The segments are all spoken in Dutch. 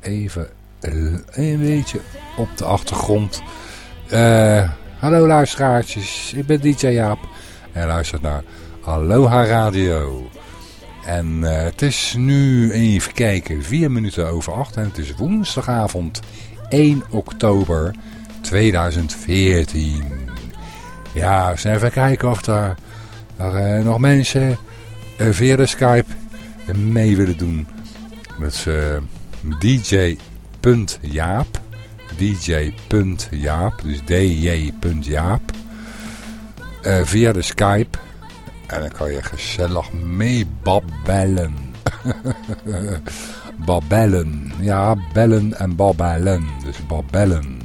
even een beetje op de achtergrond. Uh, hallo luisteraars, ik ben DJ Jaap en luistert naar Aloha Radio. En uh, het is nu even kijken, vier minuten over acht en het is woensdagavond 1 oktober 2014. Ja, eens even kijken of er uh, nog mensen via de Skype mee willen doen. Dat is dj.jaap. dj.jaap, dus dj.jaap. via de Skype. En dan kan je gezellig mee babbellen. babbellen. Ja, bellen en babbelen. Dus babbelen.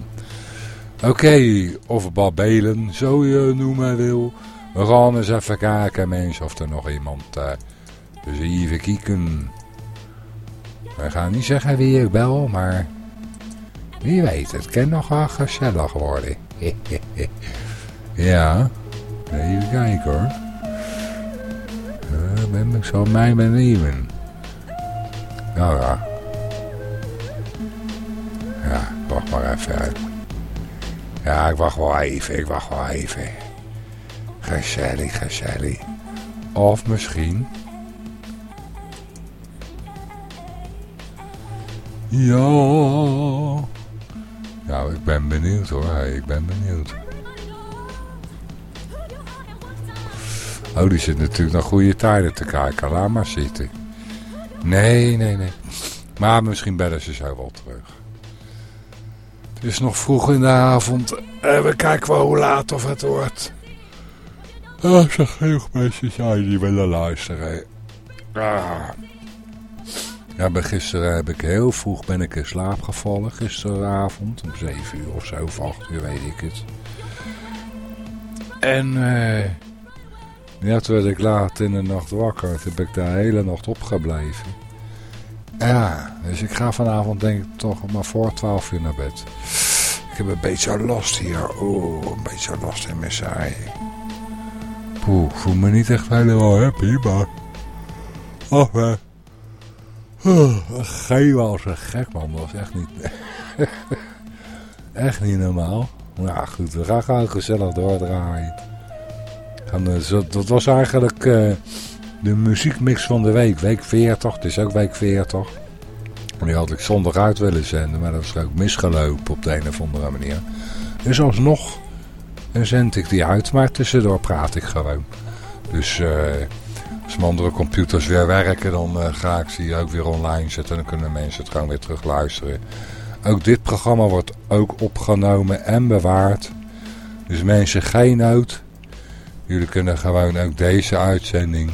Oké, of babbelen, zo je noemen wil. We gaan eens even kijken mensen of er nog iemand... Uh, dus even kijken. We gaan niet zeggen wie ik bel, maar... Wie weet, het kan nog wel gezellig worden. ja, even kijken hoor. Uh, ben ik zo mij benieuwen. Nou ja. Ja, wacht maar even. Ja, ik wacht wel even, ik wacht wel even. Gezellig, gezellig. Of misschien... Ja. Nou, ik ben benieuwd hoor. Ik ben benieuwd. Oh, die zit natuurlijk naar goede tijden te kijken. Laat maar zitten. Nee, nee, nee. Maar misschien bellen ze zo wel terug. Het is nog vroeg in de avond. En we kijken wel hoe laat of het wordt. Er genoeg mensen zijn die willen luisteren. Ah. Ja, gisteren heb ik heel vroeg ben ik in slaap gevallen. Gisteravond om 7 uur of zo, of 8 uur weet ik het. En ja, toen werd ik laat in de nacht wakker. Toen ben ik de hele nacht opgebleven. Ja, dus ik ga vanavond denk ik toch maar voor 12 uur naar bed. Ik heb een beetje last hier. Oeh, een beetje last in mijn saai. Poeh, voel me niet echt helemaal happy, maar... Ach, hè. Geen was een gek man, dat was echt niet... echt niet normaal. Nou goed, we gaan gewoon gezellig doordraaien. En, uh, dat was eigenlijk uh, de muziekmix van de week. Week 40, het is ook week 40. En die had ik zondag uit willen zenden, maar dat is ook misgelopen op de een of andere manier. Dus alsnog zend ik die uit, maar tussendoor praat ik gewoon. Dus uh, als mijn andere computers weer werken, dan uh, ga ik ze ook weer online zetten. En dan kunnen mensen het gewoon weer terug luisteren. Ook dit programma wordt ook opgenomen en bewaard. Dus mensen, geen nood. Jullie kunnen gewoon ook deze uitzending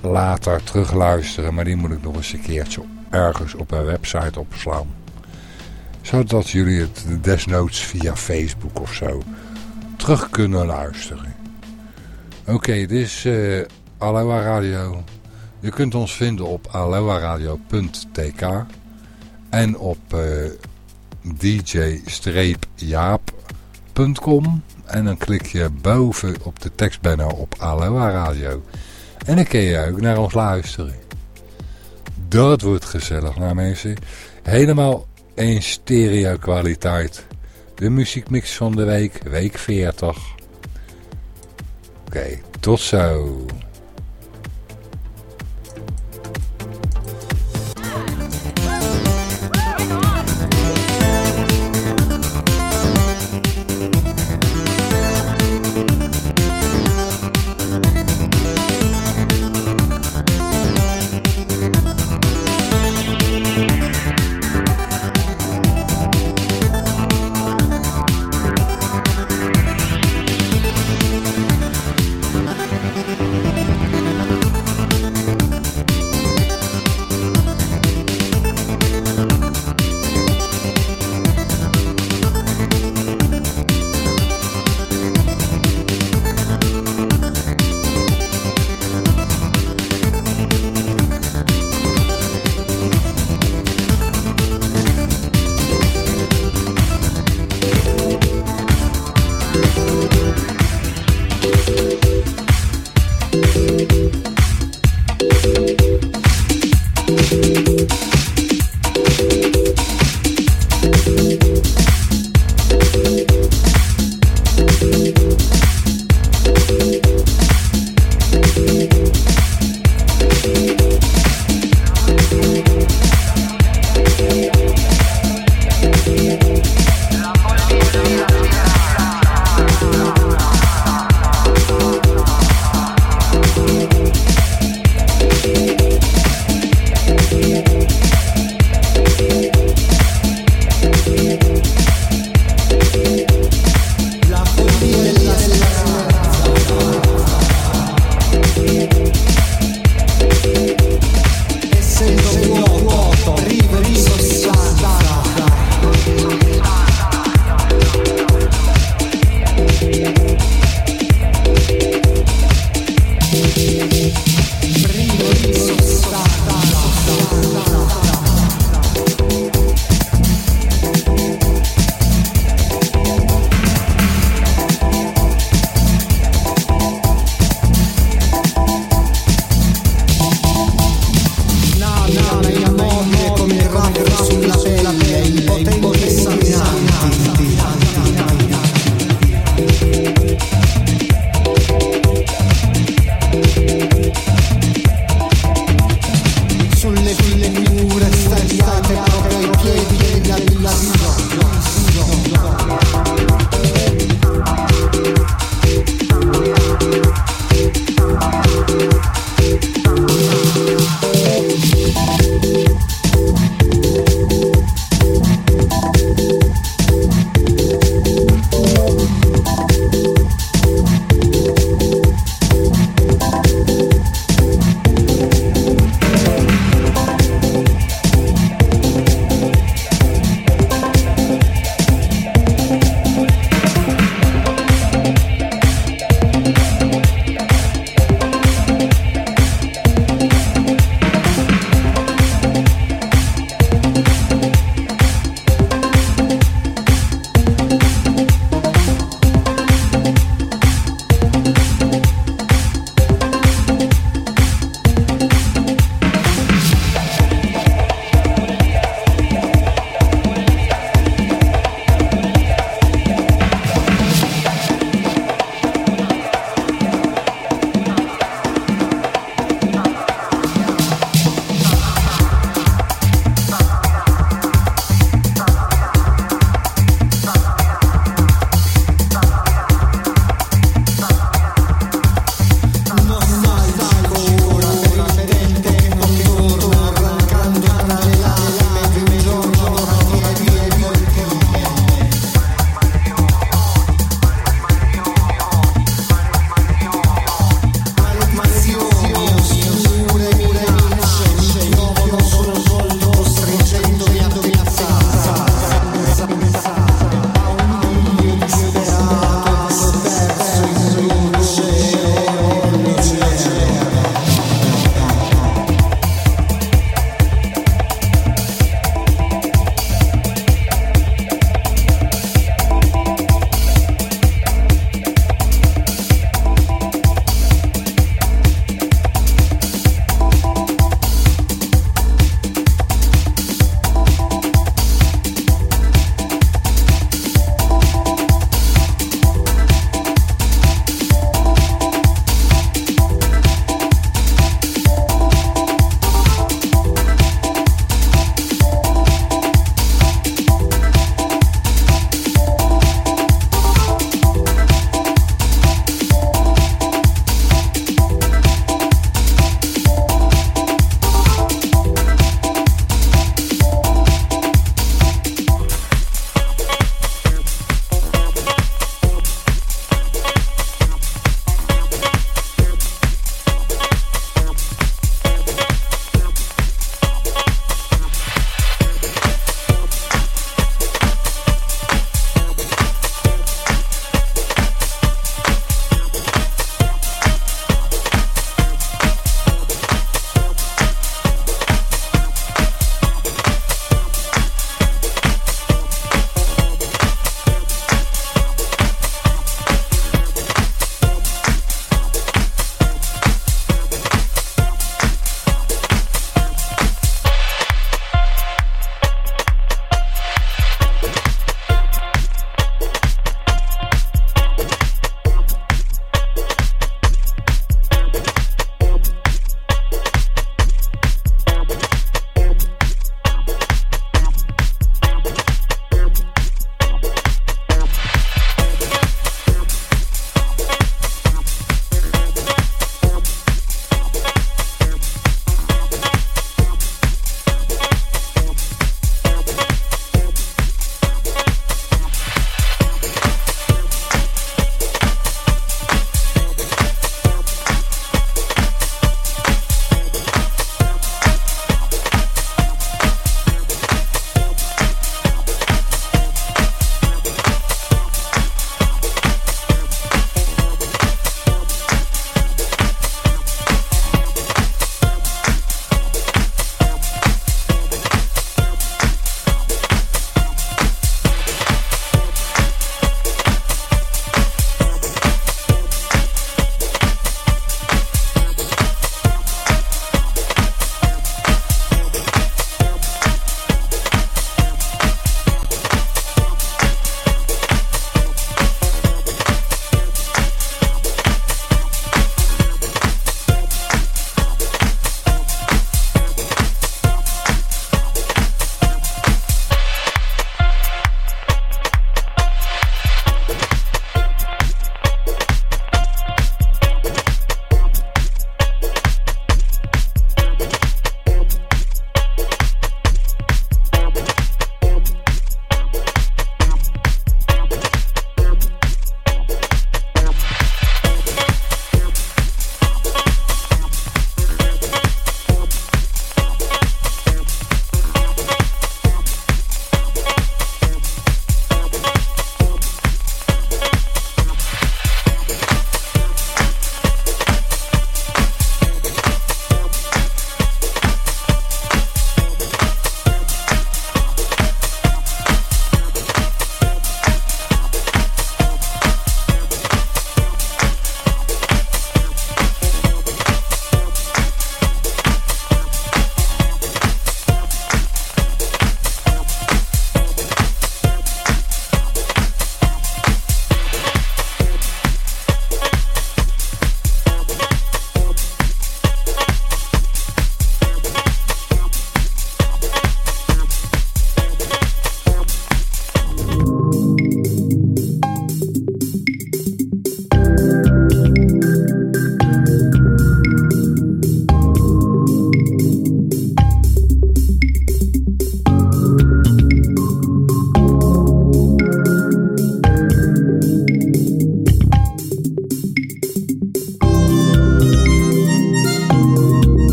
later terugluisteren. Maar die moet ik nog eens een keertje ergens op een website opslaan. Zodat jullie het desnoods via Facebook of zo terug kunnen luisteren. Oké, dit is uh, Aloha Radio. Je kunt ons vinden op aloha-radio.tk en op uh, eh, dj-jaap.com en dan klik je boven op de tekstbanner op Aloha Radio. En dan kun je ook naar ons luisteren. Dat wordt gezellig, nou mensen. Helemaal in stereo kwaliteit. De muziekmix van de week, week 40. Oké, tot zo.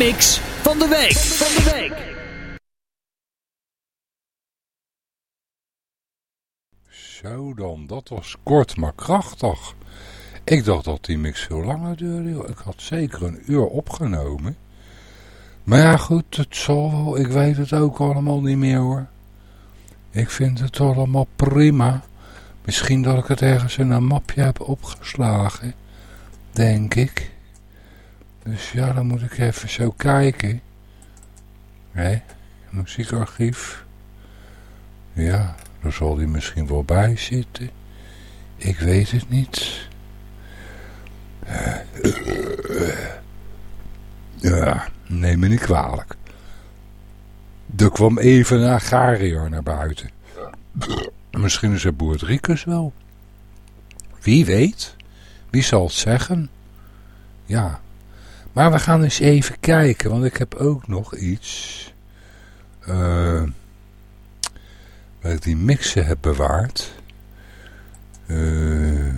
Muziekmix van de week. Van de week. Zo dan, dat was kort maar krachtig. Ik dacht dat die mix veel langer duurde. Ik had zeker een uur opgenomen. Maar ja goed, het zal wel. Ik weet het ook allemaal niet meer hoor. Ik vind het allemaal prima. Misschien dat ik het ergens in een mapje heb opgeslagen. Denk ik. Dus ja, dan moet ik even zo kijken. Hé, muziekarchief. Ja, daar zal die misschien wel bij zitten. Ik weet het niet. Ja, neem me niet kwalijk. Er kwam even een agrariër naar buiten. Misschien is het Boerdricus wel. Wie weet. Wie zal het zeggen? Ja. Maar we gaan eens even kijken. Want ik heb ook nog iets. Uh, waar ik die mixen heb bewaard. Uh,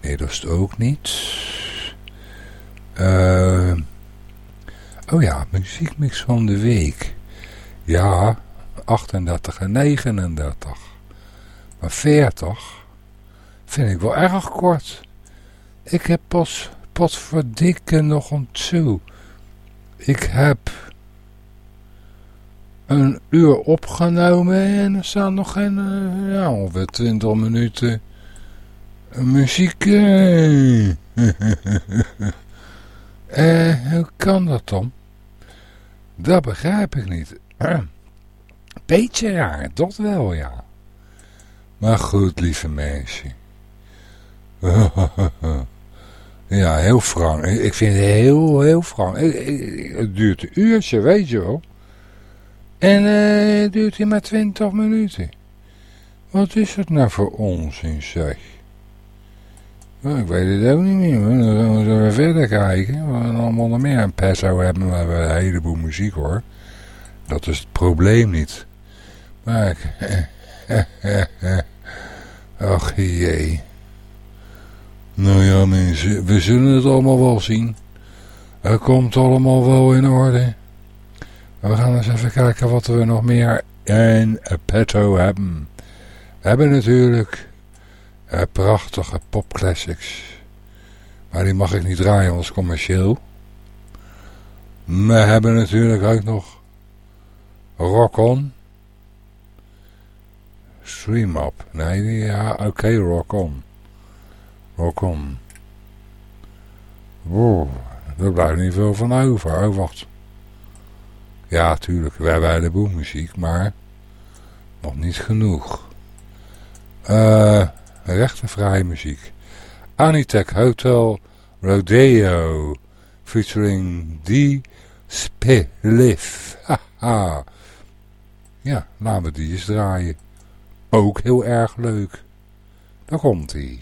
nee, dat is het ook niet. Uh, oh ja, muziekmix van de week. Ja, 38 en 39. Maar 40 vind ik wel erg kort. Ik heb pas, pas verdikken nog om toe. Ik heb een uur opgenomen en er staan nog geen, uh, ja, ongeveer 20 minuten muziek. Uh, hoe kan dat dan? Dat begrijp ik niet. Beetje raar, dat wel, ja. Maar goed, lieve meisje. ja, heel frank. Ik vind het heel, heel frank. Het duurt een uurtje, weet je wel. En uh, het duurt hier maar twintig minuten. Wat is het nou voor onzin, zeg? Nou, ik weet het ook niet meer. Dan gaan we weer verder kijken. We gaan allemaal nog meer een peso hebben. We hebben een heleboel muziek hoor. Dat is het probleem niet. Maar ik... Ach jee. Nou ja mensen, we zullen het allemaal wel zien. Het komt allemaal wel in orde. We gaan eens even kijken wat we nog meer in petto hebben. We hebben natuurlijk uh, prachtige popclassics. Maar die mag ik niet draaien, als commercieel. We hebben natuurlijk ook nog Rock On. Stream Up. Nee, ja, oké, okay, Rock On. On. Wow, er blijft niet veel van over. Oh, wacht. Ja, tuurlijk, wij hebben de boelmuziek, maar nog niet genoeg. Uh, rechtenvrije muziek. Anitech Hotel Rodeo featuring D. Spiliff. Haha. Ja, laten we die eens draaien. Ook heel erg leuk. Daar komt hij.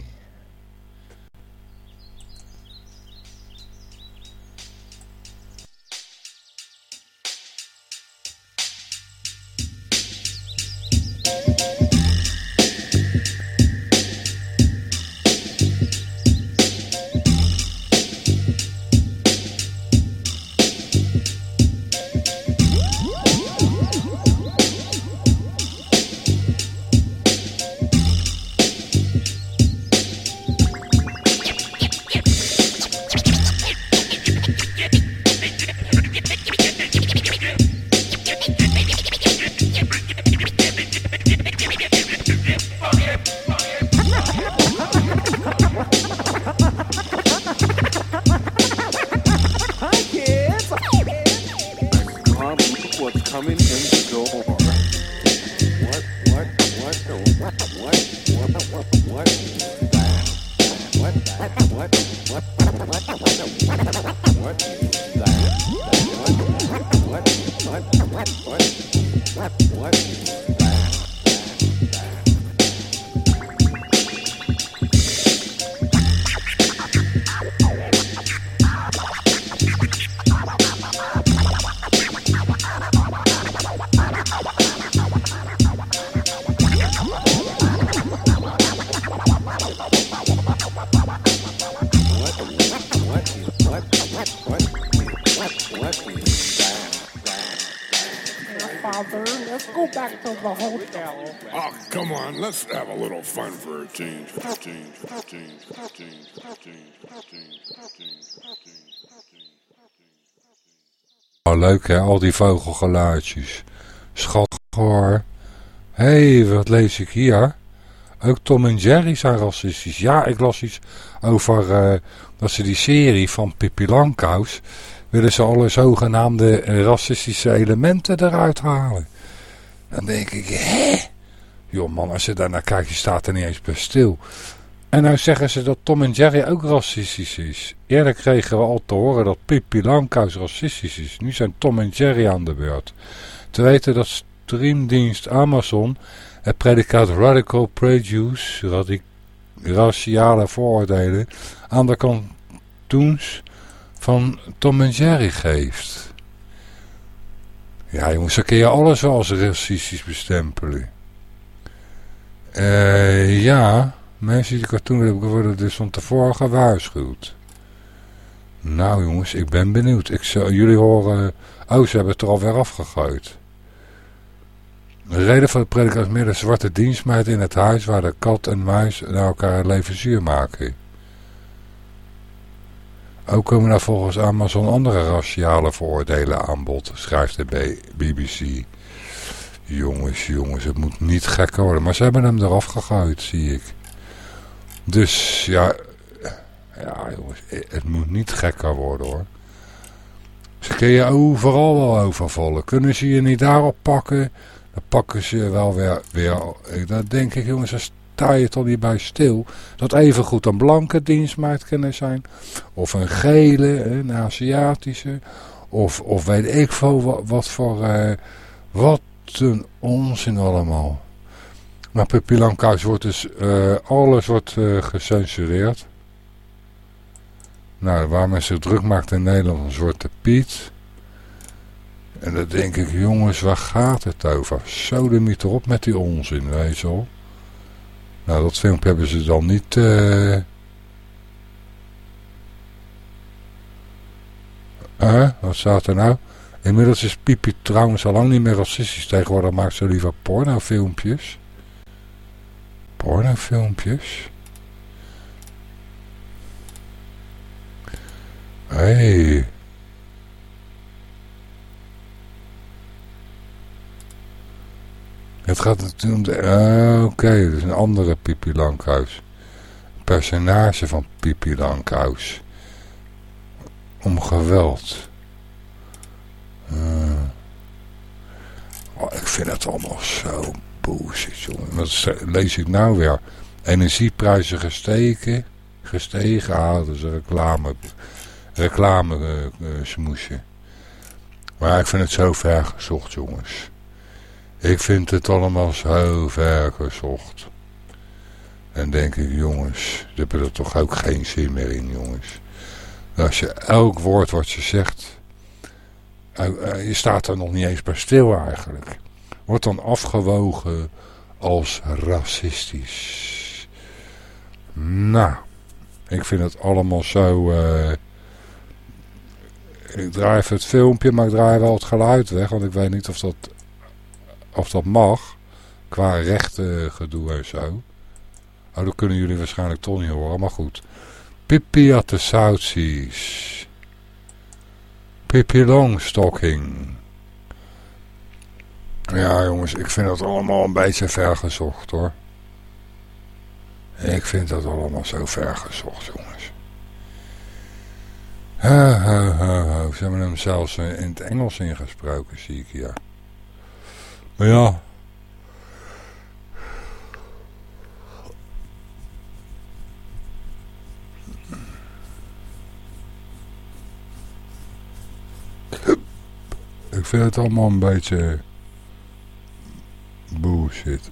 Oh, leuk hè, al die vogelgeluidjes. Schat hoor. Hé, hey, wat lees ik hier? Ook Tom en Jerry zijn racistisch. Ja, ik las iets over uh, dat ze die serie van Pippi willen ze alle zogenaamde racistische elementen eruit halen. Dan denk ik, hè? Joh man, als je daar naar kijkt, je staat er niet eens bij stil. En nou zeggen ze dat Tom en Jerry ook racistisch is. Eerder kregen we al te horen dat Pippi Langkous racistisch is. Nu zijn Tom en Jerry aan de beurt. Te weten dat streamdienst Amazon het predicaat radical prejudice, raciale vooroordelen, aan de cartoons van Tom en Jerry geeft. Ja jongens, dan kun je alles wel als racistisch bestempelen. Uh, ja, mensen die cartoon hebben worden dus van tevoren gewaarschuwd. Nou jongens, ik ben benieuwd. Ik zou, jullie horen... Oh, ze hebben het er alweer afgegooid. De reden van de prediker is meer de zwarte dienstmeid in het huis waar de kat en muis naar elkaar leven zuur maken. Ook komen daar volgens Amazon andere raciale vooroordelen aan bod, schrijft de BBC. Jongens, jongens, het moet niet gekker worden. Maar ze hebben hem eraf gegooid, zie ik. Dus, ja... Ja, jongens, het moet niet gekker worden, hoor. Ze kun je overal wel overvallen. Kunnen ze je niet daarop pakken... Dan pakken ze wel weer... weer dan denk ik, jongens, dan sta je toch niet bij stil. Dat even goed een blanke dienstmaat kunnen zijn. Of een gele, een Aziatische. Of, of weet ik veel wat, wat voor... Uh, wat een onzin allemaal. Maar Langkous wordt dus... Uh, alles wordt uh, gecensureerd. Nou, waar men zich druk maakt in Nederland, een Zwarte Piet... En dan denk ik, jongens, waar gaat het over? Sodemiet erop met die onzin, weet je wel. Nou, dat filmpje hebben ze dan niet... Uh, wat staat er nou? Inmiddels is Pipi trouwens al lang niet meer racistisch. Tegenwoordig maakt ze liever pornofilmpjes. Pornofilmpjes? Hé... Hey. Het gaat natuurlijk om uh, Oké, okay, is een andere Pipi Langkous. Een personage van Pipi Langkous. Om geweld. Uh. Oh, ik vind het allemaal zo bullshit, jongen. Dat lees ik nou weer. Energieprijzen gestegen. Gestegen. Ah, dat is een reclame. Reclame uh, smoesje. Maar ik vind het zo ver gezocht, jongens. Ik vind het allemaal zo ver gezocht. En denk ik, jongens, ze hebben er toch ook geen zin meer in, jongens. Als je elk woord wat je zegt, eh, eh, je staat er nog niet eens bij stil eigenlijk. Wordt dan afgewogen als racistisch. Nou, ik vind het allemaal zo... Uh, ik draai even het filmpje, maar ik draai wel het geluid weg, want ik weet niet of dat of dat mag, qua rechten gedoe en zo. Oh, dat kunnen jullie waarschijnlijk toch niet horen, maar goed. Pippi at the South Seas. Pippi Longstocking. Ja jongens, ik vind dat allemaal een beetje ver gezocht hoor. Ik vind dat allemaal zo ver gezocht jongens. Ha, ha. Ze hebben hem zelfs in het Engels ingesproken, zie ik hier. Maar ja. Ik vind het allemaal een beetje bullshit.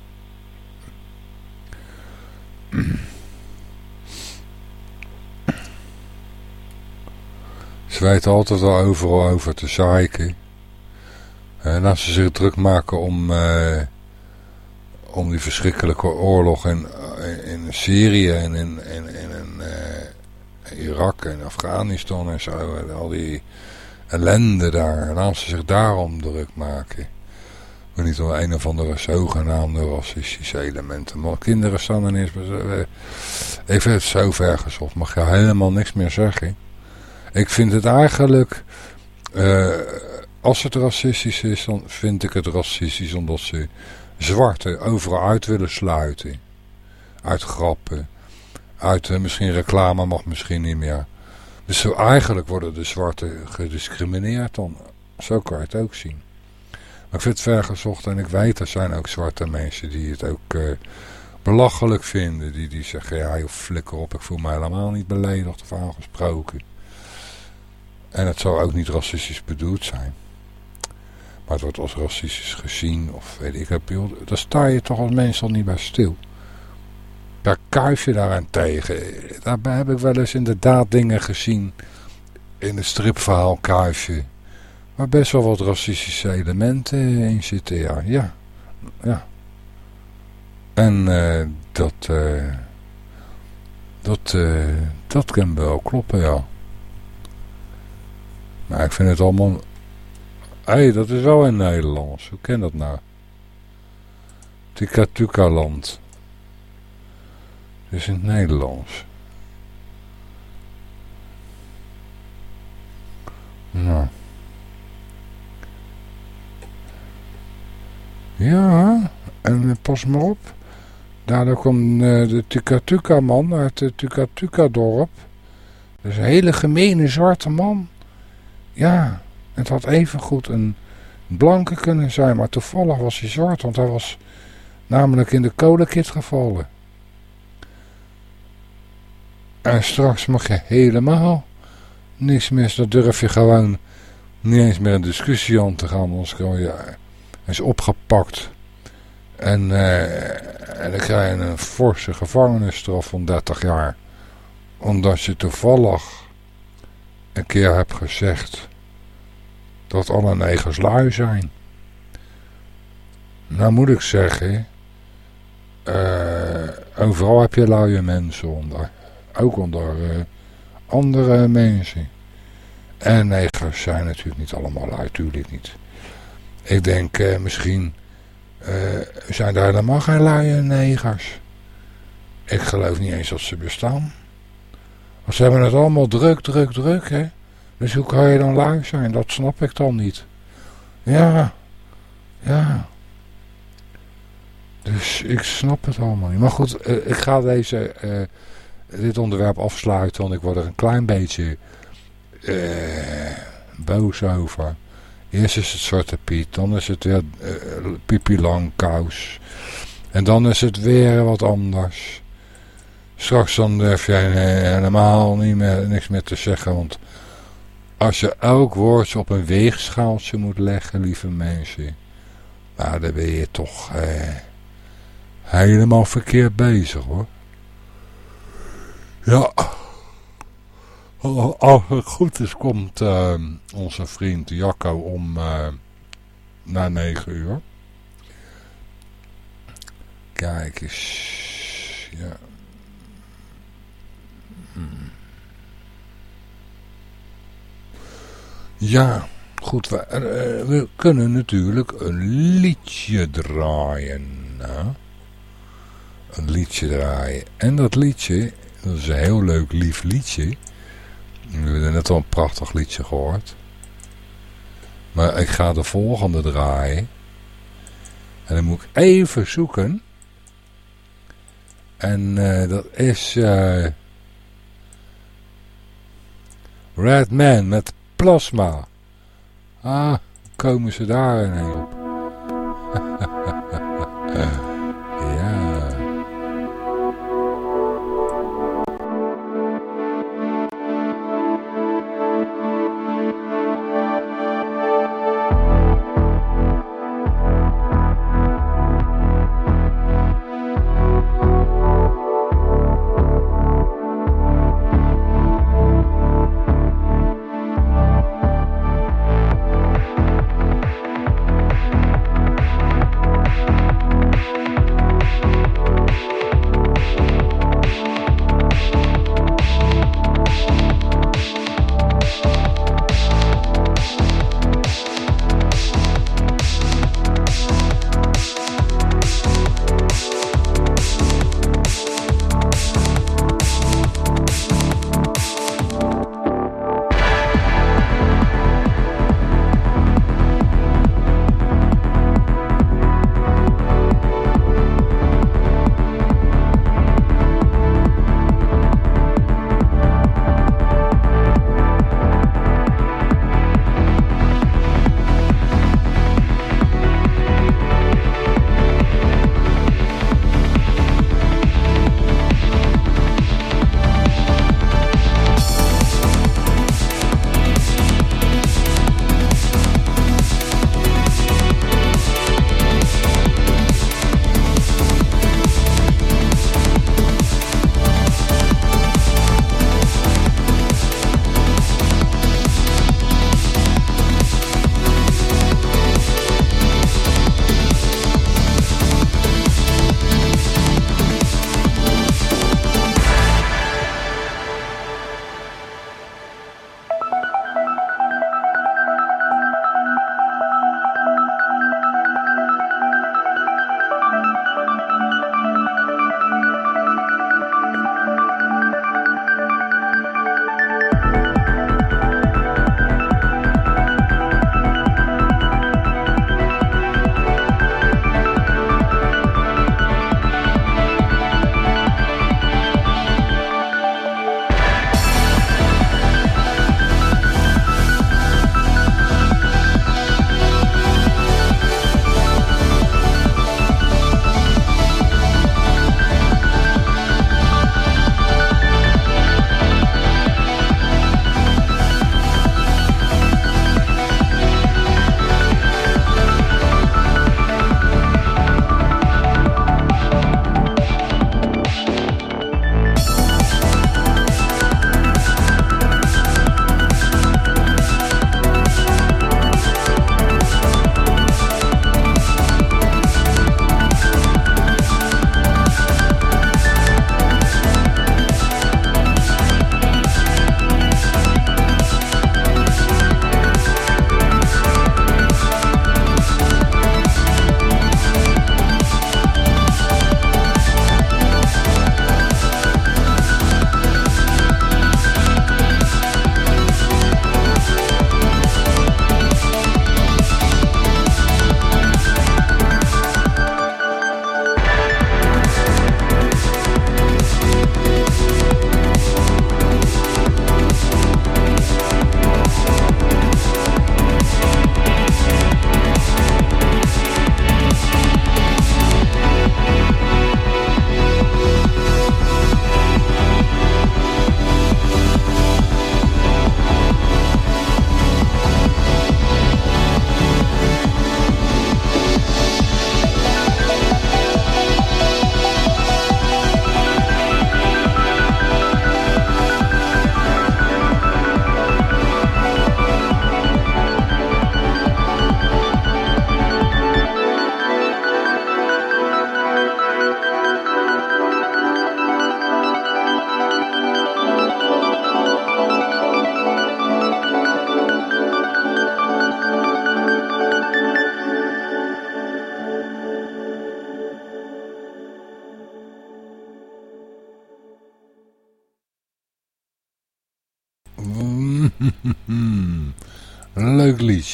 Ze weten altijd al overal over te zeiken. En als ze zich druk maken om, uh, om die verschrikkelijke oorlog in, in, Syrië en in, in, in, uh, Irak en Afghanistan en zo. al die ellende daar. En als ze zich daarom druk maken. Maar niet door een of andere zogenaamde racistische elementen. Maar kinderen er niet eens... Even het zo ver gezocht. Mag je helemaal niks meer zeggen. Ik vind het eigenlijk... Uh, als het racistisch is, dan vind ik het racistisch omdat ze zwarte overal uit willen sluiten. Uit grappen. Uit uh, misschien reclame mag misschien niet meer. Dus eigenlijk worden de zwarten gediscrimineerd dan. Zo kan je het ook zien. Ik vind het vergezocht en ik weet er zijn ook zwarte mensen die het ook uh, belachelijk vinden. Die, die zeggen, ja joh, flikker op, ik voel me helemaal niet beledigd of aangesproken. En het zou ook niet racistisch bedoeld zijn. Maar het wordt als racistisch gezien of weet ik het. Daar sta je toch als mens al niet bij stil. Daar kuif je daaraan tegen. Daarbij heb ik wel eens inderdaad dingen gezien in het stripverhaal Kuifje. Waar best wel wat racistische elementen in zitten, ja. Ja. ja. En uh, dat, uh, dat, uh, dat kan wel kloppen, ja. Maar ik vind het allemaal... Hé, hey, dat is wel in Nederlands. Hoe ken dat nou? Tikatuka-land. Dus in het Nederlands. Nou. Ja, en eh, pas maar op. Daardoor komt uh, de Tukatuka-man uit het Tukatuka-dorp. Dat is een hele gemene zwarte man. Ja, het had evengoed een blanke kunnen zijn, maar toevallig was hij zwart, want hij was namelijk in de kolenkit gevallen. En straks mag je helemaal niks meer. Dan durf je gewoon niet eens meer een discussie aan te gaan. Anders gewoon je is opgepakt. En, uh, en dan krijg je een forse gevangenisstraf van 30 jaar. Omdat je toevallig een keer hebt gezegd dat alle negers lui zijn. Nou moet ik zeggen, uh, overal heb je luie mensen onder. Ook onder uh, andere mensen. En negers zijn natuurlijk niet allemaal lui, natuurlijk niet. Ik denk uh, misschien uh, zijn er helemaal geen luie negers. Ik geloof niet eens dat ze bestaan. Ze hebben het allemaal druk, druk, druk, hè. Dus hoe kan je dan lui zijn? Dat snap ik dan niet. Ja, ja. Dus ik snap het allemaal niet. Maar goed, uh, ik ga deze, dit onderwerp afsluiten, want ik word er een klein beetje boos over. Eerst is het Zwarte Piet, dan is het weer uh, Pipi Langkous. En dan is het weer wat anders. Straks dan durf jij helemaal niet meer, niks meer te zeggen, want als je elk woordje op een weegschaaltje moet leggen, lieve mensen, nou, dan ben je toch eh, helemaal verkeerd bezig hoor. Ja. Als het goed is, komt uh, onze vriend Jacco om uh, na negen uur. Kijk eens. Ja. Hmm. Ja, goed. We, uh, we, kunnen natuurlijk een liedje draaien. Hè? Een liedje draaien. En dat liedje, dat is een heel leuk lief liedje. We hebben net al een prachtig liedje gehoord. Maar ik ga de volgende draaien. En dan moet ik even zoeken. En uh, dat is... Uh, Red Man met Plasma. Ah, komen ze daar ineens op.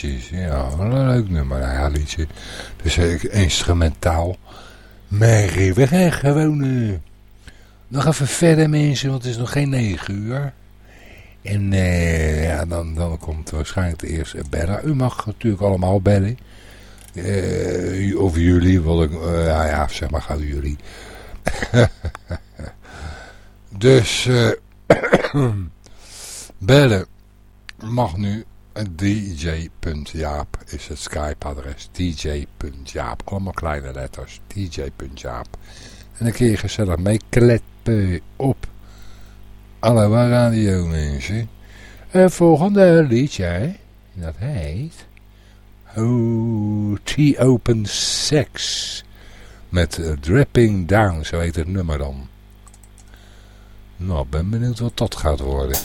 Ja, een leuk nummer. Nou ja, liedje. Dus uh, instrumentaal. Maar we gaan gewoon uh, nog even verder mensen, want het is nog geen negen uur. En uh, ja, dan, dan komt waarschijnlijk de eerste bellen. U mag natuurlijk allemaal bellen. Uh, of jullie, wil ik, ja, ja, zeg maar, gaan jullie. dus bellen mag nu dj.jaap is het Skype-adres. dj.jaap, allemaal kleine letters. dj.jaap. En dan kun je gezellig mee kleppen op alle radio mensen. Het volgende liedje, dat heet... Oh, T-Open Sex. Met Dripping Down, zo heet het nummer dan. Nou, ben benieuwd wat dat gaat worden.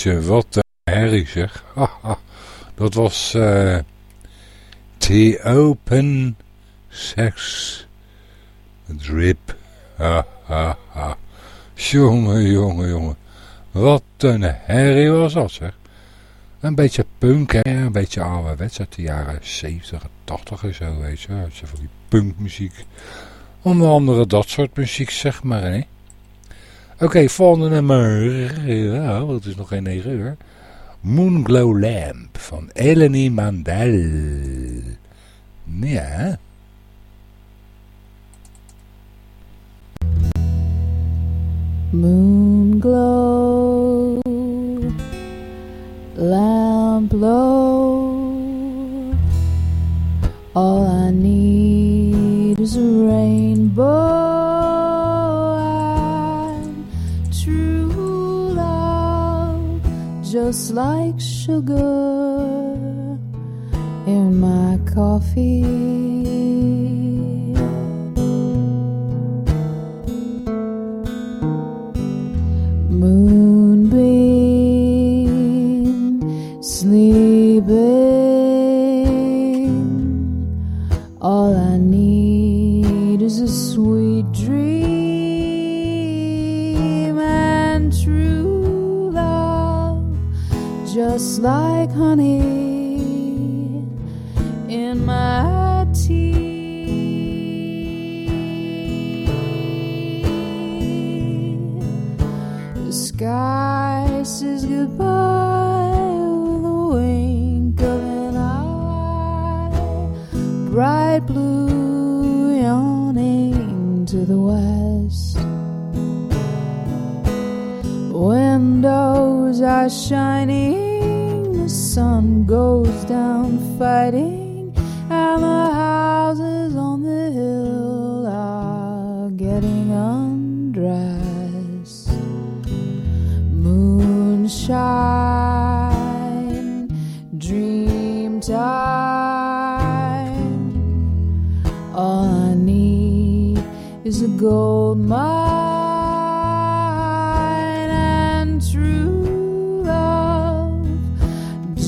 Wat een herrie zeg. Dat was uh, The Open Sex Drip. Jongen, jongen, jongen. Wat een herrie was dat zeg. Een beetje punk, hè? een beetje ouderwets uit de jaren 70 en 80 en zo, weet je. Had je van die punkmuziek. Onder andere dat soort muziek, zeg maar, hè. Oké, volgende nummer. Ja, het is nog geen 9 uur. Moonglow Lamp van Eleni Mandel. Ja. Moonglow Lamp low All I need is a rainbow just like sugar in my coffee. Moonbeam sleeping, like honey in my tea. The sky says goodbye with a wink of an eye, bright blue yawning to the west. Windows are shining, sun goes down fighting, and the houses on the hill are getting undressed. Moonshine, dream time. All I need is a gold mine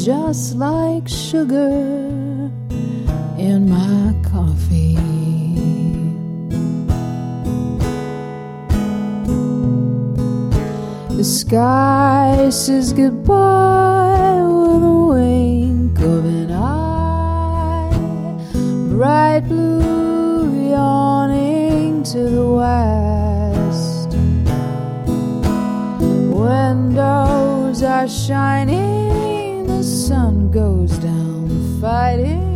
just like sugar in my coffee. The sky says goodbye with a wink of an eye, bright blue yawning to the west. Windows are shining, goes down fighting,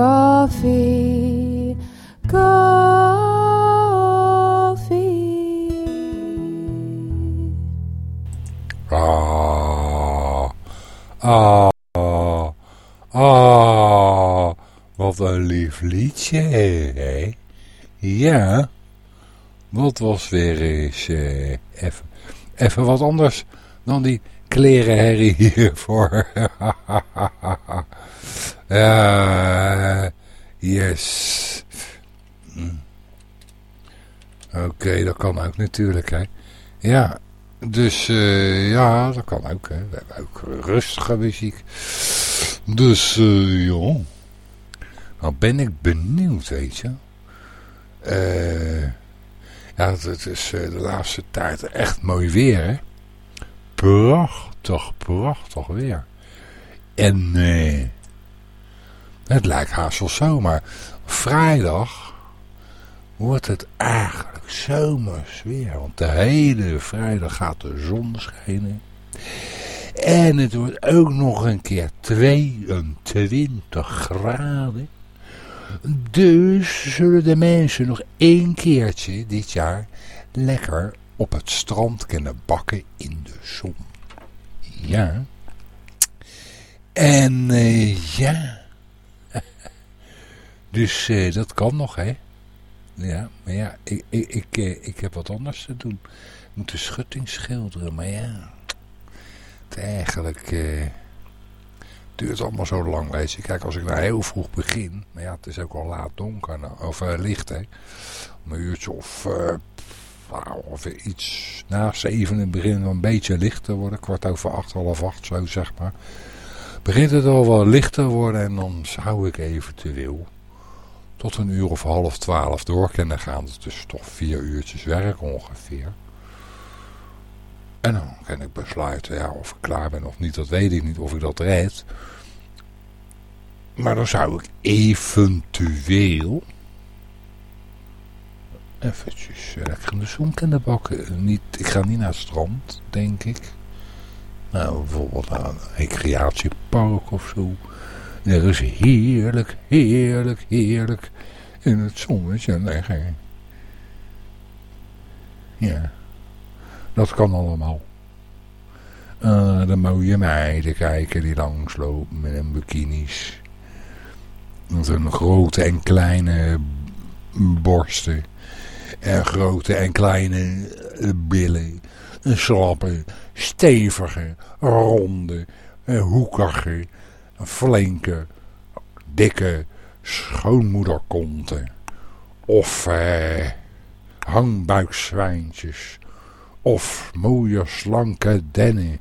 Coffee, coffee. Ah, ah, ah, wat een lief liedje, hè? Ja, dat was weer eens eh, even, even wat anders dan die klerenherrie hiervoor. ja, yes. Hm. Oké, dat kan ook natuurlijk, hè. Ja, dus eh, ja, dat kan ook, hè. We hebben ook rustige muziek. Dus, eh ja. Nou ben ik benieuwd, weet je. Eh, ja, het, is de laatste tijd echt mooi weer, hè. Prachtig, prachtig weer. En eh, het lijkt haast wel zomaar. Vrijdag wordt het eigenlijk zomers weer. Want de hele vrijdag gaat de zon schijnen. En het wordt ook nog een keer 22 graden. Dus zullen de mensen nog één keertje dit jaar lekker op het strand kunnen bakken in de zon. Ja. En eh, ja. Dus eh, dat kan nog, hè. Ja, maar ja, ik, ik, ik, eh, ik heb wat anders te doen. Ik moet de schutting schilderen, maar ja. Eigenlijk uh, duurt allemaal zo lang, weet je. Kijk, als ik nou heel vroeg begin, maar ja, het is ook al laat donker, nou, of uh, licht, hè. Om een uurtje of, iets na zeven begint het een beetje licht te worden. Kwart over acht, half acht, zo zeg maar. Begint het al wel licht te worden en dan zou ik eventueel tot een uur of half twaalf door kunnen gaan. Dat is toch vier uurtjes werk ongeveer. En dan kan ik besluiten ja, of ik klaar ben of niet. Dat weet ik niet of ik dat red. Maar dan zou ik eventueel... Eventjes lekker in de zon kunnen bakken. Niet, ik ga niet naar het strand, denk ik. Nou, bijvoorbeeld naar een recreatiepark of zo. Er is heerlijk, heerlijk, heerlijk in het zonnetje liggen. Ja, dat kan allemaal. Uh, de mooie meiden kijken die langslopen met hun bikinis. Met hun grote en kleine borsten. En grote en kleine billen. En slappe, stevige, ronde, hoekige flinke, dikke schoonmoederkonten. Of eh, hangbuikzwijntjes. Of mooie slanke dennen.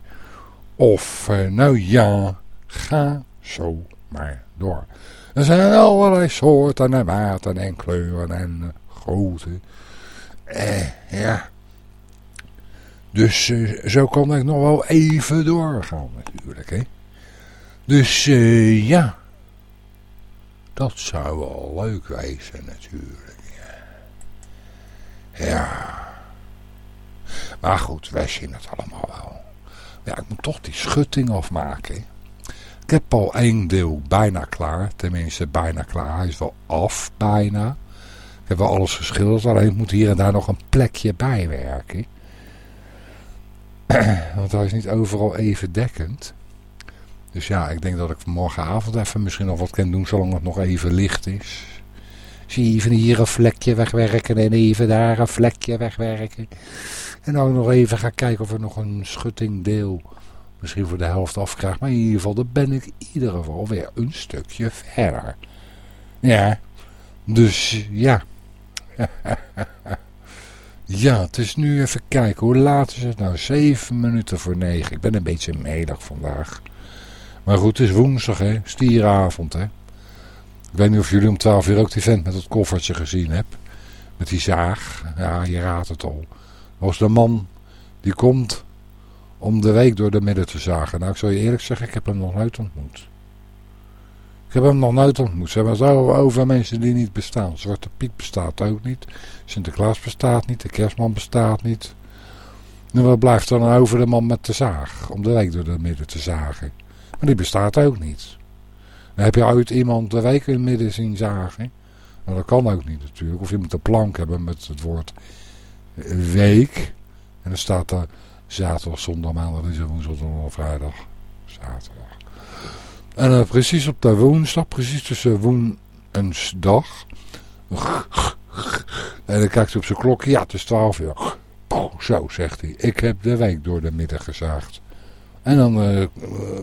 Of, eh, nou ja, ga zo maar door. Er zijn allerlei soorten en maten en kleuren en uh, grootte. Eh, ja. Dus uh, zo kan ik nog wel even doorgaan natuurlijk, hè. Dus uh, ja, dat zou wel leuk wezen natuurlijk. Ja. Maar goed, wij zien het allemaal wel. Ja, ik moet toch die schutting afmaken. Ik heb al één deel bijna klaar. Tenminste, bijna klaar. Hij is wel af, bijna. Ik heb wel alles geschilderd. Alleen ik moet hier en daar nog een plekje bijwerken. Want hij is niet overal even dekkend. Dus ja, ik denk dat ik morgenavond even misschien nog wat kan doen, zolang het nog even licht is. Zie even hier een vlekje wegwerken en even daar een vlekje wegwerken. En dan nog even gaan kijken of er nog een schuttingdeel misschien voor de helft afkrijg. Maar in ieder geval, dan ben ik in ieder geval weer een stukje verder. Ja, dus ja. ja, het is nu even kijken. Hoe laat is het nou? Zeven minuten voor negen. Ik ben een beetje melig vandaag. Maar goed, het is woensdag, hè. Stieravond, hè. Ik weet niet of jullie om 12 uur ook die vent met het koffertje gezien hebben. Met die zaag. Ja, je raadt het al. Dat was de man die komt om de week door de midden te zagen. Nou, ik zal je eerlijk zeggen, ik heb hem nog nooit ontmoet. Ik heb hem nog nooit ontmoet. Ze hebben het over mensen die niet bestaan. Zwarte Piet bestaat ook niet. Sinterklaas bestaat niet. De kerstman bestaat niet. Nu wat blijft dan over de man met de zaag? Om de week door de midden te zagen. Maar die bestaat ook niet. Dan heb je ooit iemand de week in het midden zien zagen. Maar dat kan ook niet natuurlijk. Of je moet een plank hebben met het woord week. En dan staat er zaterdag, zondag, maandag, dinsdag, woensdag, donderdag, vrijdag, zaterdag. En uh, precies op de woensdag, precies tussen woen en dan kijkt hij op zijn klokje. Ja, het is 12 uur. Zo, zegt hij. Ik heb de week door de middag gezaagd. En dan uh,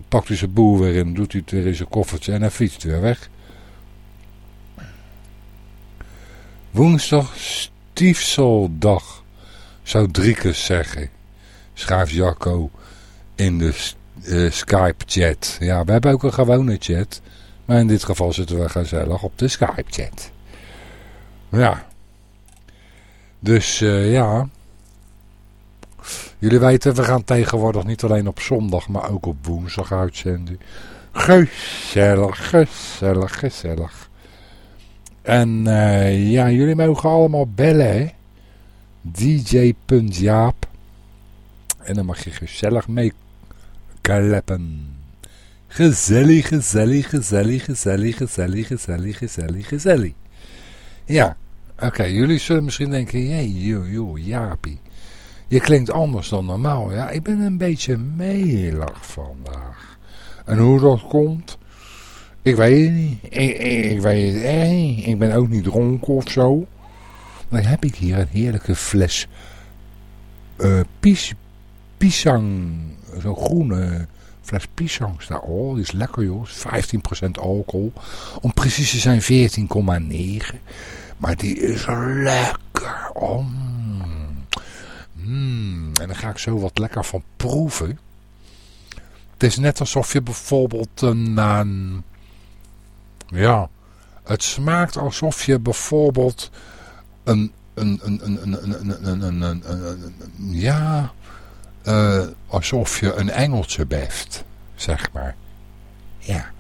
pakt hij zijn boel weer in, doet hij het weer in zijn koffertje en hij fietst weer weg. Woensdag stiefseldag, zou Driekes zeggen, schrijft Jacco in de uh, Skype-chat. Ja, we hebben ook een gewone chat, maar in dit geval zitten we gezellig op de Skype-chat. Ja. Dus uh, ja, Jullie weten, we gaan tegenwoordig niet alleen op zondag, maar ook op woensdag uitzenden. Gezellig, gezellig, gezellig. En eh, ja, jullie mogen allemaal bellen, hè. DJ.jaap. En dan mag je gezellig mee kleppen. Gezellig, gezellig, gezellig, gezellig, gezellig, gezellig, gezellig, gezellig. Ja, oké, jullie zullen misschien denken, jee, joh, joh, Jaapie. Je klinkt anders dan normaal. Ja, ik ben een beetje melig vandaag. En hoe dat komt, ik weet het niet. Ik, weet het niet. Ik ben ook niet dronken of zo. Dan heb ik hier een heerlijke fles uh, pis, pisang, zo'n groene fles pisang staat. Oh, die is lekker joh. 15% alcohol. Om precies te zijn 14,9. Maar die is lekker. Oh. Mm. En dan ga ik zo wat lekker van proeven. Het is net alsof je bijvoorbeeld een... ja, het smaakt alsof je bijvoorbeeld een... een, een, een, een, een, een, ja, uh, alsof je een engeltje beft, zeg maar. Ja.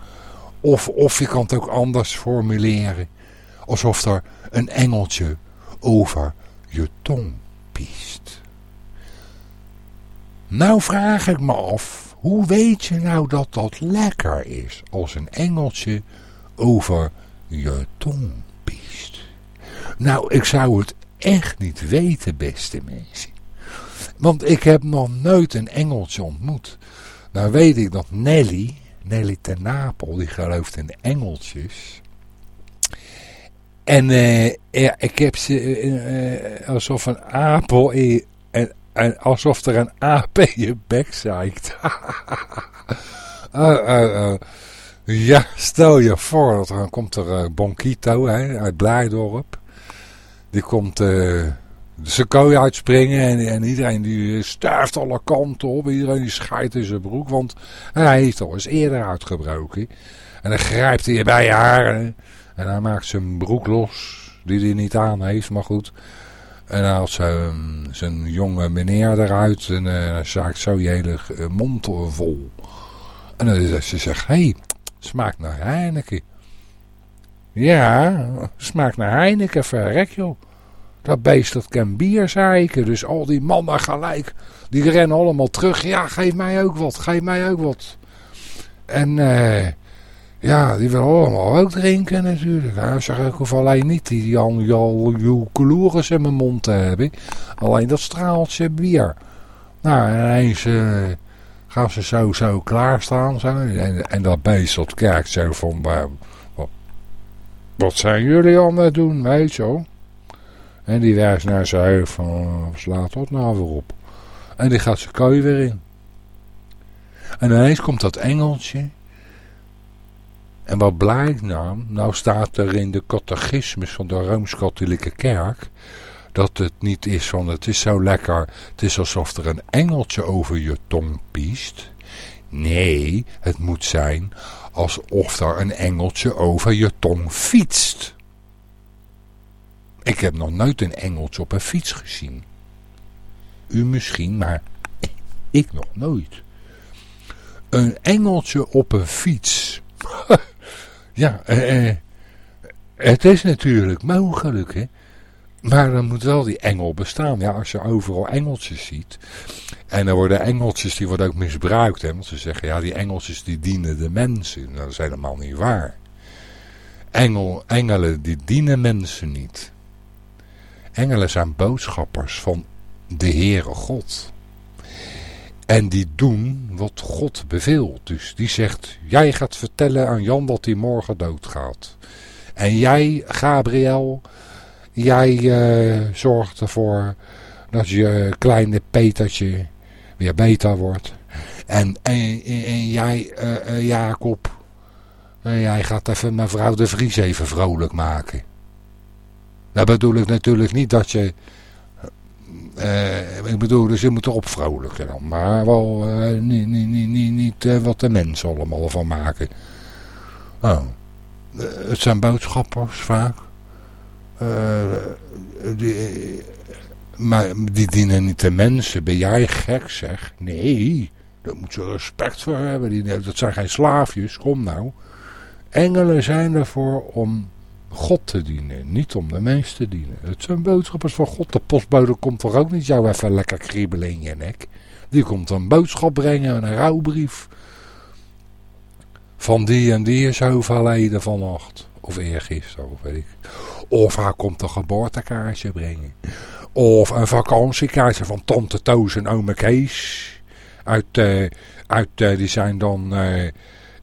Of, of je kan het ook anders formuleren. Alsof er een engeltje over je tong piest. Nou vraag ik me af, hoe weet je nou dat dat lekker is als een engeltje over je tong piest? Nou, ik zou het echt niet weten, beste mensen. Want ik heb nog nooit een engeltje ontmoet. Nou weet ik dat Nelly, Nelly ten Napel, die gelooft in engeltjes. En uh, ja, ik heb ze uh, alsof een apel in, en, alsof er een aap in je bek zeikt. oh, oh, oh. Ja, stel je voor, dat dan komt er Bonquito hè, uit Blijdorp. Die komt uh, de uitspringen en, en iedereen die sterft alle kanten op. Iedereen die scheidt in zijn broek, want hij heeft al eens eerder uitgebroken. En dan grijpt hij bij je haren en hij maakt zijn broek los, die hij niet aan heeft, maar goed. En hij haalt zijn, jonge meneer eruit en uh, zaakt zo je hele mond vol. En dan ze zegt, hé, hey, smaakt naar Heineken. Ja, smaakt naar Heineken, verrek joh. Dat beest dat kan bier zeiken. Dus al die mannen gelijk, die rennen allemaal terug. Ja, geef mij ook wat, geef mij ook wat. En eh... Ja, die willen allemaal ook drinken natuurlijk. Nou, zeg ik hoef alleen niet die Jan Joekoloeris in mijn mond te hebben. Alleen dat straaltje bier. Nou, ineens uh, gaan ze zo, zo klaarstaan. Zo, en, en dat beest dat kijkt zo van... wat, wat zijn jullie aan doen, weet je wel? En die wijst naar zijn hoofd van... slaat dat nou weer op? En die gaat zijn kooi weer in. En ineens komt dat engeltje... En wat blijkt nou? Nou staat er in de catechismus van de Rooms-Katholieke Kerk... dat het niet is van het is zo lekker... het is alsof er een engeltje over je tong piest. Nee, het moet zijn alsof er een engeltje over je tong fietst. Ik heb nog nooit een engeltje op een fiets gezien. U misschien, maar ik nog nooit. Een engeltje op een fiets... Ja, eh, eh, het is natuurlijk mogelijk, hè. Maar dan moet wel die engel bestaan. Ja, als je overal engeltjes ziet. En er worden engeltjes, die worden ook misbruikt. Hè, want ze zeggen, ja, die engeltjes die dienen de mensen. Nou, dat is helemaal niet waar. Engel, engelen, die dienen mensen niet. Engelen zijn boodschappers van de Heere God. En die doen wat God beveelt. Dus die zegt, jij gaat vertellen aan Jan dat hij morgen doodgaat. En jij, Gabriel, jij uh, zorgt ervoor dat je kleine Petertje weer beter wordt. En, en, jij, uh, uh, Jacob, jij gaat even mevrouw de Vries even vrolijk maken. Dat bedoel ik natuurlijk niet dat je uh, ik bedoel, dus je moet erop vrolijken dan. Maar wel uh, niet, niet, niet, niet, niet uh, wat de mensen allemaal van maken. Oh. het zijn boodschappers vaak. Die, maar die dienen niet de mensen. Ben jij gek zeg? Nee, daar moet je respect voor hebben. Die, dat zijn geen slaafjes, kom nou. Engelen zijn ervoor om God te dienen, niet om de mens te dienen. Het zijn boodschappers van God. De postbode komt toch ook niet jou even lekker kriebelen in je nek. Die komt een boodschap brengen, een rouwbrief. Van die en die is overleden vannacht. Of eergisteren, of weet ik. Of hij komt een geboortekaartje brengen. Of een vakantiekaartje van tante Toos en ome Kees. Uit, uh, uit uh, die zijn dan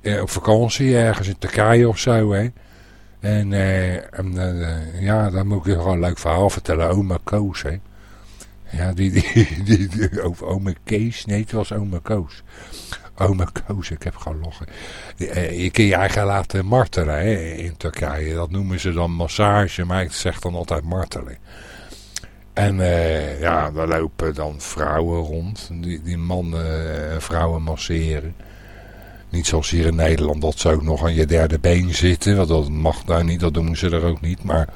uh, op vakantie ergens in Turkije of zo, hè. En, en ja, dan moet ik gewoon een leuk verhaal vertellen. Oma Koos, hè. Ja, die, die, die, over ome Kees. Nee, het was oma Koos. Oma Koos, ik heb gewoon lachen. Je kun je eigen laten martelen hè, in Turkije. Dat noemen ze dan massage, maar ik zeg dan altijd martelen. En uh, ja, daar lopen dan vrouwen rond. Die, die mannen en vrouwen masseren. Niet zoals hier in Nederland dat ze ook nog aan je derde been zitten. Want dat mag daar niet, dat doen ze er ook niet. Maar,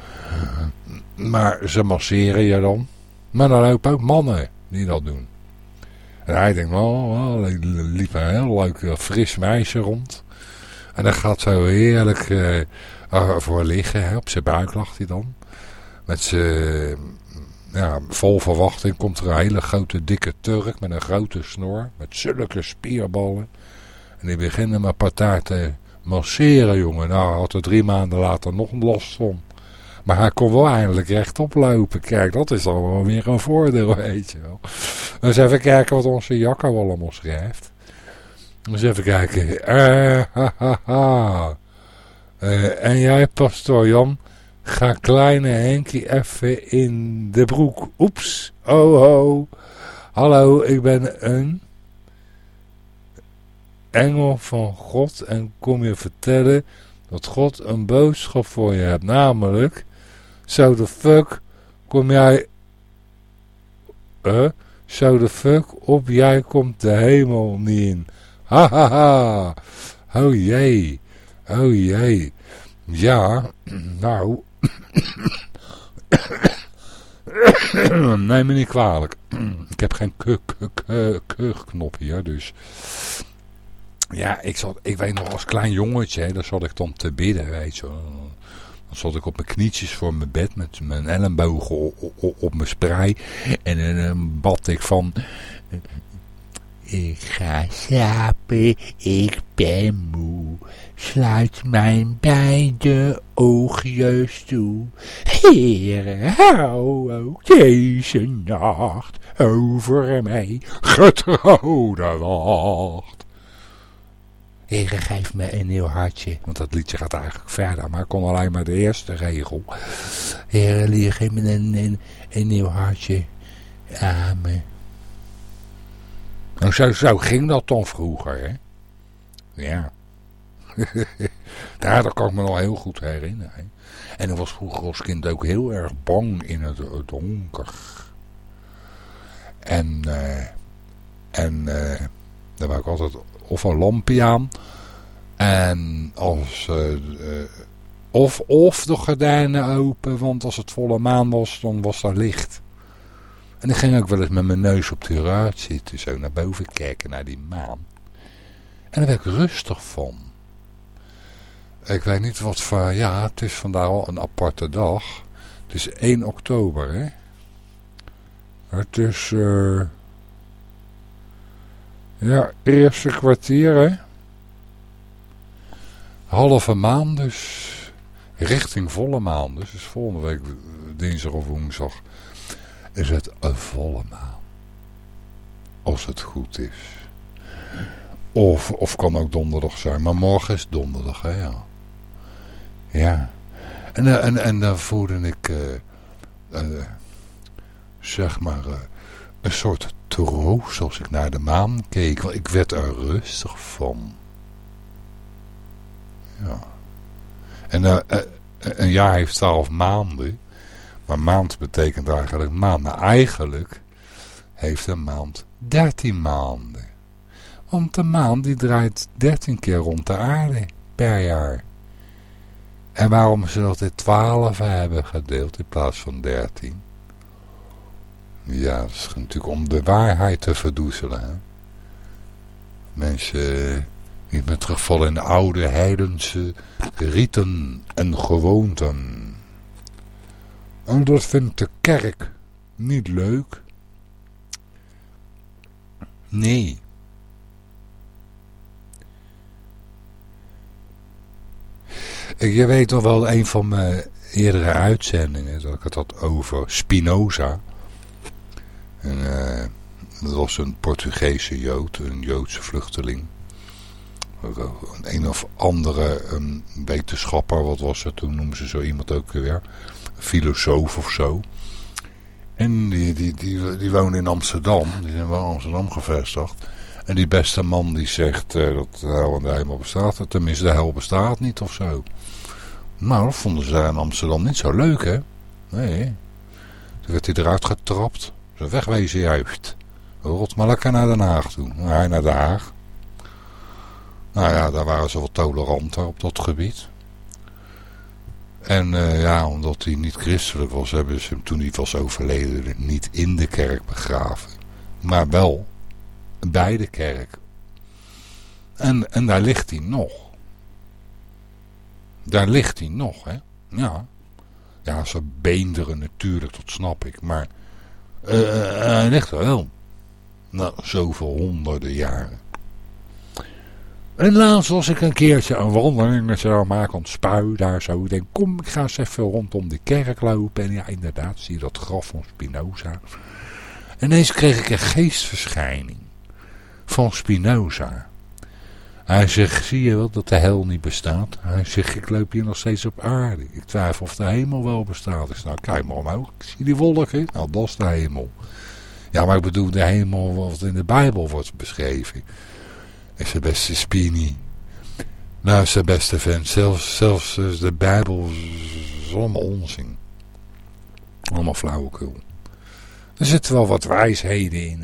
maar ze masseren je dan. Maar dan lopen ook mannen die dat doen. En hij denkt, oh, oh liep een heel leuk fris meisje rond. En dan gaat zo heerlijk uh, voor liggen. Hè. Op zijn buik lag hij dan. Met zijn ja, vol verwachting komt er een hele grote dikke Turk met een grote snor. Met zulke spierballen. En die beginnen mijn partij te masseren, jongen. Nou, had er drie maanden later nog last van. Maar hij kon wel eindelijk rechtop lopen. Kijk, dat is dan wel weer een voordeel, weet je wel. Dus even kijken wat onze Jacco allemaal schrijft. Dus even kijken. Ha. Uh, en jij, pastoor Jan, ga kleine Henkie even in de broek. Oeps, oh ho. Hallo, ik ben een engel van God en kom je vertellen dat God een boodschap voor je hebt. Namelijk, zo de fuck kom jij... Uh, zo de fuck op, jij komt de hemel niet in. Ha ha ha. Oh jee. Oh jee. Ja, nou... Neem me niet kwalijk. Ik heb geen keurknop hier, dus... Ja, ik, zat, ik weet nog als klein jongetje, dan zat ik dan te bidden, weet je Dan zat ik op mijn knietjes voor mijn bed met mijn ellebogen op, mijn sprei. En dan bad ik van... Ik ga slapen, ik ben moe. Sluit mijn beide oogjes toe. Heere, hou ook deze nacht over mij getrouwde wacht. Heere, geef me een nieuw hartje. Want dat liedje gaat eigenlijk verder, maar ik kon alleen maar de eerste regel. Heere, geef me een, een, hartje. Amen. Nou, zo, zo ging dat dan vroeger, hè? Ja. ja, dat kan ik me nog heel goed herinneren. Hè? En ik was vroeger als kind ook heel erg bang in het, donker. En, uh, en uh, daar wou ik altijd of een lampje aan. En als, uh, of, of de gordijnen open, want als het volle maan was, dan was er licht. En ik ging ook wel eens met mijn neus op de ruit zitten, zo naar boven kijken naar die maan. En daar werd ik rustig van. Ik weet niet wat voor, ja, het is vandaag al een aparte dag. Het is 1 oktober, hè. Het is, uh, ja, eerste kwartier, hè. Halve maan dus, richting volle maan. Dus volgende week dinsdag of woensdag is het een volle maan. Als het goed is. Of, of kan ook donderdag zijn. Maar morgen is donderdag, hè, ja. Ja. En, eh, en, en dan voelde ik, uh, uh, zeg maar, een soort troost als ik naar de maan keek. Want ik werd er rustig van. Ja. En een jaar heeft twaalf maanden. Maar maand betekent eigenlijk maand. Maar eigenlijk heeft een maand 13 maanden. Want de maan die draait 13 keer rond de aarde per jaar. En waarom ze dat in 12 hebben gedeeld in plaats van 13? Ja, dat is natuurlijk om de waarheid te verdoezelen. Hè? Mensen Niet meer terugvallen in de oude heidense riten en gewoonten. En dat vindt de kerk niet leuk. Nee. Je weet nog wel, een van mijn eerdere uitzendingen, dat ik het had over Spinoza. En, uh, dat was een Portugese Jood, een Joodse vluchteling. Een, een of andere een wetenschapper, wat was het, toen noemden ze zo iemand ook weer. Filosoof of zo. En die, die, die, die woonde in Amsterdam, die zijn wel in Amsterdam gevestigd. En die beste man die zegt uh, dat de hel en bestaat. Tenminste, de hel bestaat niet of zo. Nou, dat vonden ze in Amsterdam niet zo leuk, hè? Nee. Toen werd hij eruit getrapt. Wegwezen juist. Rot maar lekker naar Den Haag toe. Naar Den Haag. Nou ja, daar waren ze wat toleranter op dat gebied. En uh, ja, omdat hij niet christelijk was, hebben ze hem toen hij was overleden niet in de kerk begraven. Maar wel bij de kerk. En, en daar ligt hij nog. Daar ligt hij nog, hè. Ja. Ja, ze beenderen natuurlijk, dat snap ik. Maar uh, hij ligt er wel. Nou, zoveel honderden jaren. En laatst was ik een keertje een wandeling met maken spui daar zo. Ik denk, kom, ik ga eens even rondom de kerk lopen. En ja, inderdaad, zie je dat graf van Spinoza. En ineens kreeg ik een geestverschijning van Spinoza. Hij zegt, zie je wel dat de hel niet bestaat? Hij zegt, ik loop hier nog steeds op aarde. Ik twijfel of de hemel wel bestaat. Ik zeg, nou kijk maar omhoog, ik zie die wolken. Nou, dat is de hemel. Ja, maar ik bedoel de hemel wat in de Bijbel wordt beschreven. Ik zei, beste Spini. Nou, zijn beste vent, zelfs, zelfs de Bijbel is allemaal onzin. Allemaal flauwekul. Er zitten wel wat wijsheden in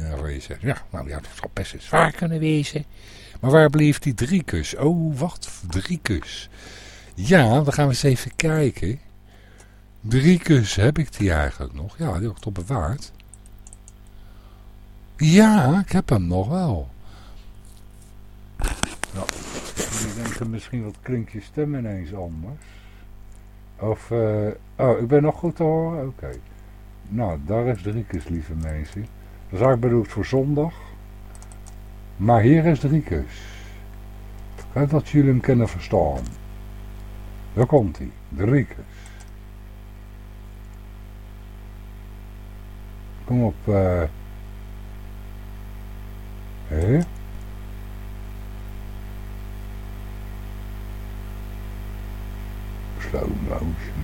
ja, nou ja, dat zou best eens waar kunnen wezen. Maar waar bleef die driekus? Oh, wat, driekus. Ja, dan gaan we eens even kijken. Driekus, heb ik die eigenlijk nog? Ja, die heb ik toch bewaard. Ja, ik heb hem nog wel. Nou, denken misschien wat klinkt je stem ineens anders. Of, uh, oh, ik ben nog goed te horen? Oké. Nou, daar is Driekus, lieve mensen. Dat is eigenlijk bedoeld voor zondag. Maar hier is Driekus. Dat jullie hem kunnen verstaan. Daar komt hij, Driekus. Kom op, eh... Hé? Slow motion.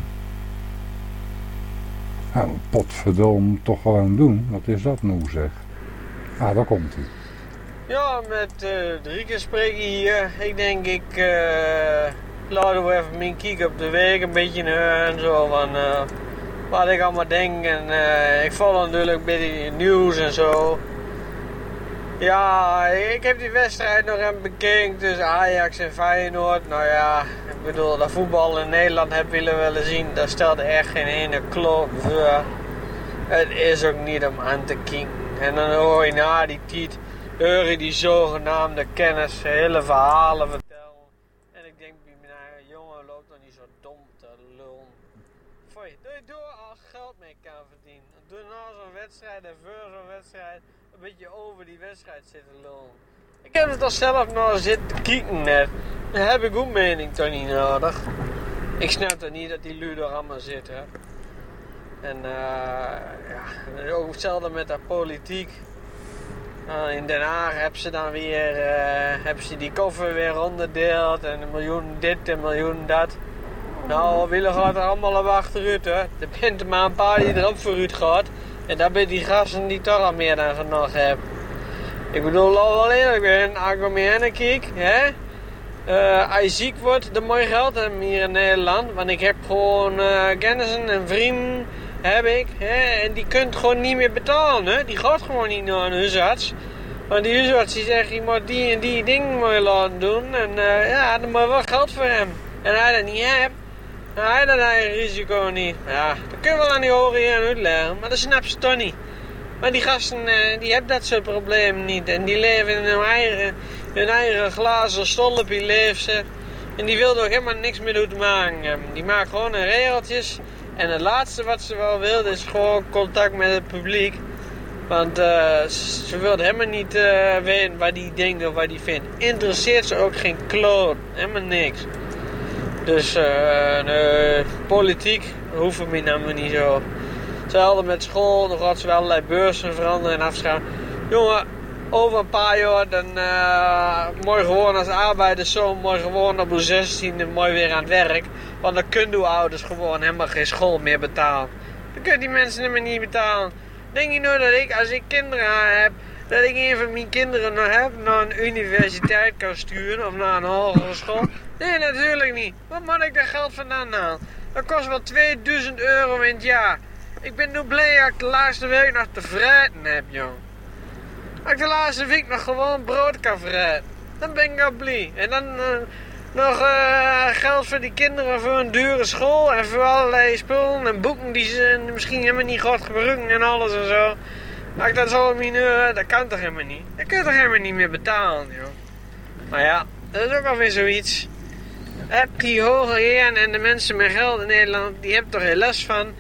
Nou, potverdom, toch gewoon doen. Wat is dat nou zeg? Ah, daar komt hij. Ja, met uh, drie keer spreken hier. Ik denk, ik uh, laten we even mijn kiek op de week een beetje en zo van uh, wat ik allemaal denk. En ik volg natuurlijk bij die nieuws en zo. Ja, ik heb die wedstrijd nog even bekeken tussen Ajax en Feyenoord. Nou ja, ik bedoel, dat voetbal in Nederland heb willen willen zien, daar stelde echt geen ene klop voor. Het is ook niet om aan te kijken. En dan hoor je na die tijd, je die zogenaamde kennis hele verhalen vertellen. En ik denk bij jongen, loopt dan niet zo dom te lullen. Doe je door als geld mee kan verdienen. Doe na zo'n wedstrijd en voor zo'n wedstrijd een beetje over die wedstrijd zitten lullen. Ik heb het al zelf nog zitten kijken net. Dan heb ik ook mening toch niet nodig. Ik snap toch niet dat die lui er allemaal zitten. En uh, ja, ook hetzelfde met de politiek. Uh, in Den Haag hebben ze dan weer uh, hebben ze die koffer weer onderdeeld en een miljoen dit en een miljoen dat. Nou, willen gaat er allemaal op achteruit, hè. Er bent maar een paar die erop vooruit gaat. En daar ben die gasten die toch al meer dan genoeg hebben. Ik bedoel, al wel eerlijk ben, als ik kijk, hè. Uh, als je ziek wordt, moet je geld hier in Nederland. Want ik heb gewoon uh, kennissen en vrienden, heb ik. Hè, en die kunt gewoon niet meer betalen. Hè. Die gaat gewoon niet naar een huisarts. Want die huisarts die zegt, je moet die en die dingen moet laten doen. En uh, ja, dan moet wel geld voor hem. En hij dat niet hebt, dan je dat eigen risico niet. Ja, dat kun je wel aan die horen hier uitleggen. Maar dat snap ze toch niet. Maar die gasten, die hebben dat soort problemen niet. En die leven in hun eigen, hun eigen glazen stolpje leeft ze. En die wil er ook helemaal niks meer doen te maken. Die maakt gewoon een regeltjes. En het laatste wat ze wel wil is gewoon contact met het publiek. Want eh, ze wil helemaal niet eh, weten wat die denkt of wat die vindt. Interesseert ze ook geen kloot. Helemaal niks. Dus nee, politiek hoeven we namelijk niet zo. Hetzelfde met school, dan gaat ze wel allerlei beurzen veranderen en afschaffen. Jongen, over een paar jaar dan eh, mooi gewoon als arbeider zo mooi gewoon op de 16e mooi weer aan het werk. Want dan kunnen uw ouders gewoon helemaal geen school meer betalen. Dan kunnen die mensen helemaal niet betalen. Denk je nou dat ik, als ik kinderen heb, dat ik een van mijn kinderen nog heb naar een universiteit kan sturen of naar een hogere school? Nee, natuurlijk niet. Waar moet ik dat geld vandaan halen? Dat kost wel 2000 euro in het jaar. Ik ben nu blij dat ik de laatste week nog te vreten heb, jong. Ik de laatste week nog gewoon brood dan ben ik al blij. En dan eh, nog eh, geld voor die kinderen voor een dure school en voor allerlei spullen en boeken die ze misschien helemaal niet goed gebruiken en alles en zo. Als ik dat zo mineur, dat kan toch helemaal niet? Dat kun je toch helemaal niet meer betalen, joh. Maar ja, dat is ook alweer zoiets. Heb die hoge heren en de mensen met geld in Nederland, die hebben toch heel last van.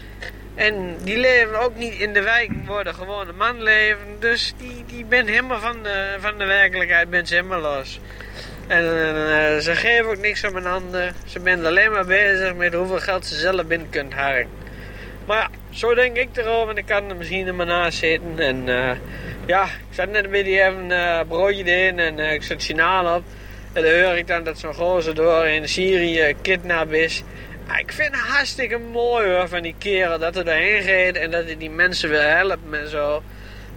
En die leven ook niet in de wijk, worden gewoon een man leven. Dus die, die bent helemaal van de, van de werkelijkheid, bent ze helemaal los. En eh, ze geven ook niks om een ander. Ze zijn alleen maar bezig met hoeveel geld ze zelf binnen kunt harken. Maar ja, zo denk ik erover. En ik kan er misschien in mijn naast zitten. En eh, ja, ik zat net een beetje even een broodje erin en eh, ik zet signaal op. En dan hoor ik dan dat zo'n gozer door in Syrië kidnap is. Ah, ik vind het hartstikke mooi hoor, van die kerel dat er doorheen gaat en dat hij die mensen wil helpen en zo.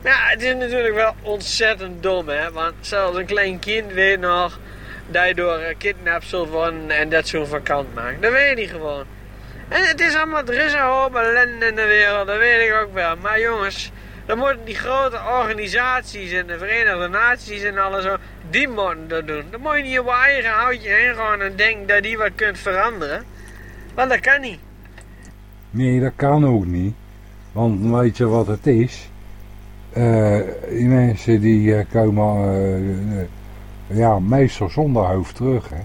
Maar ja, het is natuurlijk wel ontzettend dom hè, want zelfs een klein kind weet nog dat je door kidnapped zult en dat zo'n vakant maakt. Dat weet hij gewoon. En het is allemaal, er is ellende in de wereld, dat weet ik ook wel. Maar jongens, dan moeten die grote organisaties en de Verenigde Naties en alles zo, die moeten dat doen. Dan moet je niet op je eigen houtje heen gaan en denken dat die wat kunt veranderen. Want dat kan niet. Nee, dat kan ook niet. Want weet je wat het is? Eh, die mensen die eh, komen eh, ja, meestal zonder hoofd terug. Hè?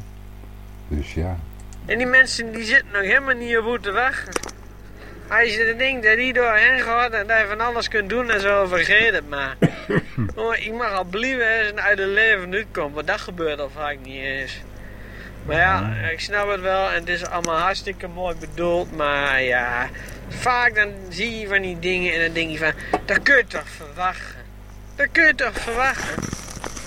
Dus ja. En die mensen die zitten nog helemaal niet op hoe te wachten. Als je denkt dat die doorheen gaat en dat je van alles kunt doen en zo, vergeet het maar. oh, ik mag al blijven eens uit het leven uitkomen, want dat gebeurt al vaak niet eens. Maar ja, ik snap het wel en het is allemaal hartstikke mooi bedoeld, maar ja, vaak dan zie je van die dingen en dan denk je van, dat kun je toch verwachten. Dat kun je toch verwachten.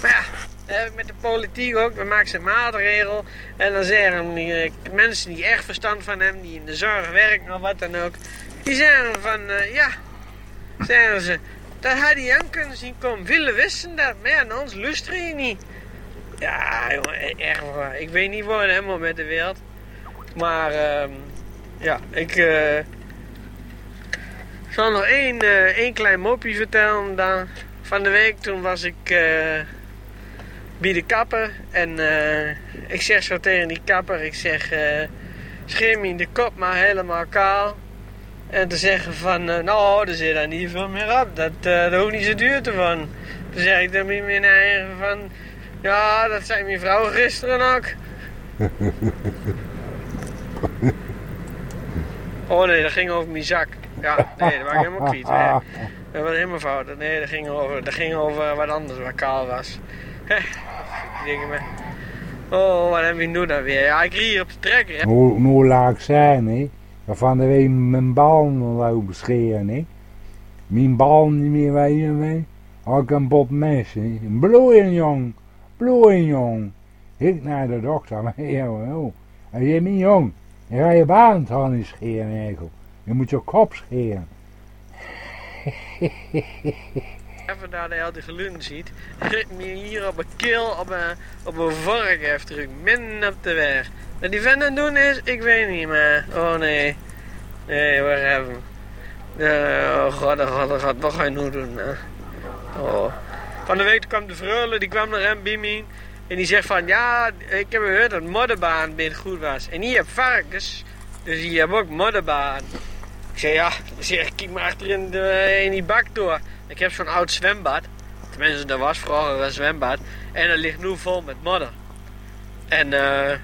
Maar ja, dat heb ik met de politiek ook. We maken ze maatregel. En dan zeggen die, eh, mensen die echt verstand van hebben, die in de zorg werken of wat dan ook. Die zeggen van, eh, ja, zeggen ze, dat had hij aan kunnen zien komen. Willen wisten dat, maar ja, ons luisteren je niet. Ja, jongen, e- echt. Ik weet niet waar helemaal met de wereld. Maar, ehm, ja, ik... eh, zal nog één, eh, één klein mopje vertellen dan. Van de week toen was ik eh, bij de kapper. En ik zeg zo tegen die kapper, ik zeg... me in de kop maar helemaal kaal. En te zeggen van, nou, er zit daar niet veel meer op. Dat, dat hoeft niet zo duur te worden. Toen zeg ik dan met mijn eigen van... Ja, dat zei mijn vrouw gisteren ook. Oh nee, dat ging over mijn zak. Ja, nee, dat was ik helemaal kwijt. Nee. Dat was helemaal fout. Nee, dat ging over, dat ging over wat anders, wat kaal was. Hè, ik denk me. Oh, wat heb ik nu dan weer? Ja, ik rie hier op de trekker. hè. Hoe, hoe laat ik zijn, hè? Van de week mijn bal wou bescheren, hè? Mijn bal niet meer hè? Had ik een bot mes, hè? Bloeien, jong. Bloeien, jong. Ik naar de dokter, maar ja, oh. Hij zei, mijn jong, je gaat je baan niet scheren. Je moet je kop scheren. Even daar de hele gelun ziet. En me hier op een keel op een, op een vork heeft druk. Min op de weg. Wat die vent aan doen is, ik weet niet maar. Oh nee. Nee, waar hebben we oh god, oh wat ga je nu doen? Oh. Van de week kwam de vreule, die kwam naar hem. En die zegt van, ja, ik heb gehoord dat modderbaan binnen goed was. En hier heb varkens, dus hier heb ook modderbaan. Ik zei, ja, ik zeg, kijk maar achter in, de, in die bak door. Ik heb zo'n oud zwembad. Tenminste, er was vroeger een zwembad. En dat ligt nu vol met modder. En eh.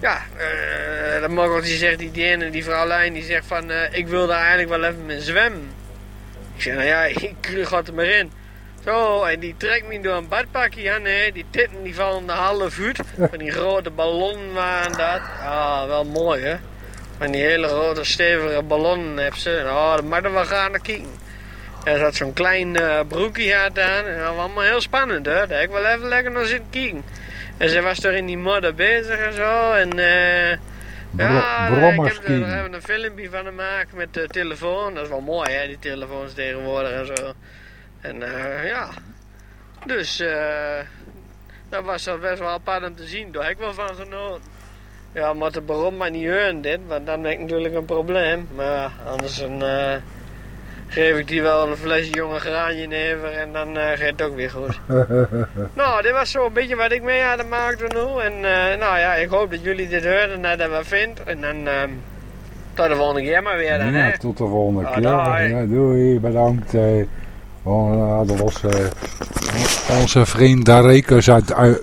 ja, eh dan mag die zegt, die, die die vrouw Lijn, die zegt van, eh, ik wil daar eigenlijk wel even mee zwemmen. Ik zeg, nou ja, ik gaat er maar in. Zo, en die trekt me door een badpakje, ja nee, die titten die vallen de half uur. Van die grote ballonnen waren dat. Ah, wel mooi hè. Van die hele grote stevige ballonnen heb ze. Oh, dat mag er wel gaan naar kijken. Er zat zo'n klein eh, broekje had aan. En dat was allemaal heel spannend hè. Daar heb ik wel even lekker naar zitten kijken. En ze was toch in die modder bezig en zo. En eh... Ja, ik heb er even een filmpje van gemaakt met de telefoon. Dat is wel mooi hè, die telefoons tegenwoordig en zo. En eh, ja, dus eh dat was wel best wel apart om te zien. Daar heb ik wel van genoten. Ja, maar de bron maar niet horen dit, want dan heb ik natuurlijk een probleem. Maar anders dan, eh, geef ik die wel een flesje jonge graanje never en dan gaat het ook weer goed. nou, dit was zo een beetje wat ik mee had gemaakt nu. En nou ja, ik hoop dat jullie dit horen en dat wat vindt. En dan ehm, tot de volgende keer maar weer dan, hè. Ja, tot de volgende Ah, keer. dag. Ja, doei, bedankt. Oh, dat was eh, onze vriend Darekus uit, uit,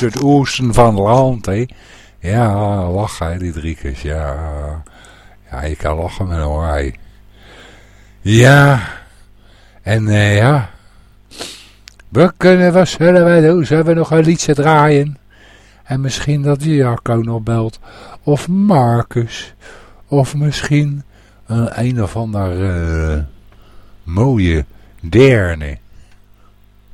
het oosten van het land. Hè. Ja, lachen hè, die driekes. Ja, ja, je kan lachen met hoor. hè. Ja, en eh, ja. We kunnen, wat zullen wij doen? Zullen we nog een liedje draaien? En misschien dat Jacco nog belt. Of Marcus. Of misschien een een of ander mooie derne.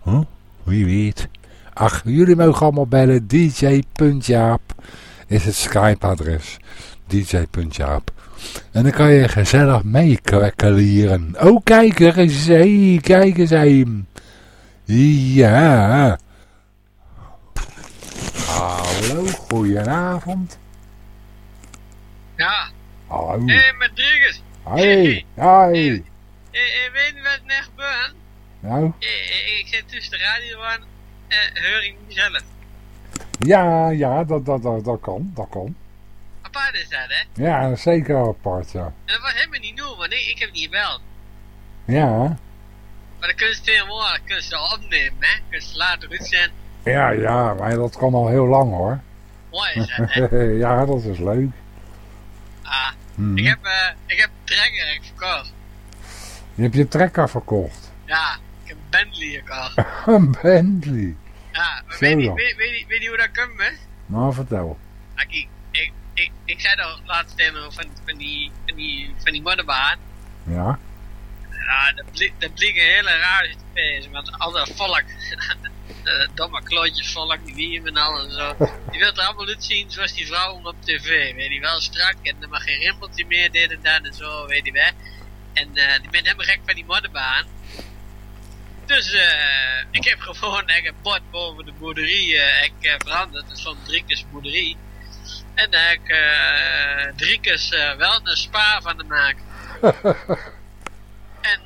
Huh? Wie weet. Ach, jullie mogen allemaal bellen. dj.jaap is het Skype-adres. dj.jaap. En dan kan je gezellig meekwekelieren. Oh, kijk er eens. Hey, kijk eens heen. Ja. Hallo, goedenavond. Ja, Hallo. hé, hey. Hey, hey. Ik weet niet wat er net. Nou, Ik, ik zit tussen de radio aan en hoor ik niet zelf. ja, ja, dat, dat, dat, dat kan, dat kan. Apart is dat, hè? Ja, zeker apart, ja. En dat was helemaal niet nieuw, want ik, ik heb niet gebeld. Ja, Maar dan kunnen ze tegenwoordig kunnen ze opnemen, hè? Kunnen ze later uitzenden. ja, ja, maar dat kan al heel lang hoor. Mooi is dat, hè? ja, dat is leuk. Ah, Mhm. ik heb, eh, ik heb ik verkocht. Je hebt je trekker verkocht. Ja, ik heb een Bentley gekocht. Een Bentley. Ja, maar weet je, weet, weet, je- weet je hoe dat komt, hè? Nou, vertel. Ik, ik, ik zei toch laatst tegen van, van die, van die, van die modderbaan. Ja, Ja, dat, bleek een hele rare situatie, want al dat volk, de domme klootjes volk, die wieven en al en zo, die wil er allemaal uitzien zoals die vrouwen op tv, weet je wel, strak en er mag geen rimpeltje meer, dit en dat en zo, weet je wel. En eh, die ben helemaal gek van die modderbaan. Dus eh, ik heb gewoon ik heb bord boven de boerderie eh, ik, veranderd, het is van Driekes boerderie. En daar heb ik Driekes eh, wel een spa van te maken. En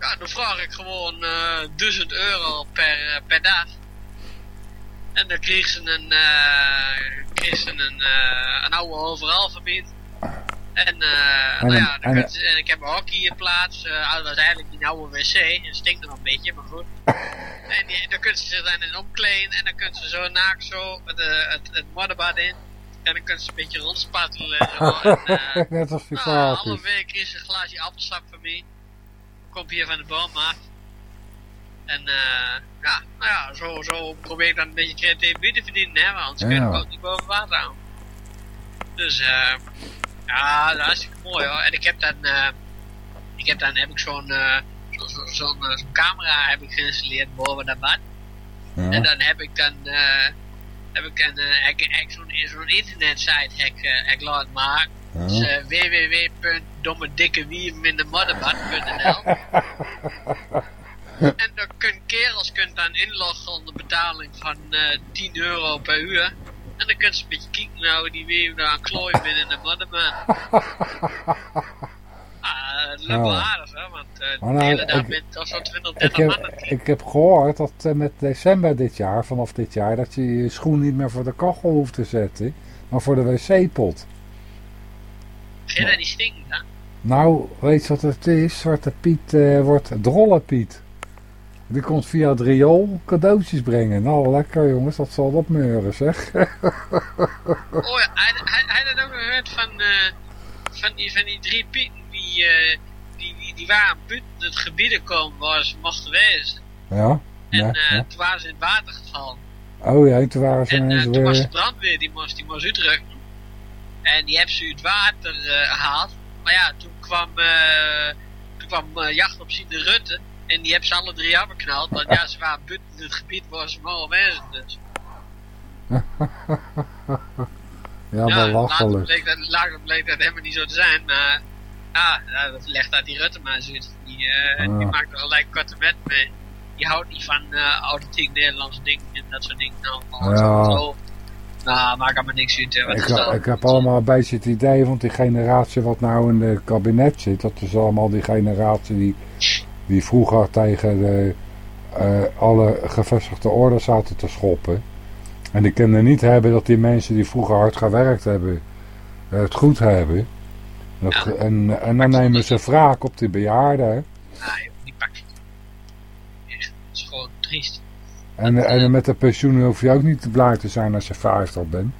ja, dan vraag ik gewoon eh 1000 euro per, per dag. En dan kreeg ze een, kreeg ze een, eh, een oude overal verbied. En, eh En nou ja, en kunt ze, en ik heb een hockeyplaats. eh dat was eigenlijk die oude wc. Het stinkt nog een beetje, maar goed. En die, dan kunnen ze zich dan in omkleden. En dan kunnen ze zo naakt zo het, eh, het, het modderbad in. En dan kunnen ze een beetje rondspattelen. en zo. En, net als die nou, alle week is een glaasje appelsap van mij. Komt hier van de boom af. En eh ja, nou ja, zo, zo probeer ik dan een beetje creativiteit te verdienen, hè, want anders Ja. kun je het ook niet boven water houden. Dus eh ja, dat is hartstikke mooi hoor. En ik heb dan, eh ik heb dan heb ik zo'n zo, zo, zo'n zo'n camera heb ik geïnstalleerd boven dat bad. En dan heb ik dan, eh heb ik dan zo'n zo'n internetsite heb, ik, ik laten maken. Ja. eh, www.dommedikkewiemindermodderbad.nl En dan kunnen kerels kunt dan inloggen onder betaling van eh 10 euro per uur. En dan kunnen ze een beetje kijken naar hoe die weer daar aan klooien binnen in de modderbaan. Ah, het lukt wel aardig hè, want Maar de nou, hele dag ik- met zo'n 20, Ik 30 heb, man aan het ik heb gehoord dat eh, met december dit jaar, vanaf dit jaar, dat je je schoen niet meer voor de kachel hoeft te zetten, maar voor de wc-pot. Ga je dat niet stinken dan? Nou, weet je wat het is? Zwarte Piet eh, wordt Drolle Piet. Die komt via het riool cadeautjes brengen. Nou, lekker jongens, dat zal wat meuren zeg. Oh ja, hij, had ook gehoord van, eh, van, die, van die drie pieten die, eh, die, die, die waren buiten het gebied komen waar ze mochten wezen. Ja, En ja, eh, ja. toen waren ze in het water gevallen. Oh ja, toen waren ze En toen was de weer... brandweer, die moest, die moest uitrukken. En die hebben ze uit het water eh, gehaald. Maar ja, toen kwam, toen kwam jacht op Sien de Rutte. En die hebben ze alle drie afgeknald. Want ja, ze waren buiten het gebied waar ze mogen wezen. Dus. Ja, Ja, wel later lachelijk. bleek, dat, later bleek dat helemaal niet zo te zijn, maar ja, ja, dat legt daar die Rutte maar uit. Die, eh, Ah. die maakt er gelijk korte met mee. Die houdt niet van oude ting, Nederlandse dingen en dat soort dingen. Nou, Ja. zo. Nou, maakt allemaal niks uit. hè, Wat Ik, ik heb allemaal een beetje het idee, want die generatie wat nou in het kabinet zit, dat is allemaal die generatie die, die vroeger tegen de, eh, alle gevestigde orde zaten te schoppen. En die kunnen niet hebben dat die mensen die vroeger hard gewerkt hebben, het goed hebben. Dat, Ja. en, en dan nemen ze wraak op die bejaarden. joh, die het. Echt, Het is gewoon triest. En, en met de pensioen hoef je ook niet te blij te zijn als je 50 bent.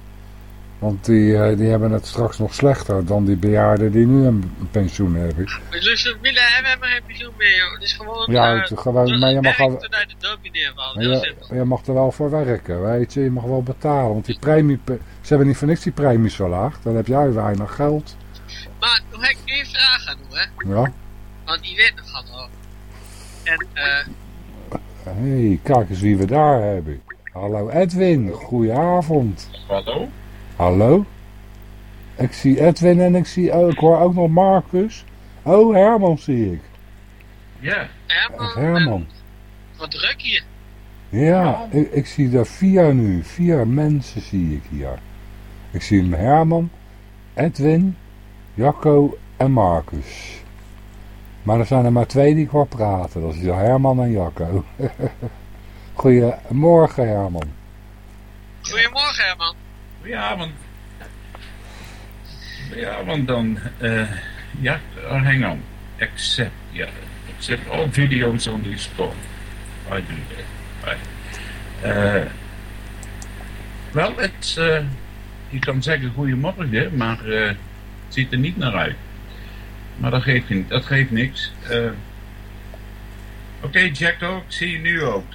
Want die, eh, die hebben het straks nog slechter dan die bejaarden die nu een pensioen hebben. Dus we willen hebben geen pensioen meer, joh. Het is gewoon... Ja, eh, het, gewoon, maar je mag, al, uit de maar Heel je, mag er wel voor werken, weet je. Je mag wel betalen, want die premie, ze hebben niet voor niks die premies verlaagd. Dan heb jij weinig geld. Maar toen heb ik één vraag aan doen, hè. Ja. Want die weet nog al over. En, eh... Hé, hey, kijk eens wie we daar hebben. Hallo Edwin, goedenavond. Hallo? Hallo? Ik zie Edwin en ik, zie, oh, ik hoor ook nog Marcus. Oh, Herman zie ik. Ja, Herman, Herman. eh, wat druk hier. Ja, ik, ik zie er vier nu. Vier mensen zie ik hier. Ik zie hem Herman, Edwin, Jacco en Marcus. Maar er zijn er maar twee die ik hoor praten. Dat is Herman en Jacco. Goedemorgen Herman. Goedemorgen, Herman. Ja, want... Ja, want dan... eh ja, oh, hang on. Accept, ja. Accept all videos on this call. I do that. Right. Eh, wel, het... eh, je kan zeggen goedemorgen, maar eh, het ziet er niet naar uit. Maar dat geeft, dat geeft niks. Oké, Jacko, ik zie je nu ook.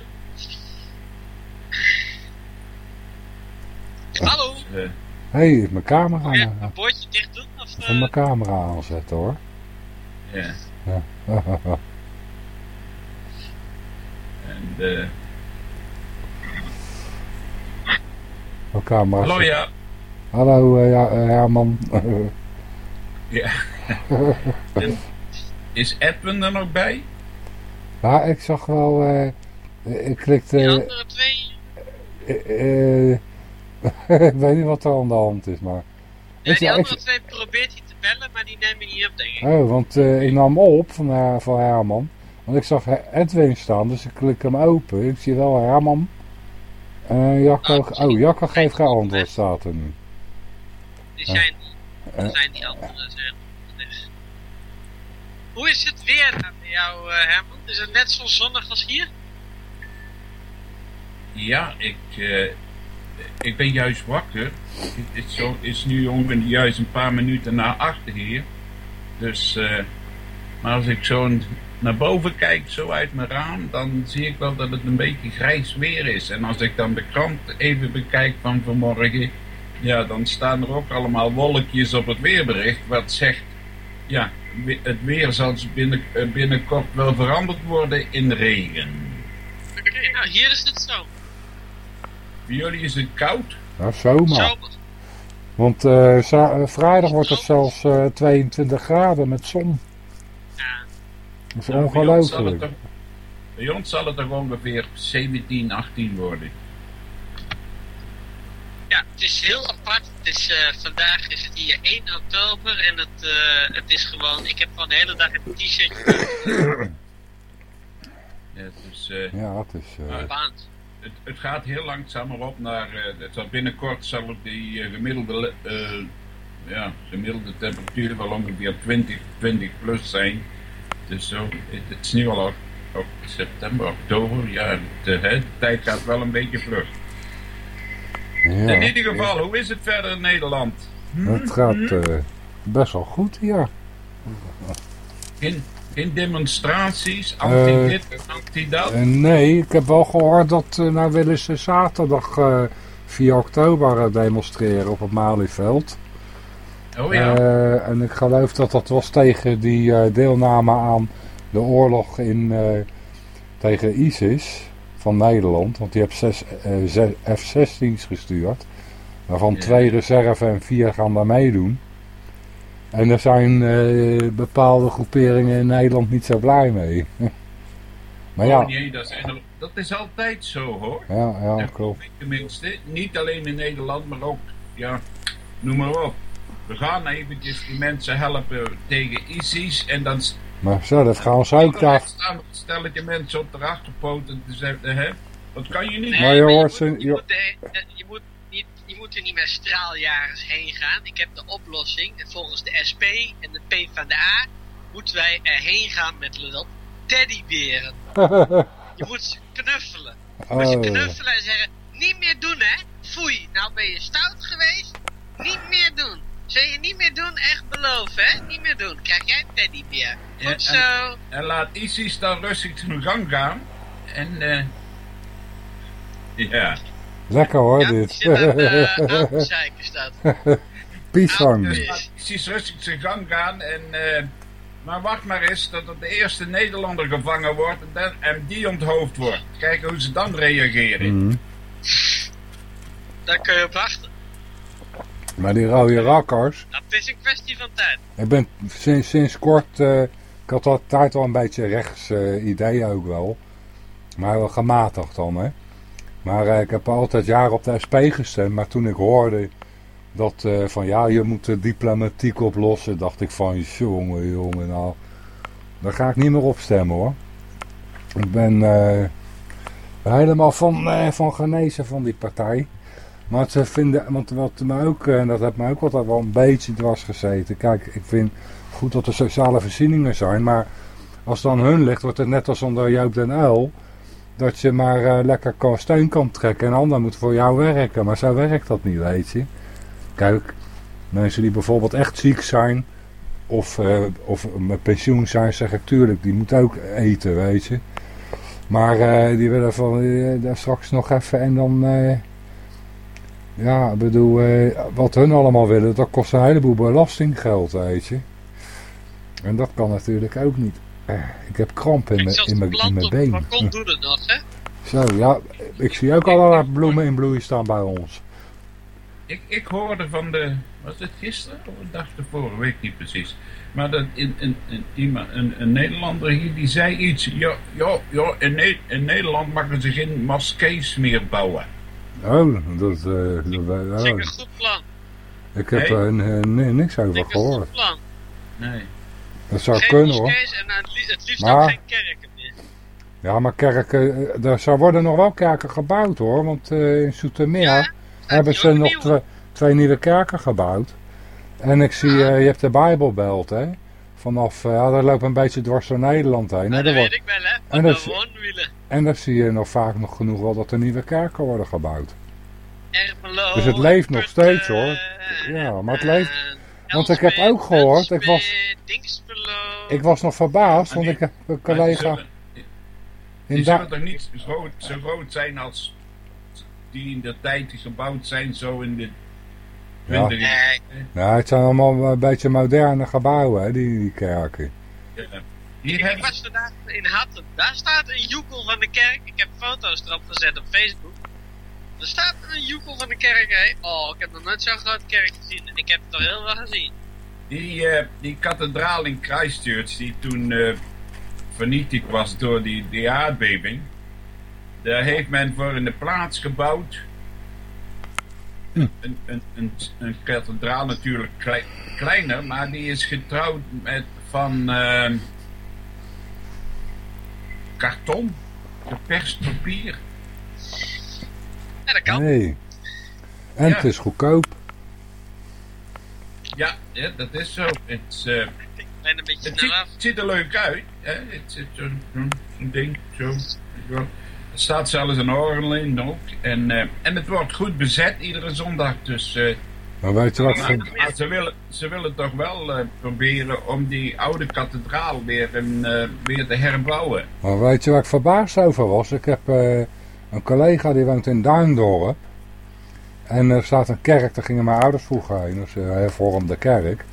Hallo. Eh, Hé, hey, is mijn camera aan. een bordje dicht doen? Of, Even eh, mijn camera aanzetten hoor. ja. Ja. En, eh, mijn camera. hallo ja. Hallo eh, ja, eh, Herman. ja. Is Edwin er nog bij? ja, ik zag wel... eh, ik klikte... die andere twee... Eh, eh, ik weet niet wat er aan de hand is, maar... Ja, Ik- die andere twee probeert hij te bellen, maar die nemen niet op, denk ik. Oh, want eh, ik nam op van, Her- van Herman. Want ik zag Edwin staan, dus ik klik hem open. Ik zie wel Herman. Eh Jacco, Oh, oh, Jacco geeft geen antwoord, staat er nu. Die zijn, die zijn die andere, zeg. Dus. Hoe is het weer bij jou, eh, Herman? Is het net zo zonnig als hier? Ja, ik, eh, ik ben juist wakker. Het is, nu ongeveer juist een paar minuten na achter hier. Dus, eh, maar als ik zo naar boven kijk, zo uit mijn raam, dan zie ik wel dat het een beetje grijs weer is. En als ik dan de krant even bekijk van vanmorgen, ja, dan staan er ook allemaal wolkjes op het weerbericht, wat zegt, ja, het weer zal binnen, eh, binnenkort wel veranderd worden in regen. Oké, nou hier is het zo. Bij jullie is het koud. Ja, zomaar. Zomer. Want eh, eh, vrijdag wordt het zelfs eh, 22 graden met zon. Ja, Dat is Nou, bij ons zal het ongelooflijk. Bij ons zal het toch ongeveer 17, 18 worden. ja, het is heel apart. Het is, eh, vandaag is het hier 1 oktober en het, eh, het is gewoon... Ik heb gewoon de hele dag een t-shirt Ja, dus, eh, Ja, het is... eh, het, het gaat heel langzamer op naar... eh, het zal binnenkort zal het die eh, gemiddelde, eh, ja, gemiddelde temperatuur wel ongeveer 20, 20 plus zijn. Dus zo, het, het is nu al op september, oktober. Ja, de, hè, de tijd gaat wel een beetje vlug. In Ja, ieder geval, hoe is het verder in Nederland? het gaat eh, best wel goed hier. Geen, geen demonstraties, anti-dit, anti-dat? Eh, nee, ik heb wel gehoord dat uh, nou willen ze zaterdag eh 4 oktober eh, demonstreren op het Malieveld. Oh ja. Eh, en ik geloof dat dat was tegen die eh, deelname aan de oorlog in, eh, tegen ISIS van Nederland. Want die heeft zes eh, ze- F-16's gestuurd. Waarvan Ja. twee reserve en vier gaan daar meedoen. En er zijn eh, bepaalde groeperingen in Nederland niet zo blij mee. maar ja, Oh nee, dat is, dat is altijd zo hoor. ja, ja, Dat klopt. Tenminste, niet alleen in Nederland, maar ook, ja, noem maar op. We gaan eventjes die mensen helpen tegen ISIS en dan Maar zo, dat gaan ze ook daar. staan een stelletje mensen op de achterpoten te zeggen, hè? Dat kan je niet. Nee, Maar je maar hoort je, moet, ze- je, je- moet, je, moet er niet met straaljagers heen gaan. Ik heb de oplossing. En volgens de SP en de PvdA moeten wij erheen gaan met teddyberen. Je moet ze knuffelen. Als je Oh, knuffelen en zeggen, niet meer doen hè. Foei, nou ben je stout geweest. Niet meer doen. Zul je niet meer doen, echt beloven hè. Niet meer doen. Krijg jij een teddybeer. Ja, Goed en- zo. En laat ISIS dan rustig zijn gang gaan. En, eh. ja. Lekker hoor Ja, dit. zit aan de aanzeiken staat. Pisang. ISIS rustig zijn gang gaan en. eh, maar wacht maar eens dat er de eerste Nederlander gevangen wordt en, dan, en die onthoofd wordt. Kijken hoe ze dan reageren. Mhm. Daar kun je op wachten. Maar die rode rakkers. Dat is een kwestie van tijd. Ik ben sinds, sinds kort, eh, ik had altijd al een beetje rechts eh, ideeën ook wel. Maar wel gematigd dan, hè. Maar eh, ik heb altijd jaren op de SP gestemd. Maar toen ik hoorde dat eh, van ja, je moet de diplomatiek oplossen, dacht ik van jongen, jongen, nou, daar ga ik niet meer op stemmen hoor. Ik ben eh, helemaal van, van genezen van die partij. Maar ze vinden, want wat me ook, en dat heeft me ook altijd wel een beetje dwars gezeten. Kijk, ik vind goed dat er sociale voorzieningen zijn, maar als aan hun ligt, wordt het net als onder Joop den Uil. Dat je maar eh, lekker kan, steun kan trekken en ander moet voor jou werken. Maar zo werkt dat niet, weet je. Kijk, mensen die bijvoorbeeld echt ziek zijn, of, eh, of met pensioen zijn, zeg ik tuurlijk, die moeten ook eten, weet je. Maar eh, die willen van daar straks nog even en dan... ja, ik bedoel, wat hun allemaal willen, dat kost een heleboel belastinggeld, weet je. En dat kan natuurlijk ook niet. Eh, ik heb kramp in mijn in mijn- mijn been. het nog, hè? Zo, ja, ik zie ook allerlei bloemen in bloei staan bij ons. Ik, ik hoorde van de. Was het gisteren of de dag ervoor? Weet ik niet precies. Maar dat in, in, in, iemand, een, een Nederlander hier die zei iets. Ja, ja, ja in, Ne- in Nederland mogen ze geen moskees meer bouwen. Oh, dat, eh, dat, Dat vind oh, ik een goed plan. ik heb er eh, ni- niks Dat over gehoord. goed plan. Nee. Dat zou Geen kunnen hoor. en het, li- het liefst Maar- ook geen kerken meer. Ja, maar kerken, eh, er zou worden nog wel kerken gebouwd hoor. Want eh, in Soetermeer Ja, hebben ze nog twee, twee nieuwe kerken gebouwd. En ik zie, eh, je hebt de Bijbelbelt hè. Vanaf, ja, dat loopt een beetje dwars door Nederland heen. Hè. dat weet wordt- ik wel, hè? en Van dat de is- woonwielen. En dan zie je nog vaak nog genoeg wel dat er nieuwe kerken worden gebouwd. Ermelo. Dus het leeft nog steeds, hoor. Ja, maar het leeft. Want ik heb ook gehoord, ik was-. Ik was nog verbaasd, want die- ik heb een die collega die in zullen toch niet zo groot, zo groot zijn als die in de tijd gebouwd zijn, zo in de Ja. 20 Nee, Nou, het zijn allemaal een beetje moderne gebouwen, hè, die, die kerken. Ja. ik, Hier ik hebben was vandaag in Hatten. Daar staat een joekel van de kerk. Ik heb foto's erop gezet op Facebook. Er staat een joekel van de kerk, hè. Oh, ik heb nog nooit zo'n grote kerk gezien. En ik heb het er heel wel gezien. Die, eh, die kathedraal in Christchurch, die toen eh, vernietigd was door die, die aardbeving, daar heeft men voor in de plaats gebouwd. Een, een, een, een kathedraal natuurlijk klei- kleiner, maar die is getrouwd met van eh, karton, geperst papier. Ja, dat kan. Nee. En Ja. het is goedkoop. Ja, ja dat is zo. Het, eh, Ben een beetje Het ziet, ziet er leuk uit. Hè? Het zit zo'n ding. Zo. Er staat zelfs een orgel in ook. En, eh, en het wordt goed bezet iedere zondag. Dus eh, Maar weet je wat maar, voor... maar ze, willen, ze willen toch wel eh, proberen om die oude kathedraal weer, een, weer te herbouwen. Maar weet je waar ik verbaasd over was? Ik heb eh, een collega die woont in Duindorp. En er staat een kerk, daar gingen mijn ouders vroeger heen. Is een hervormde kerk.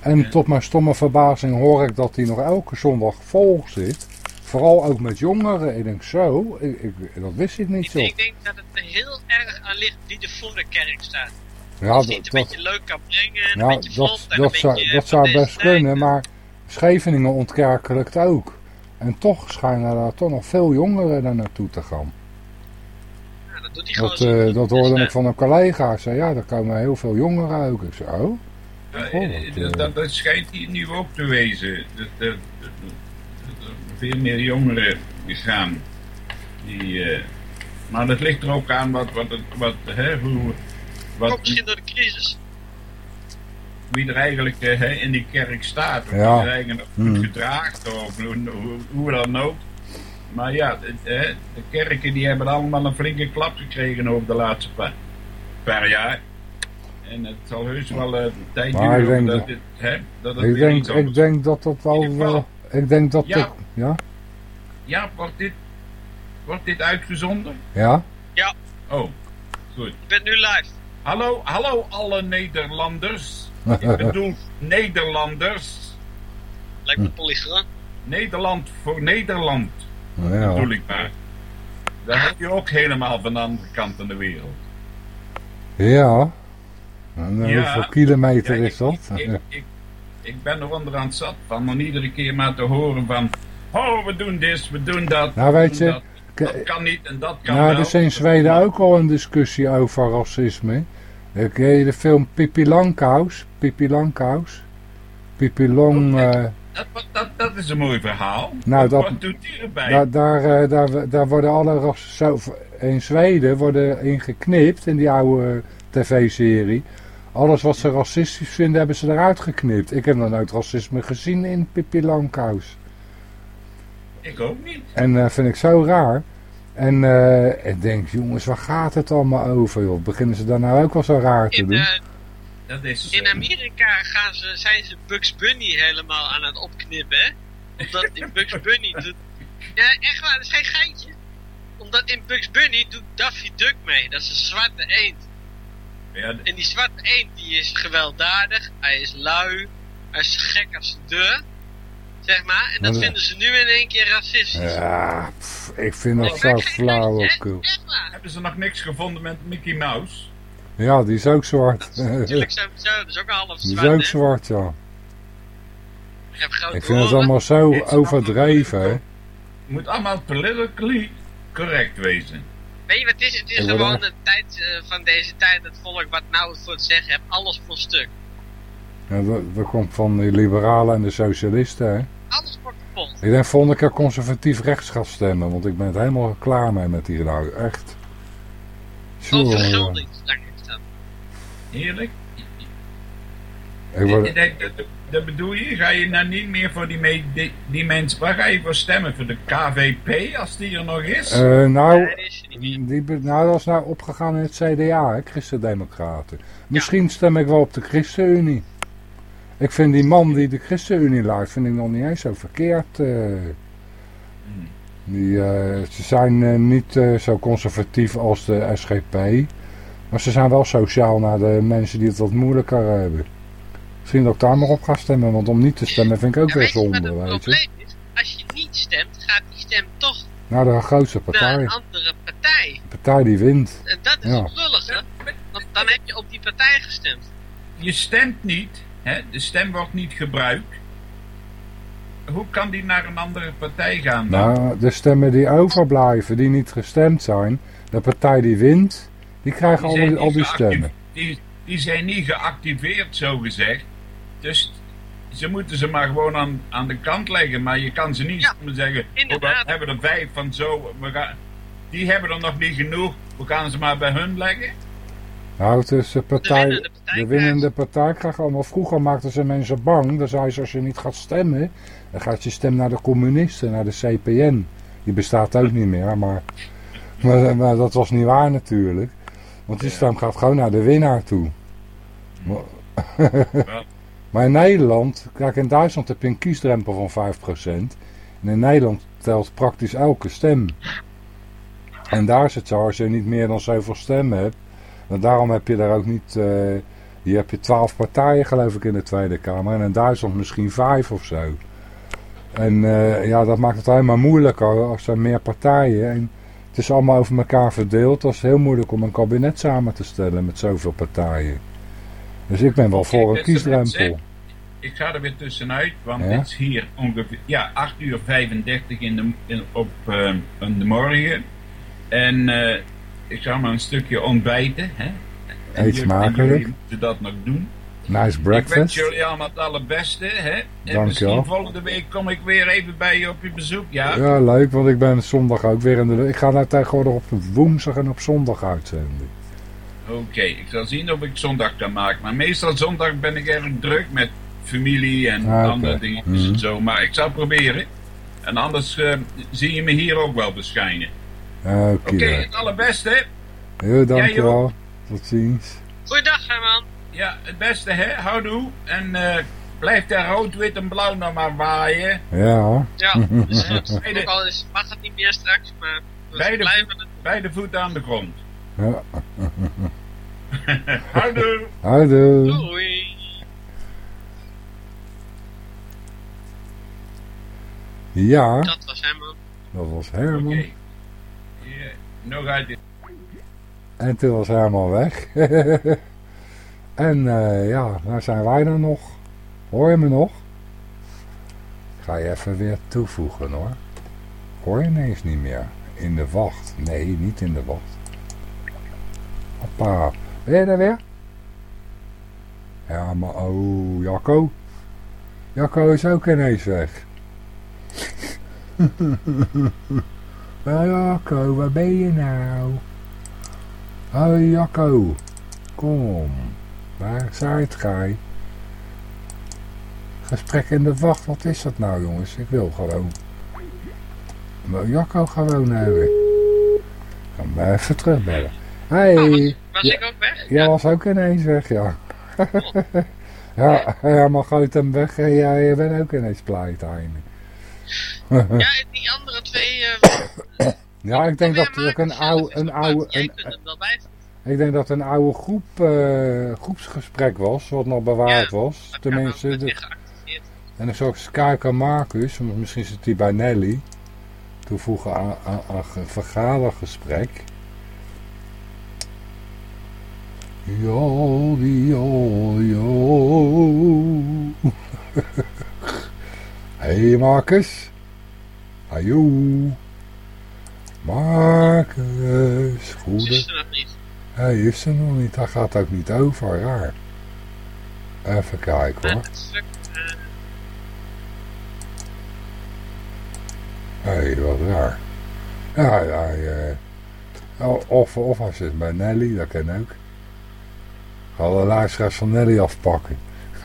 En Ja. tot mijn stomme verbazing hoor ik dat die nog elke zondag vol zit. Vooral ook met jongeren. Ik denk zo, ik, ik, dat wist ik niet Ik, zo. ik denk dat het heel erg aan ligt wie er voor de kerk staat. Ja, dat, een beetje leuk kan brengen, en ja, een beetje dat, dat, een zou, beetje dat van zou best kunnen, maar Scheveningen ontkerkelijkt ook. En toch schijnen daar toch nog veel jongeren daar naartoe te gaan. Dat doet hij gewoon Dat, zo eh, dat Dus, hoorde eh, ik van een collega. Zei, ja, daar komen heel veel jongeren ook. Ik zei, oh. Oh, eh, dat, eh, dat, dat schijnt hier nu ook te wezen. Dat, dat, dat- dat er veel meer jongeren gaan. Die, eh, maar dat ligt er ook aan wat, wat, het- wat, hè, hoe, Komt wat, misschien door de crisis. wie er eigenlijk eh, hè, in die kerk staat. Of Ja. wie er eigenlijk goed Hmm. gedraagt, of hoe, hoe, hoe dan ook. Maar ja, hè, de kerken die hebben allemaal een flinke klap gekregen over de laatste paar, paar jaar. En het zal heus wel eh, een tijd Maar ik duren denk dat, dat- dit, hè, dat het Ik weer denk, ik denk dat dat wel... Wel- ik denk dat... Ja. ik- ja? Ja, wordt dit, wordt dit uitgezonden? Ja? Oh, goed. Je bent nu live. Hallo, hallo alle Nederlanders. Ik bedoel Nederlanders. Lijkt me polygoon. Nederland voor Nederland, Ja. bedoel ik maar. Daar heb je ook helemaal van de andere kant van de wereld. Ja. En, eh, Ja. hoeveel kilometer Ja, is dat? Ik, ik, ik, ik ben er onderhand zat van om iedere keer maar te horen van... Oh, we doen dit, we doen dat. Nou, weet je, Dat, dat kan niet en dat kan Nou, wel. er is in Zweden ook al een discussie over racisme. Eh, Ken je de film Pippi Langkous? Pippi Langkous? Pippi Long... Eh, Dat, dat, dat, is een mooi verhaal. Nou, wat, dat- wat doet die erbij? daar, daar, eh, daar, daar worden alle In Zweden worden ingeknipt in die oude tv-serie. Alles wat ze racistisch vinden, hebben ze eruit geknipt. Ik heb nog nooit racisme gezien in Pippi Langkous. Ik ook niet. En dat vind ik zo raar. En eh, ik denk, jongens, waar gaat het allemaal over? Joh? Beginnen ze daar nou ook wel zo raar te In, doen? Dat is... in Amerika gaan ze, zijn ze Bugs Bunny helemaal aan het opknippen, hè? Omdat in Bugs Bunny doet... Ja, echt waar, dat is geen geintje. Omdat in Bugs Bunny doet Daffy Duck mee. Dat is een zwarte eend. ja, En die zwarte eend die is gewelddadig, hij is lui, hij is gek als de deur. Zeg maar, en dat vinden ze nu in één keer racistisch. Ja, pff, ik vind dat zo flauwekul. Waar. hebben ze nog niks gevonden met Mickey Mouse? Ja, die is ook zwart. Natuurlijk sowieso, dat is ook een half Die is zwart, ook zwart, ja. Ik heb grote Ik vind het allemaal zo is overdreven, hè. allemaal- moet allemaal politically correct wezen. Weet je wat het is? Het is gewoon de tijd eh, van deze tijd, het volk wat nou het voor het zeggen heeft, alles voor stuk. Ja, dat, dat komt van de liberalen en de socialisten, hè. Alles wordt kapot. Ik denk volgende keer conservatief rechts gaan stemmen, want ik ben het helemaal klaar mee met die nou, echt. Tjonge, Overgulding, daar heeft dat. Heerlijk. Ik word, Dat, dat, dat- dat bedoel je? Ga je nou niet meer voor die, me- die, die mensen... Waar ga je voor stemmen? Voor de KVP, als die er nog is? Eh, Nee, nou, is die, nou, dat is nou opgegaan in het CDA, hè, Christen-Democraten. Misschien stem ik wel op de ChristenUnie. Ik vind die man die de ChristenUnie laat, vind ik nog niet eens zo verkeerd. eh. Hmm. Die, eh, ze zijn niet eh, zo conservatief als de SGP. Maar ze zijn wel sociaal naar de mensen die het wat moeilijker hebben. Misschien dat ik daar maar op ga stemmen, want om niet te stemmen vind ik ook Ja, weer weet je wat zonde, het weet je. probleem is? Als je niet stemt, gaat die stem toch Nou, de grootste naar partij. een andere partij. De partij die wint. En dat is Ja. het lullige. Want dan heb je op die partij gestemd. Je stemt niet. Hè? De stem wordt niet gebruikt. Hoe kan die naar een andere partij gaan dan? Nou, de stemmen die overblijven, die niet gestemd zijn, de partij die wint, die krijgen al die, al stemmen. Die, die zijn niet geactiveerd, zo gezegd. Dus ze moeten ze maar gewoon aan, aan de kant leggen. Maar je kan ze niet Ja, zomaar zeggen, oh, we inderdaad. hebben er vijf van zo. We gaan, die hebben er nog niet genoeg. We gaan ze maar bij hun leggen. Nou, het is de partij, winnende partij de winnende partij krijgt allemaal. Vroeger maakten ze mensen bang. Dan zei ze als je niet gaat stemmen, dan gaat je stem naar de communisten, naar de CPN. Die bestaat ook niet meer, maar, maar, maar dat was niet waar natuurlijk. Want die stem gaat gewoon naar de winnaar toe. Maar, maar in Nederland, kijk in Duitsland heb je een kiesdrempel van 5%. En in Nederland telt praktisch elke stem. En daar is het zo, als je niet meer dan zoveel stemmen hebt. En daarom heb je daar ook niet... eh, hier heb je 12 partijen geloof ik in de Tweede Kamer. En in Duitsland misschien 5 of zo. En eh, ja, dat maakt het helemaal moeilijker als er meer partijen. En het is allemaal over elkaar verdeeld. Dat is heel moeilijk om een kabinet samen te stellen met zoveel partijen. Dus ik ben wel voor een kiesdrempel. Ik ga er weer tussenuit, want Ja? het is hier ongeveer ja, 8 uur 35 in de, in, op in de morgen. En eh, ik ga maar een stukje ontbijten. Hè? En Eet smakelijk. jullie moeten dat nog doen. Nice Ik wens breakfast. jullie allemaal het allerbeste. Hè? En Dankjewel. misschien volgende week kom ik weer even bij je op je bezoek. Ja? Ja, leuk, want ik ben zondag ook weer in de... Ik ga nou tegenwoordig op woensdag en op zondag uitzenden. Oké, ik zal zien of ik zondag kan maken. Maar meestal zondag ben ik erg druk met familie en Ah, andere dingen Mhm. en zo. Maar ik zal proberen. En anders eh, zie je me hier ook wel verschijnen. Oké, Oké, het allerbeste. heel dankjewel. Tot ziens. Goeiedag, Herman. Ja, het beste hè. Houdoe. En eh, blijf daar rood, wit en blauw nog maar waaien. Ja, hoor. Ja, dus. Ook al is, mag het niet meer straks, maar we Beide- blijven het. Beide voeten aan de grond. ja. Houdoe. Houdoe. Doei. Ja, Dat was Herman. dat was Oké. Herman. Ja, nog uit dit. En toen was Herman weg. En eh, ja, waar zijn wij dan nog? Hoor je me nog? Ik ga je even weer toevoegen hoor. Hoor je ineens niet meer. In de wacht. Nee, niet in de wacht. Hoppa. Ben je er weer? Ja, maar oh, Jacco. Jacco is ook ineens weg. Wel Jacco, waar ben je nou? Hoi Jacco, kom. Waar gij? Gesprek in de wacht, wat is dat nou jongens? Ik wil gewoon. Maar Jacco gewoon hebben. Ik kan me even terugbellen. Hey, Oh, was was Ja. ik ook weg? jij was ook ineens weg, ja. ja, ja, maar gooit hem weg en jij bent ook ineens pleiteinde. Ja, die andere twee... eh Ja, ik denk dat ik een maar oude, een oude. Jij een, kunt wel. Ik denk dat het een oude groep, eh, groepsgesprek was, wat nog bewaard Ja, was. Dat Tenminste, weer geactiveerd. en dan zag en Marcus, misschien zit hij bij Nelly, toevoegen aan, aan, aan een vergadergesprek. Jo, jo, jo. Hey Marcus. Ajo. Marcus. Goede. is er nog niet. Hij is er nog niet, hij gaat ook niet over, raar. Even kijken hoor. Hé, hey, wat raar. Ja, hij, eh, oh, of, of hij zit bij Nelly, dat kan ook. Ik ga de luisteraars van Nelly afpakken.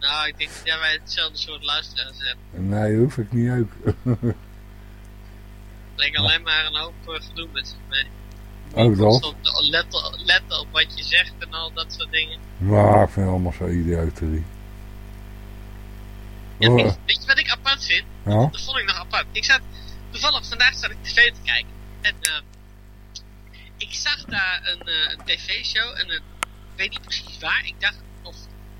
nou, ik denk dat jij wij hetzelfde soort luisteraars hebben. Nee, hoef ik niet ook. Ik denk alleen maar een hoop eh, gedoe met zich mee. Ook dat? Letten, letten op wat je zegt en al dat soort dingen. Maar ik vind het allemaal zo idioterie. Ja, Oh, weet, weet je wat ik apart vind? ja? Dat vond ik nog apart. Ik zat, toevallig vandaag zat ik tv te kijken. En eh, ik zag daar een, eh, een tv-show. En een, ik weet niet precies waar. Ik dacht, of,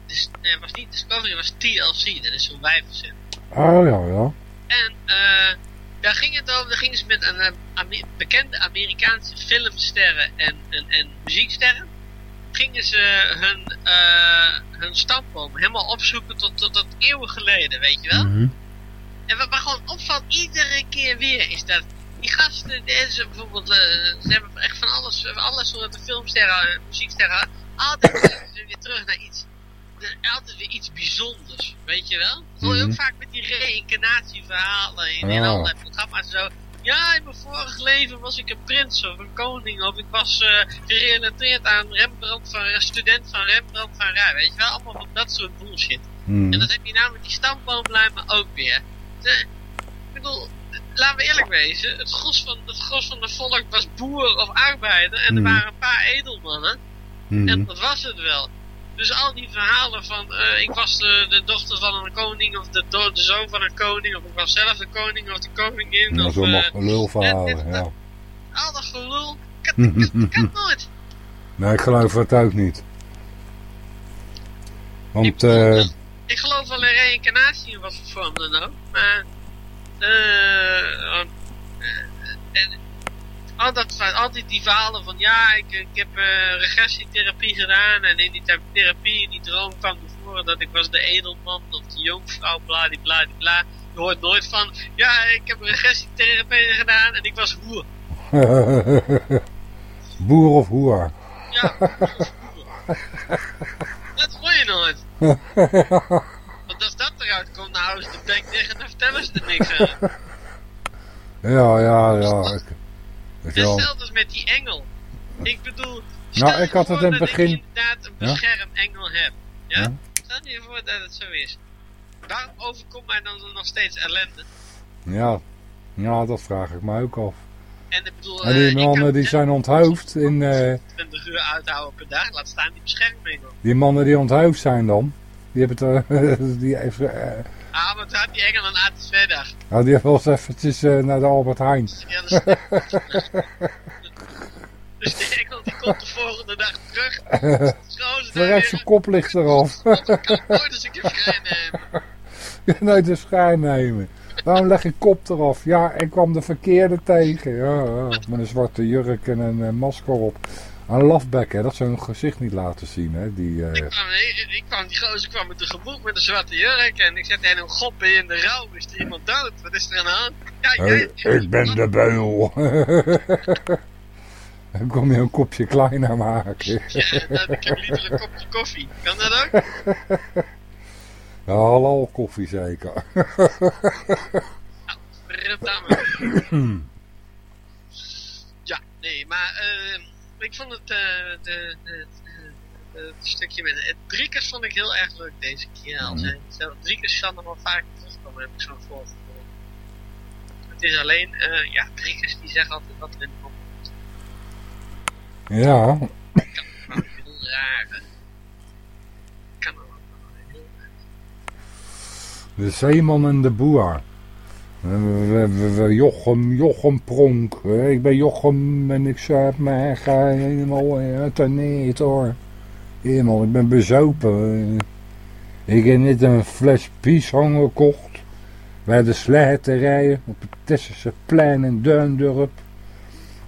dus, nee, het was niet Discovery, was TLC. Dat is zo'n wijverzin. Oh ja, ja. En eh, daar ging het over, daar gingen ze met een eh, bekende Amerikaanse filmsterren en, en, en muzieksterren. Gingen ze hun, eh, hun stamboom helemaal opzoeken tot, tot, tot eeuwen geleden, weet je wel? Mhm. En wat me gewoon opvalt, iedere keer weer, is dat die gasten, deze bijvoorbeeld, eh, ze hebben echt van alles, alle soorten filmsterren, muzieksterren, altijd ze weer terug naar iets, er- altijd weer iets bijzonders, weet je wel? Dat hoor je ook Mhm. vaak met die reïncarnatieverhalen in, in Ah. allerlei programma's zo. Ja, in mijn vorig leven was ik een prins of een koning. Of ik was eh, gerelateerd aan Rembrandt van, eh, student van Rembrandt van Rij. Weet je wel, allemaal van dat soort bullshit. Hmm. En dat heb je nou met die stamboomlijmen ook weer. De- ik bedoel, laten we eerlijk wezen. Het gros van het, gros van het volk was boer of arbeider. En er Mhm. waren een paar edelmannen. Mhm. En dat was het wel. Dus al die verhalen van eh, ik was de, de dochter van een koning of de, zoon van een koning of ik was zelf de koning of de koningin Dat of is allemaal eh, lulverhalen, ja. al dat gelul. Kan, kan, kan nooit. Nee, ik geloof het ook niet. Want, Ik eh, Ik geloof wel in reïncarnatie in wat voor vorm dan ook. Maar eh eh, en al, dat, al die, verhalen van ja, ik, ik heb eh, regressietherapie gedaan en in die ther- therapie, in die droom kwam voren dat ik was de edelman of de jonkvrouw, bla die bla. Je hoort nooit van, ja, ik heb regressietherapie gedaan en ik was hoer. boer of hoer. Ja, dat hoor je nooit. Want als dat eruit komt, nou ze de bek dicht en dan vertellen ze er niks aan. Ja, ja, ja. Hetzelfde als met die engel. Ik bedoel, Nou, stel je ik had het in het dat begin- ik inderdaad een beschermengel heb. Ja? Ja. Stel je voor dat het zo is. Waarom overkomt mij dan nog steeds ellende? Ja. ja, dat vraag ik me ook af. En ik bedoel, En eh, die ik mannen die zijn onthoofd in... eh, 20 uur uithouden per dag, laat staan die beschermengel. die mannen die onthoofd zijn dan... Die hebben het... eh, die, even, eh, Ah, maar toen had die engel een ATV-dag. nou, die eens eventjes eh, naar de Albert Heijn. Dus die engel die komt de volgende dag terug. De daar rest weer zijn koplicht eraf. nooit eens een keer vrij nemen. Nee, de schijn nemen. Waarom leg je kop eraf? Ja, ik kwam de verkeerde tegen. Ja, ja, met een zwarte jurk en een eh, masker op. Een lafbek, hè, dat ze hun gezicht niet laten zien, hè. Die, eh, Ik kwam, ik, ik kwam, die gozer kwam me tegemoet met een zwarte jurk en ik zette hem god ben je in de rouw, is er iemand dood? Wat is er aan de hand? Ja, hey, jij, ik ben de beul. Dan kom je een kopje kleiner maken. Ja, nou, ik heb liever een kopje koffie. Kan dat ook? Ja, halal koffie zeker. Verdamme. Ja, nee, maar eh, ik vond het, eh, de, de, de- het stukje met het Driekers vond ik heel erg leuk deze keer. Al zijn zelf Driekers zal nog wel vaker terugkomen, heb ik zo'n voorgevoel. Het is alleen, eh, ja, Driekers die zeggen altijd wat er in de komt. Ja, Gewoon heel raar, hè. Kan ook wel heel de zeeman en de boer. We, we, we- we- Jochem, Jochem Pronk. Ik ben Jochem en ik zuip me echt helemaal uit hoor. Helemaal, ik ben bezopen. Ik heb net een fles pieshang gekocht. Bij de slijterijen op het Tessense plein in Duindorp.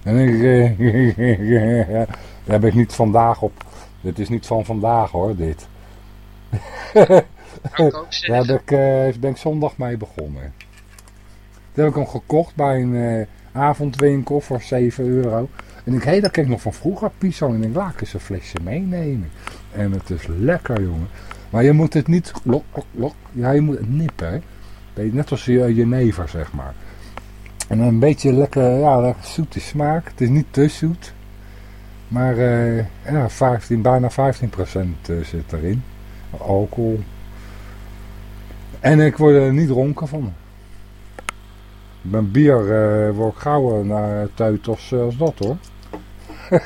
En ik, eh, daar heb ik niet vandaag op. Dit is niet van vandaag hoor, dit. Daar heb ik, eh, ben ik zondag mee begonnen. Toen heb ik hem gekocht bij een eh, avondwinkel voor 7 euro. En ik, hé, dat ken ik nog van vroeger, Pisang. En ik laat ik eens een flesje meenemen. En het is lekker, jongen. Maar je moet het niet, lok, lok, lok. Ja, je moet het nippen, Net als je jenever, zeg maar. En een beetje lekker, ja, zoete smaak. Het is niet te zoet. Maar eh, ja, 15, bijna 15% eh, zit erin. Alcohol. En ik word er niet dronken van. Mijn bier eh wordt gauw naar tuit als, als dat hoor.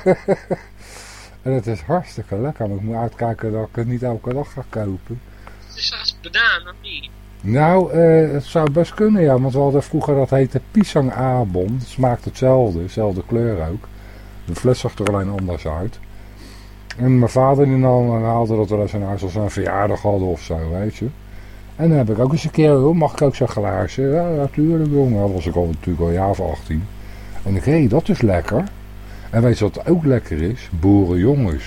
en het is hartstikke lekker, maar ik moet uitkijken dat ik het niet elke dag ga kopen. Het is als banaan, of niet? Nou, eh, het zou best kunnen ja, want we hadden vroeger dat heette Pisang Abon. Het smaakt hetzelfde, dezelfde kleur ook. De fles zag er alleen anders uit. En mijn vader die nam, haalde dat wel eens in huis als we een verjaardag hadden of zo, weet je. En dan heb ik ook eens een keer, "Oh, mag ik ook zo'n glaasje? Ja, natuurlijk jongen. Dat was ik al natuurlijk al een jaar of 18. En ik, hé, dat is lekker. En weet je wat ook lekker is? Boerenjongens.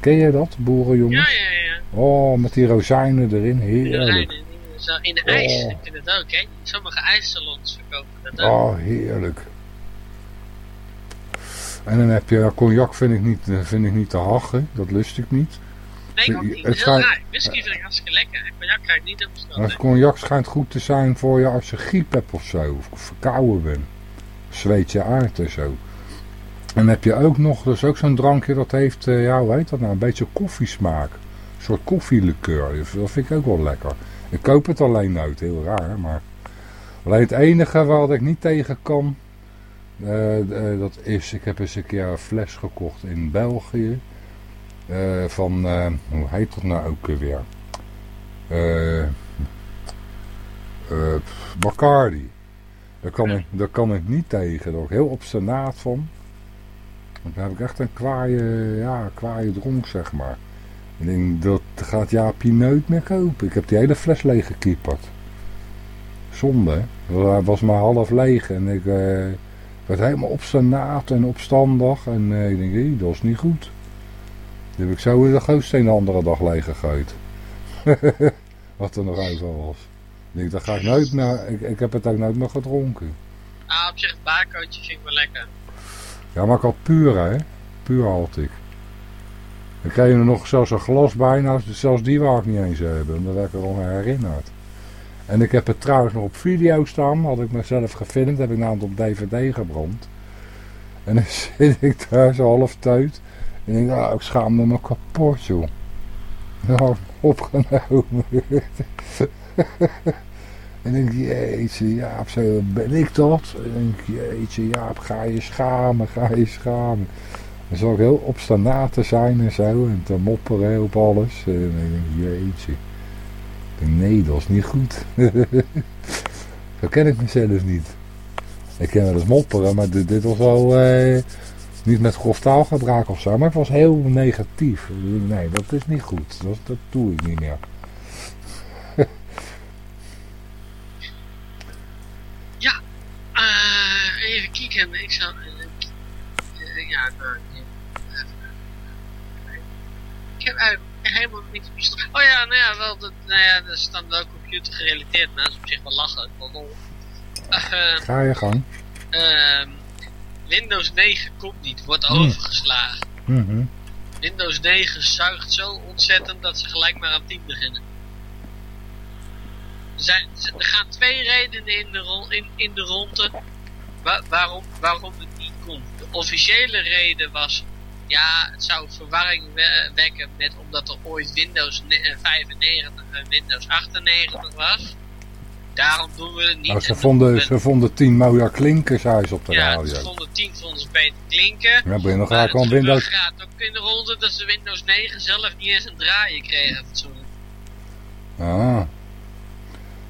Ken je dat, boerenjongens? Ja, ja, ja. Oh, met die rozijnen erin, heerlijk. In de ijs Oh. heb je dat ook, hè? Sommige ijssalons verkopen dat ook. Oh, heerlijk. En dan heb je cognac vind ik niet, eh, vind ik niet te hachen. Dat lust ik niet. Nee, Het niet. Heel schijnt- raar. Whisky vind ik hartstikke lekker. En cognac krijg ik niet op Maar cognac schijnt goed te zijn voor je als je griep hebt of zo. Of verkouden bent. Zweet je uit en zo. En heb je ook nog, dus ook zo'n drankje dat heeft, eh, ja hoe heet dat nou, een beetje koffiesmaak. Een soort koffielikeur. Dat vind ik ook wel lekker. Ik koop het alleen nooit, heel raar. Maar alleen het enige wat ik niet tegen kan, eh, eh, dat is, ik heb eens een keer een fles gekocht in België. Eh, van, eh, hoe heet dat nou ook weer? Eh eh, Bacardi. Daar kan, ik, daar kan ik niet tegen. Daar word ik heel obstinaat van. Want daar heb ik echt een kwaaie, ja, kwaaie dronk, zeg maar. Ik denk, dat gaat Jaapie nooit meer kopen. Ik heb die hele fles leeg gekieperd. Zonde, Hij was maar half leeg en ik eh, werd helemaal obstinaat en opstandig. En eh, ik denk, hé, dat is niet goed. Die heb ik zo in de gootsteen de andere dag leeg gegooid. Wat er nog over was. Ik denk, dat ga ik nooit meer, ik, ik heb het ook nooit meer gedronken. Ah, op zich, het vind ik wel lekker. Ja, maar ik had puur, hè. Puur had ik. Ik kreeg er nog zelfs een glas bij. Nou, zelfs die wou ik niet eens hebben. Omdat ik er al aan herinnerd. En ik heb het trouwens nog op video staan. Had ik mezelf gefilmd. Heb ik namelijk op DVD gebrand. En dan zit ik daar zo half teut. En ik denk, nou, ik schaamde me kapot, joh. Nou, opgenomen. En ik denk, jeetje, Jaap, zo ben ik dat? En ik denk, jeetje, Jaap, ga je schamen, ga je schamen. Dan zal ik heel te zijn en zo, en te mopperen op alles. En ik denk, jeetje. Ik denk, nee, dat is niet goed. zo ken ik mezelf niet. Ik ken wel eens mopperen, maar dit, dit was wel, eh, niet met grof taalgebruik of zo, maar het was heel negatief. Nee, dat is niet goed, dat, dat doe ik niet meer. Eh, even kijken. Ik zal... eh, ja, nou... Ik heb eigenlijk helemaal niks bijzonders. Oh ja, nou ja, wel, dat, nou ja, dat is dan ook computer gerelateerd, maar dat is op zich wel lachen, wel lol. Eh, Ga je gang. ehm, Windows 9 komt niet, wordt Hmm. overgeslagen. Mhm. Windows 9 zuigt zo ontzettend dat ze gelijk maar aan 10 beginnen. Er, zijn, er gaan twee redenen in de, ron- in, in de ronde wa- waarom, waarom het niet komt. De officiële reden was, ja, het zou verwarring we- wekken met omdat er ooit Windows ne- eh, 95 en Windows 98 was. Daarom doen we het niet. Nou, ze, vonden, we- ze vonden tien mooie klinkers huis op de ja, radio. ze vonden 10 vonden ze beter klinken. Ja, ben je nog Maar graag het Windows... gaat ook in de ronde dat ze Windows 9 zelf niet eens een draaien kregen. Ah.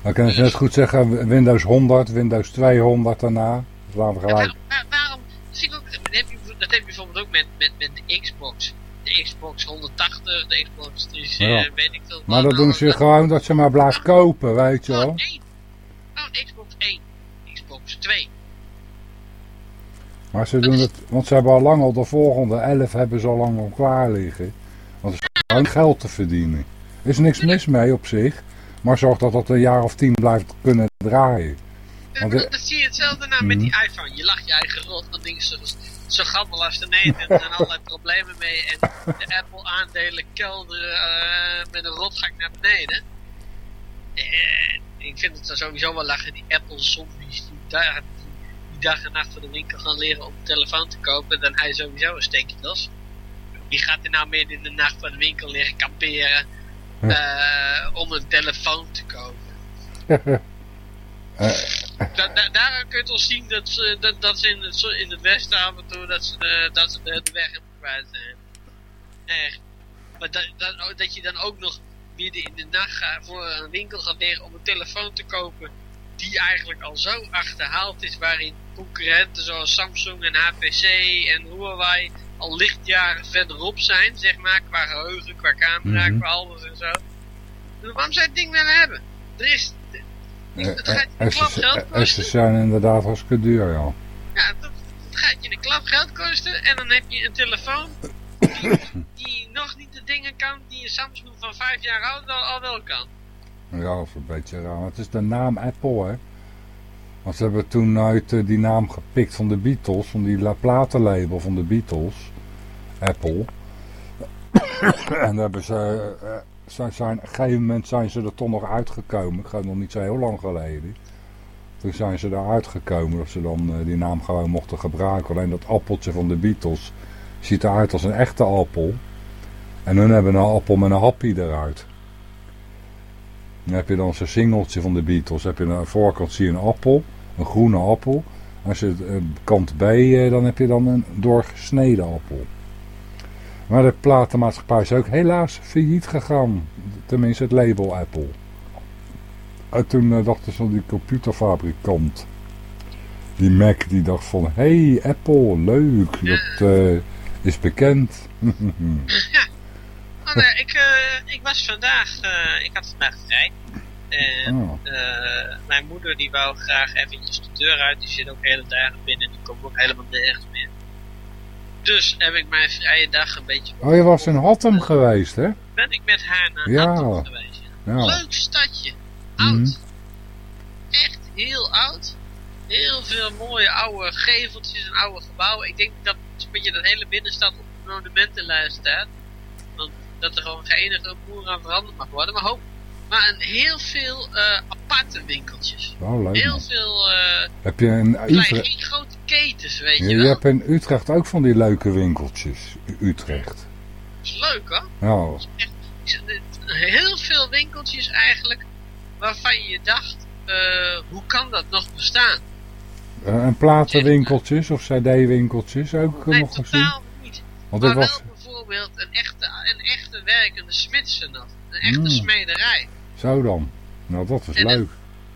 Dan kunnen ze net goed zeggen Windows 100, Windows 200 daarna. Dus laten we Ja, gelijk... waarom, ik ook, dat, heb je, dat heb je bijvoorbeeld ook met, met, met de Xbox. De Xbox 180, de Xbox 3, Ja. eh, weet ik veel. Maar dat doen ze gewoon dat ze maar blijft kopen, weet je wel. Gewoon één. Gewoon Xbox 1. 2. Maar ze doen het, want ze hebben al lang al de volgende 11 hebben ze al lang al klaar liggen. Want ze is gewoon geld te verdienen. Er is niks mis mee op zich. Maar zorg dat dat een jaar of tien blijft kunnen draaien. Want dat, zie je hetzelfde nou met Mhm. die iPhone. Je lacht je eigen rot, dat ding is zo, zo gammel als de neet. En er zijn allerlei problemen mee. En de Apple aandelen kelderen eh, met een rotgang naar beneden. En ik vind het sowieso wel lachen, die Apple zombies die, daar, die, dag en nacht voor de winkel gaan leren om een telefoon te kopen. Dan hij sowieso een steekje das. Wie gaat er nou midden in de nacht voor de winkel leren kamperen eh, om een telefoon te kopen? Da, da, daar kun je toch zien dat ze, dat, dat ze in, het, in het westen af en toe dat ze de, dat ze de, de weg hebben kwijt zijn. Echt. Maar dat, dat, dat je dan ook nog midden in de nacht gaat voor een winkel gaat leren om een telefoon te kopen die eigenlijk al zo achterhaald is, waarin concurrenten zoals Samsung en HTC en Huawei al lichtjaren verderop zijn, zeg maar, qua geheugen, qua camera, Mhm. qua alles en zo. Dus waarom zou je het ding willen hebben? Er is, dat gaat je En een klap ze, geld ze kosten. zijn inderdaad hartstikke duur, ja. Ja, dat, dat gaat je een klap geld kosten en dan heb je een telefoon die, die nog niet de dingen kan die een Samsung van vijf jaar oud al, al wel kan. Ja, is een beetje raar. Het is de naam Apple, hè. Want ze hebben toen uit eh, die naam gepikt van de Beatles, van die la- platenlabel van de Beatles. Apple. en hebben ze, eh, zijn, zijn, op een gegeven moment zijn ze er toch nog uitgekomen. Ik ga nog niet zo heel lang geleden. Toen zijn ze eruit gekomen dat ze dan eh, die naam gewoon mochten gebruiken. Alleen dat appeltje van de Beatles ziet eruit als een echte appel. En hun hebben een appel met een happy eruit. Dan heb je dan zo'n singeltje van de Beatles. Heb je aan de voorkant zie je een appel, een groene appel. Als je eh, kant B, eh, dan heb je dan een doorgesneden appel. Maar de platenmaatschappij is ook helaas failliet gegaan. Tenminste het label Apple. En toen eh, dachten ze die computerfabrikant. Die Mac die dacht van, hey Apple, leuk, dat is bekend. Oh, nee, ik, eh, ik was vandaag, eh, ik had vandaag vrij. En Oh. eh, mijn moeder die wou graag eventjes de deur uit. Die zit ook hele dagen binnen. Die komt ook helemaal nergens meer. Dus heb ik mijn vrije dag een beetje... Oh, je was in Hattem geweest, hè? Ben ik met haar naar Ja. Hattem geweest. ja. Ja. Leuk stadje. Oud. Mhm. Echt heel oud. Heel veel mooie oude geveltjes en oude gebouwen. Ik denk dat een beetje dat hele binnenstad op de monumentenlijst staat. Dat er gewoon geen enige boer aan veranderd mag worden. Maar, hoop, maar een heel veel eh, aparte winkeltjes. Oh, leuk Heel man. veel eh, Heb je kleine, Utrecht... geen grote ketens, weet Je, je hebt in Utrecht ook van die leuke winkeltjes. Utrecht. Dat is leuk hoor. Ja, Heel veel winkeltjes eigenlijk waarvan je dacht, eh, hoe kan dat nog bestaan? En platenwinkeltjes of cd-winkeltjes ook Nee, nog gezien. totaal niet. Want Maar dat was... wel bijvoorbeeld een echte, een echte werkende smidse nog. Een echte Mm. smederij. Zo dan. Nou, dat was En leuk.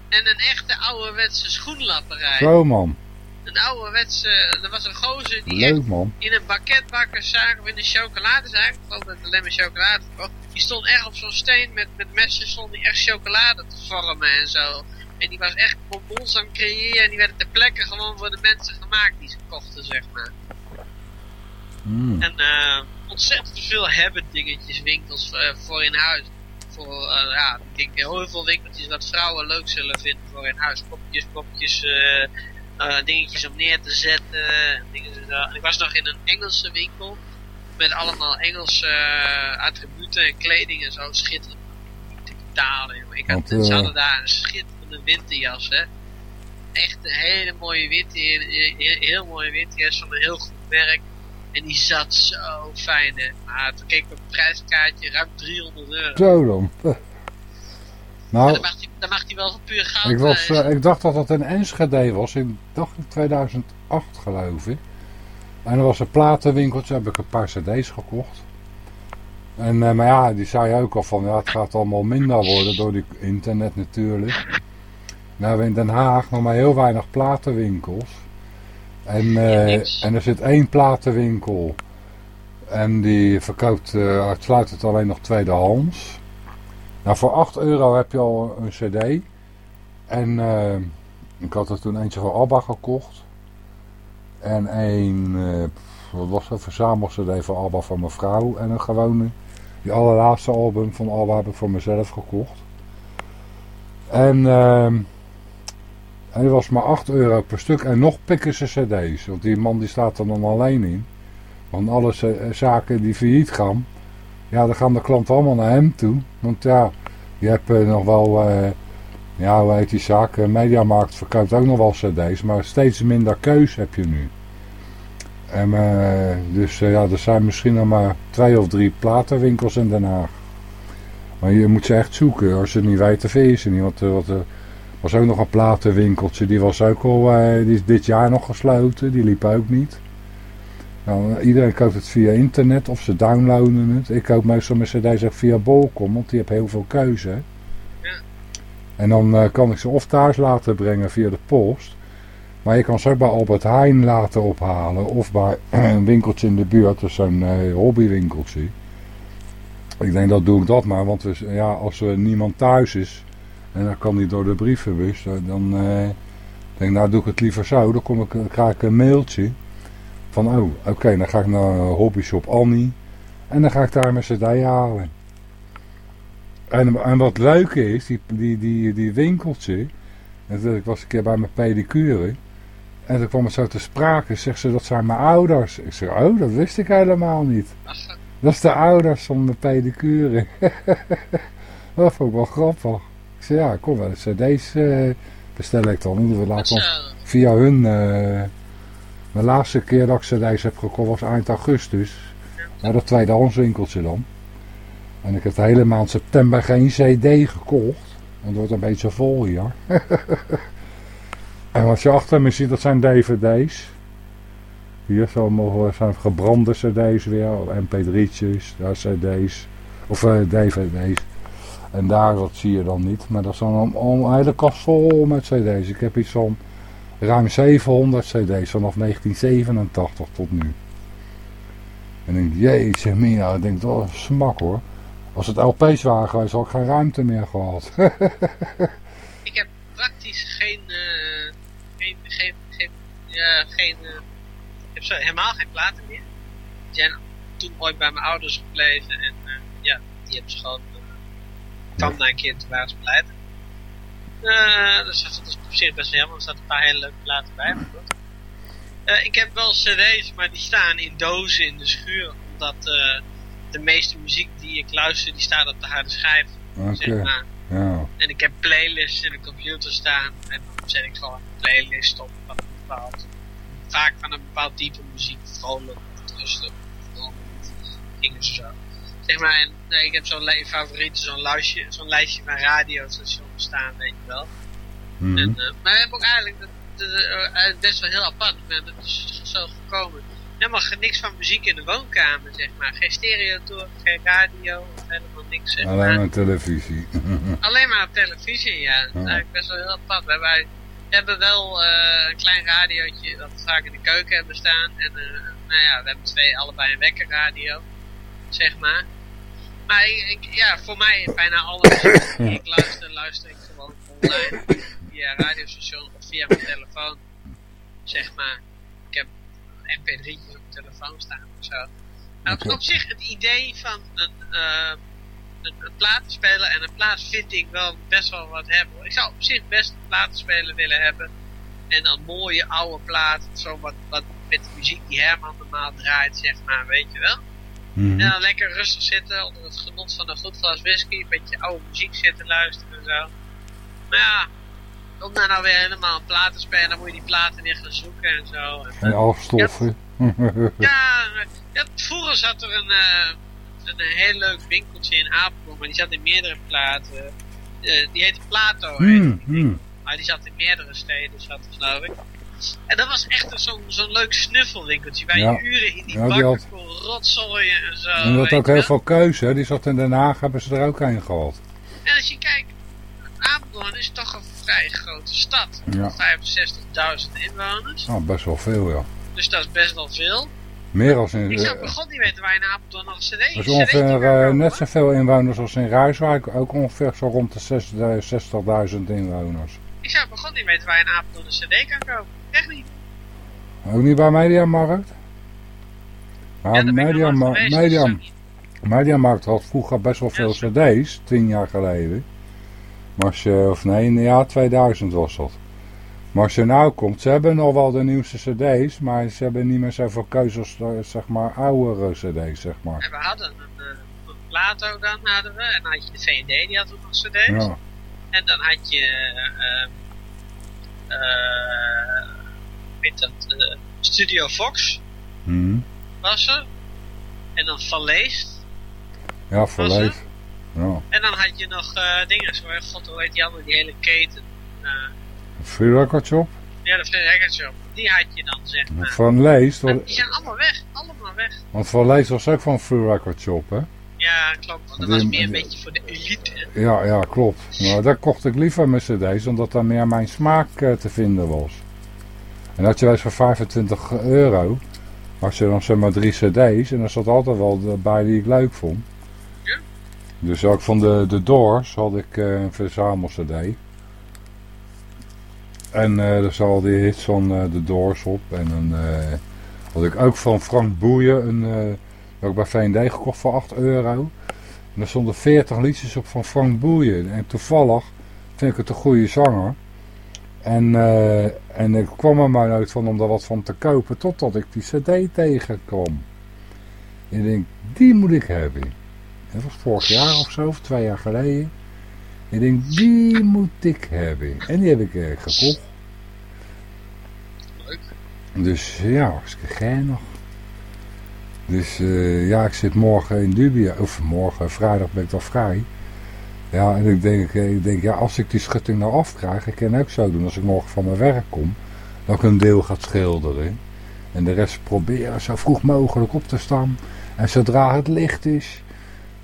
En een echte ouderwetse schoenlapperij. Zo man. Een ouderwetse, er was een gozer die echt Leuk man. in een bakketbakkerszaak of in een chocoladezaak, ik geloof dat het alleen maar chocolade verkocht, die stond echt op zo'n steen met, met messen, stond die echt chocolade te vormen en zo. En die was echt bonbons aan het creëren en die werden ter plekke gewoon voor de mensen gemaakt die ze kochten, zeg maar. Mm. En eh, ontzettend veel hebben dingetjes, winkels eh, voor in huis. Voor, eh, ja, ik denk heel veel winkeltjes wat vrouwen leuk zullen vinden voor in huis. Kopjes, kopjes, eh, eh, dingetjes om neer te zetten. en Dingen ik was nog in een Engelse winkel. Met allemaal Engelse eh, attributen en kleding en zo. Schitterend. Te betalen, joh. Ik had, eh, Ze hadden daar een schitterende winterjas, hè. Echt een hele mooie winter, heel, heel mooie winterjas van een heel goed merk. En die zat zo fijn, hè. Maar toen keek ik op het prijskaartje, ruim 300 euro. Zo dan. En Nou, dan mag, die, dan mag die wel voor puur goud ik, was, eh, ik dacht dat dat in Enschede was. In dacht ik 2008 geloof ik. En er was een platenwinkeltje. Heb ik een paar cd's gekocht. En, eh, maar ja, die zei ook al van ja, het gaat allemaal minder worden door die internet natuurlijk. Nou, we hebben in Den Haag nog maar heel weinig platenwinkels. En, eh, en er zit één platenwinkel. En die verkoopt eh, uitsluitend alleen nog tweedehands. Nou, voor 8 euro heb je al een cd. En eh, ik had er toen eentje van ABBA gekocht. En een, wat was dat, verzamel-cd van ABBA van mijn vrouw. En een gewone, die allerlaatste album van ABBA heb ik voor mezelf gekocht. En, die was maar 8 euro per stuk. En nog pikken ze cd's. Want die man die staat er dan alleen in. Want alle z- zaken die failliet gaan. Ja, dan gaan de klanten allemaal naar hem toe. Want ja, je hebt eh, nog wel... eh, ja, hoe heet die zaak? Eh, Mediamarkt verkoopt ook nog wel cd's. Maar steeds minder keus heb je nu. En, eh, dus eh, ja, er zijn misschien nog maar twee of drie platenwinkels in Den Haag. Maar je moet ze echt zoeken. Als het niet weet, dan vind je ze niet. Want wat, eh, was ook nog een platenwinkeltje. Die was ook al eh, die is dit jaar nog gesloten. Die liep ook niet. Nou, iedereen koopt het via internet of ze downloaden het. Ik koop meestal mijn cd's ook via Bolcom, want die heeft heel veel keuze. Ja. En dan eh, kan ik ze of thuis laten brengen via de post. Maar je kan ze ook bij Albert Heijn laten ophalen. Of bij een winkeltje in de buurt, dus zo'n eh, hobbywinkeltje. Ik denk dat doe ik dat maar, want we, ja, als er niemand thuis is en dan kan niet door de brievenbus, dan eh, denk ik, nou doe ik het liever zo. Dan, kom ik, krijg ik een mailtje van, oh, oké, dan ga ik naar Hobbyshop Annie en dan ga ik daar mijn cd halen. En, en wat leuk is, die, die, die, die winkeltje, en ik was een keer bij mijn pedicure en toen kwam het zo te sprake, zegt ze, dat zijn mijn ouders. Ik zeg, oh, dat wist ik helemaal niet. Dat is de ouders van de pedicure. dat vond ik wel grappig. Ik zei, ja, kom wel, cd's eh, bestel ik dan. We laten via hun... eh de laatste keer dat ik cd's heb gekocht was eind augustus. Bij dat tweedehands winkeltje dan. En ik heb de hele maand september geen cd gekocht. En het wordt een beetje vol hier. en wat je achter me ziet, dat zijn dvd's. Hier zo mogen zijn gebrande cd's weer. Of mp3'tjes, daar cd's. Of eh, dvd's. En daar, dat zie je dan niet. Maar dat is dan een, hele kast vol met cd's. Ik heb iets van ruim 700 cd's vanaf 1987 tot nu. En ik denk, jeetje mina, ik denk, dat is smak hoor. Als het LP's waren geweest, had ik geen ruimte meer gehad. Ik heb praktisch geen, eh, geen, geen, geen, geen, eh, ik heb helemaal geen platen meer. Die zijn toen ooit bij mijn ouders gebleven en eh, ja, die hebben ze gewoon, uh, kwam na een keer waren ze pleiten. Eh, dus dat is op zich best wel jammer, er zaten een paar hele leuke platen bij. Eh, ik heb wel cd's, maar die staan in dozen in de schuur, omdat eh, de meeste muziek die ik luister, die staat op de harde schijf. Zeg maar. ja. En ik heb playlists in de computer staan. En dan zet ik gewoon een playlist op van een bepaald. Vaak van een bepaald type muziek. Vrolijk, rustig, dingen zo. Zeg maar, en nee, ik heb zo'n li- favoriet, zo'n lijstje, zo'n lijstje van radiostations staan, weet je wel. Mhm. En, eh, maar ik heb ook eigenlijk, dat, dat, eh, eh, best wel heel apart, maar dat is zo gekomen. Helemaal niks van muziek in de woonkamer, zeg maar. Geen stereotoren, geen radio, helemaal niks, zeg maar. Alleen maar televisie. Alleen maar op televisie, ja. Dat is eigenlijk best wel heel apart. Wij, wij hebben wel een klein radiootje dat we vaak in de keuken hebben staan. En nou ja, we hebben twee, allebei een wekkerradio, zeg maar. Maar ik, ja, voor mij bijna alle muziek die ik luister, luister ik gewoon online. Via radiostation of via mijn telefoon, zeg maar. Ik heb mp3'tjes op mijn telefoon staan of zo. Nou, op zich het idee van een... eh, een, een platenspeler en een plaat vind ik wel best wel wat hebben. Ik zou op zich best een platenspeler willen hebben. En dan mooie oude plaat, zo wat, wat met de muziek die Herman normaal draait, zeg maar, weet je wel. Mhm. En dan lekker rustig zitten onder het genot van een goed glas whisky, een beetje oude muziek zitten luisteren en zo. Maar ja, om daar nou weer helemaal een plaat te spelen, dan moet je die platen weer gaan zoeken en zo. En, En afstoffen. ja, ja, vroeger zat er een, eh, een heel leuk winkeltje in Apeldoorn, maar die zat in meerdere platen. Eh, die heette Plato, Hmm, die. hmm. maar die zat in meerdere steden, zat geloof ik. En dat was echt zo'n zo'n leuk snuffelwinkeltje, waar Ja. je uren in die Ja, had- kon rotzooien en zo. En dat ook heel veel keuze. Die zat in Den Haag, hebben ze er ook een gehad. En als je kijkt, Apeldoorn is toch een vrij grote stad. Ja. 65.000 inwoners, Nou, best wel veel, ja. dus dat is best wel veel. Meer als in... Ik zou eh, god niet weten waar je in Apeldoorn nog een cd Dat is ongeveer eh, net zoveel inwoners als in Rijswijk. Ook ongeveer zo rond de 60.000 inwoners. Ik zou bij god niet weten waar je in Apeldoorn een cd kan kopen. Echt niet. Ook niet bij Mediamarkt? Maar ja, daar ben ik nog nooit Mediama- geweest, Media- dus dat niet. Mediamarkt had vroeger best wel veel cd's, tien jaar geleden. Maar als je, of nee, ja, 2000 was dat. Maar als je nou komt, ze hebben nog wel de nieuwste cd's, maar ze hebben niet meer zoveel keuzes, eh, zeg maar, oudere cd's, zeg maar. En we hadden een, eh, een Plato dan hadden we. En dan had je de VD, die had ook nog cd's. Ja, En dan had je... eh eh weet dat, eh, Studio Fox hm. was er. En dan Van Leest. ja verleefd. Ja. En dan had je nog eh dingen, zo, god hoe heet die andere, die hele keten. Eh Free Record Shop. ja, de Free Record Shop. Die had je dan, zeg maar. Van Leest, die zijn allemaal weg, allemaal weg. want Van Leest was ook van Free Record Shop, hè? Ja, klopt. Want dat was meer een beetje voor de elite. Ja, ja, klopt. Maar daar kocht ik liever mijn cd's, omdat daar meer mijn smaak te vinden was. En had je wel eens voor 25 euro, had je dan zeg maar drie cd's, en er zat altijd wel de- bij die ik leuk vond. Ja. Dus ook van de, de Doors had ik eh, een verzamel cd. En eh er zat die hits van eh, de Doors op. En dan had ik ook van Frank Boeien, een, ik bij V&D gekocht voor 8 euro. En er stonden 40 liedjes op van Frank Boeien. En toevallig vind ik het een goede zanger. En, eh, en ik kwam er maar nooit van om daar wat van te kopen. Totdat ik die cd tegenkwam. Ik denk, die moet ik hebben. Dat was vorig jaar of zo, of twee jaar geleden. Ik denk, die moet ik hebben. En die heb ik eh, gekocht. Leuk. Dus ja, hartstikke geinig. Dus eh, ja, ik zit morgen in Dubia. Of morgen, vrijdag ben ik dan vrij. Ja, en ik denk, eh, ik denk, ja, als ik die schutting nou afkrijg, ik kan ook zo doen als ik morgen van mijn werk kom, dat ik een deel ga schilderen. En de rest proberen zo vroeg mogelijk op te staan. En zodra het licht is,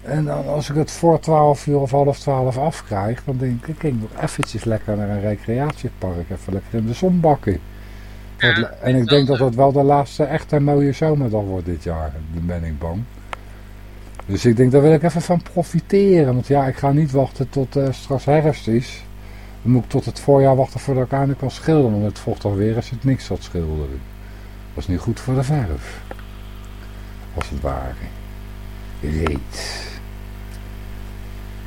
en dan als ik het voor 12 uur of half 12 afkrijg, dan denk ik, ik nog eventjes lekker naar een recreatiepark, even lekker in de zon bakken. Ja, en ik denk dat dat wel de laatste echte mooie zomerdag wordt dit jaar, daar ben ik bang. Dus ik denk, daar wil ik even van profiteren. Want ja, ik ga niet wachten tot eh, straks herfst is. Dan moet ik tot het voorjaar wachten voordat ik eindelijk kan schilderen. Want het volgt alweer als het niks zal schilderen. Dat is niet goed voor de verf. Als het ware. Reet.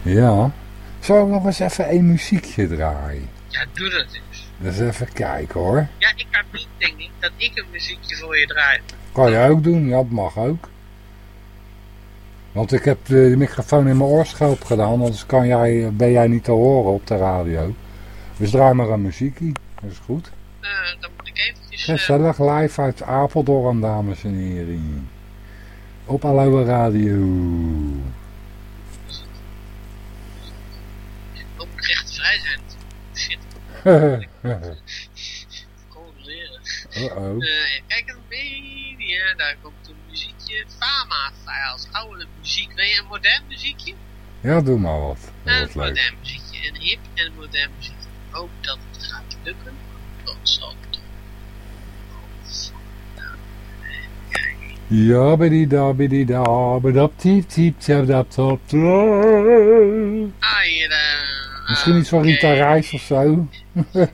Ja. Zal ik nog eens even een muziekje draaien? Ja, doe dat eens. Dus even kijken hoor. Ja, ik kan niet, denk ik, dat ik een muziekje voor je draai. Kan je ook doen? Ja, dat mag ook. Want ik heb de microfoon in mijn oorschelp gedaan, anders kan jij, ben jij niet te horen op de radio. Dus draai maar een muziekje. Dat is goed. Eh, dan moet ik eventjes... eh, Gezellig live uit Apeldoorn, dames en heren. Op Aloe Radio. ook nog recht vrij zijn. Shit, controleren. Uh-oh. Eh, kijk een media, daar komt een muziekje. Fama Files, oude muziek. Wil je een modern muziekje? Ja, doe maar wat. Dat Een wordt leuk. modern muziekje. Een hip en modern muziekje. Ik hoop dat het gaat lukken. Dat zal toch. Ja, bidi da, bidi da, bedap, tiep, tiep, tjap, dap, top. Ah, eh, Misschien iets van Rita Reis of zo. Eh,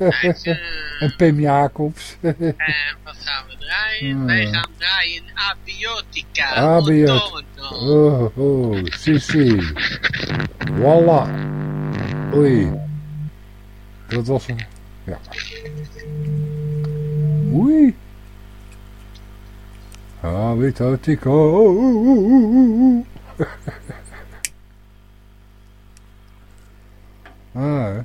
En Pim Jacobs. En wat gaan we draaien? Hmm. Wij gaan draaien Abiotica. Abiot- Otono. Oh, oh, si, si. Voila. Oei. Dat was een... Ja. Oei. Habitatico. ah.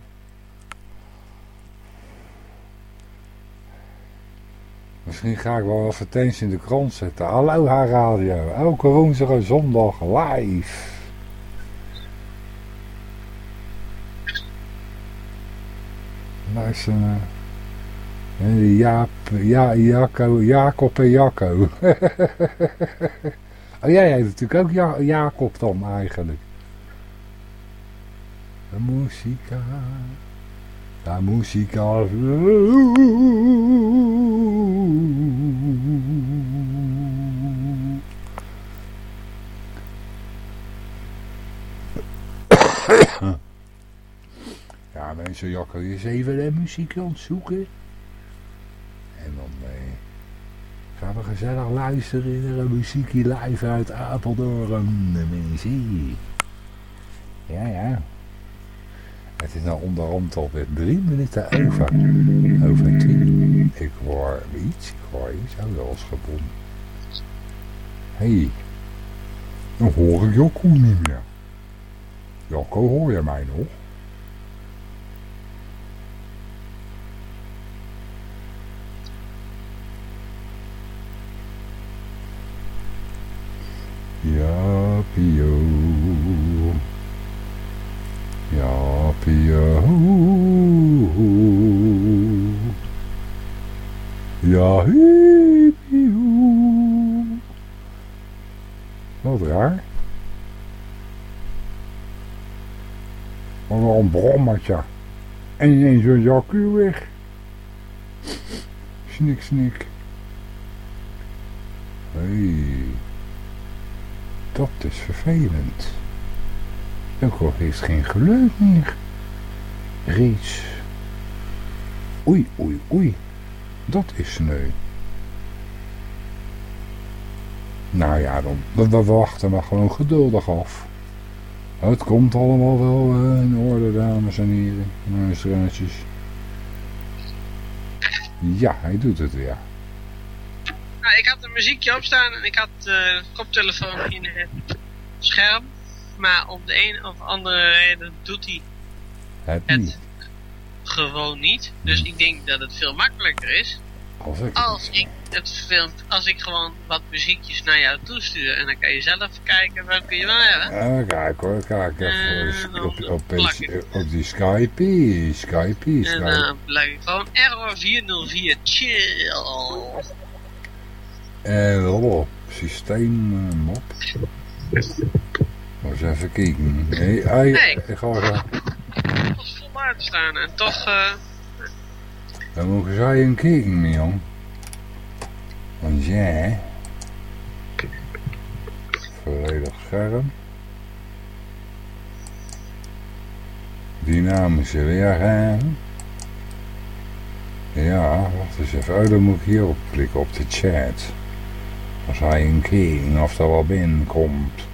Misschien ga ik wel advertentie in de krant zetten. Hallo haar radio. Elke woensdag en zondag live. Luister naar... Jaap, ja, Jacob en Jacco. oh, jij heet natuurlijk ook ja, Jacob dan eigenlijk. De muzika. La musica. Ja, mensen, Jacco is even de muziek zoeken. En dan eh, gaan we gezellig luisteren naar muziekje live uit Apeldoorn. Mensen. Ja, ja. Het is nou onderhand alweer drie minuten over. Over tien. Ik hoor iets. Ik hoor iets. Oh, dat was gebonden. Hé. Hey. Dan hoor ik Jocko niet meer. Jocko, hoor je mij nog? Ja, Pio. Hie, Pio. Wat raar. Wel een brommertje. En ineens een jakku weg. Snik, snik. Hey. Dat is vervelend. Joko heeft geen geluid meer. Reeds. Oei, oei, oei. Dat is sneu. Nou ja, dan, dan, dan wachten we gewoon geduldig af. Het komt allemaal wel eh, in orde, dames en heren. Luisteraartjes. Ja, hij doet het weer. Nou, ik had een muziekje opstaan en ik had eh koptelefoon in het scherm. Maar om de een of andere reden doet hij Het het gewoon niet. Dus ik denk dat het veel makkelijker is Als ik als ik het film, als ik gewoon wat muziekjes naar jou toestuur. En dan kan je zelf kijken welke je wil hebben. Ah, kijk hoor, kijk even op, op, op, die Skype, Skype, En dan plak ik gewoon error 404 chill. En op, systeem eh, mop. Eens even kijken. Nee, hey, Nee. ik ga was vol uit staan en toch, eh, dan moet zij een kijken, jong. Want ja, volledig scherm. Dynamische weergaan. Ja, wacht eens even. Oh, dan moet ik hierop klikken op de chat. Als hij een king of er wel binnenkomt.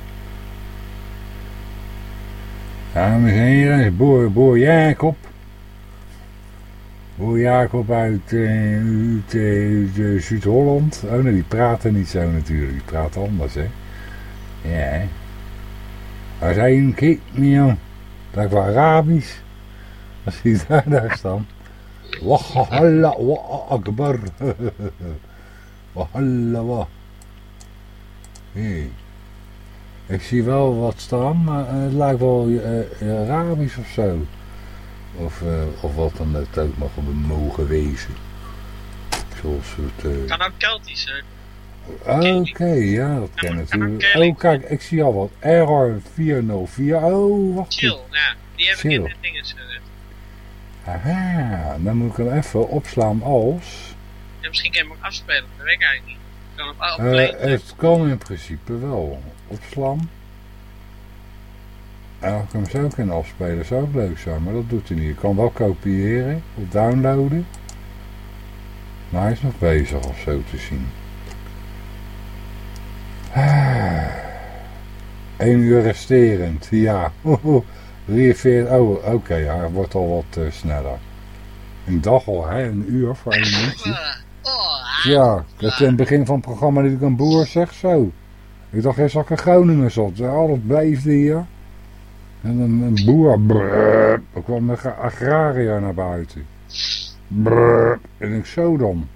Dames en heren, boer, boer Jacob. Boer Jacob uit, eh, uit, eh, eh, Zuid-Holland. Oh nee, die praten niet zo natuurlijk. Die praten anders, hè. Ja. Hij een king, joh. Lijkt wel Arabisch. Als hij daar, daar staan. Wahalla wa akbar. Wahalla wa. Hey. Ik zie wel wat staan, maar eh, het lijkt wel eh, Arabisch of zo. Of, eh, of wat dan het ook mag mogen wezen. Zoals het... kan ook Keltisch zijn. Oké, ja, dat kan ook natuurlijk. Oh, kijk, ik zie al wat. Error 404. Oh, wacht Chill, ja. Die heb ik in de dingen gezet. Aha, dan moet ik hem even opslaan als... Ja, misschien kan je hem afspelen, dat weet ik eigenlijk niet. Ik kan op play. het kan in principe wel. Opslaan. En als ik hem zo kan afspelen zou ook leuk zijn, maar dat doet hij niet. Ik kan wel kopiëren of downloaden. Maar hij is nog bezig of zo te zien. Ah. 1 uur resterend, ja. 43, oh oké, hij wordt al wat eh, sneller. Een dag al, hè? een uur voor één minuutje. Oh, Ja, dat in het begin van het programma dat ik een boer zeg zo. Ik dacht eerst dat ik in Groningen zat. Alles bleefde hier. En een, een boer. Brrr, er kwam een agraria naar buiten. Brrr, en ik zo dan.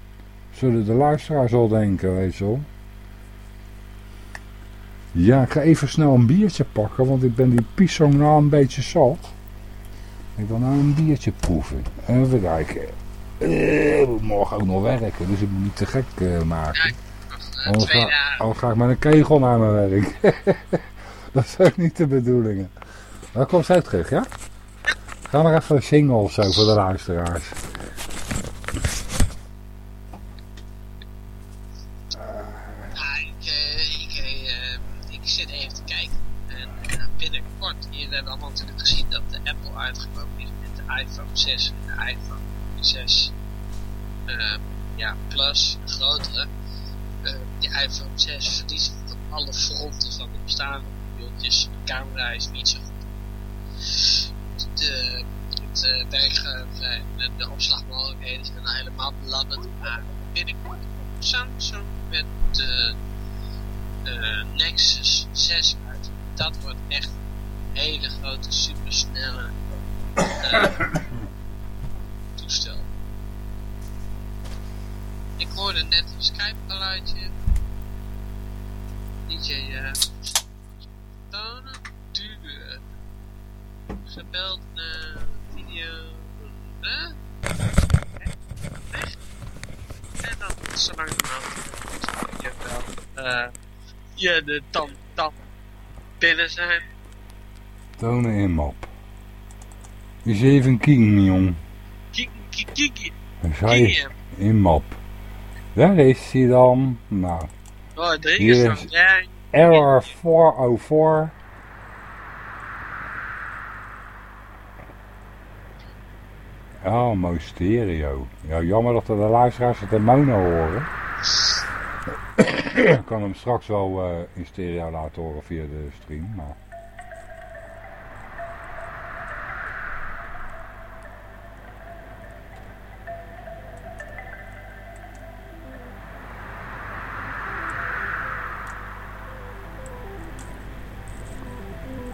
Zullen de luisteraars al denken, weet je wel. Ja, ik ga even snel een biertje pakken, want ik ben die pisang nou een beetje zat. Ik wil nou een biertje proeven. Even kijken. Eh, ik morgen ook nog werken, dus ik moet niet te gek eh, maken. Nog Anders twee ga, dagen. anders ga ik met een kegel naar mijn werk. dat is ook niet de bedoeling. Dan komt zij terug, ja? Ga maar even een single of zo voor de luisteraars. Ik, eh, eh, ik zit even te kijken. En eh, binnenkort, hier hebben allemaal natuurlijk gezien dat de Apple uitgekomen is met de iPhone 6 en de iPhone 6 eh, ja, Plus, grotere. Eh, iPhone 6 verliest het op alle fronten van het bestaande mobieltjes. De camera is niet zo goed. De, het uh, de opslagmogelijkheden zijn al helemaal belabberd. Maar binnenkort komt Samsung met de uh, Nexus 6 uit. Dat wordt echt een hele grote, supersnelle uh, toestel. Ik hoorde net een Skype geluidje. DJ uh, tonen, duur. Gebeld naar video. Huh? Weg. En dan zo langzamerhand je wel uh, je de tam tam binnen zijn. Tonen in map. Is even king, jong. Kiki kiki kiki. Zij in map. Daar is hij dan. Nou. Oh, drie is is ja, error 404. Oh, mooi stereo. Ja, jammer dat de luisteraars het in mono horen. Ik kan hem straks wel uh, in stereo laten horen via de stream, maar...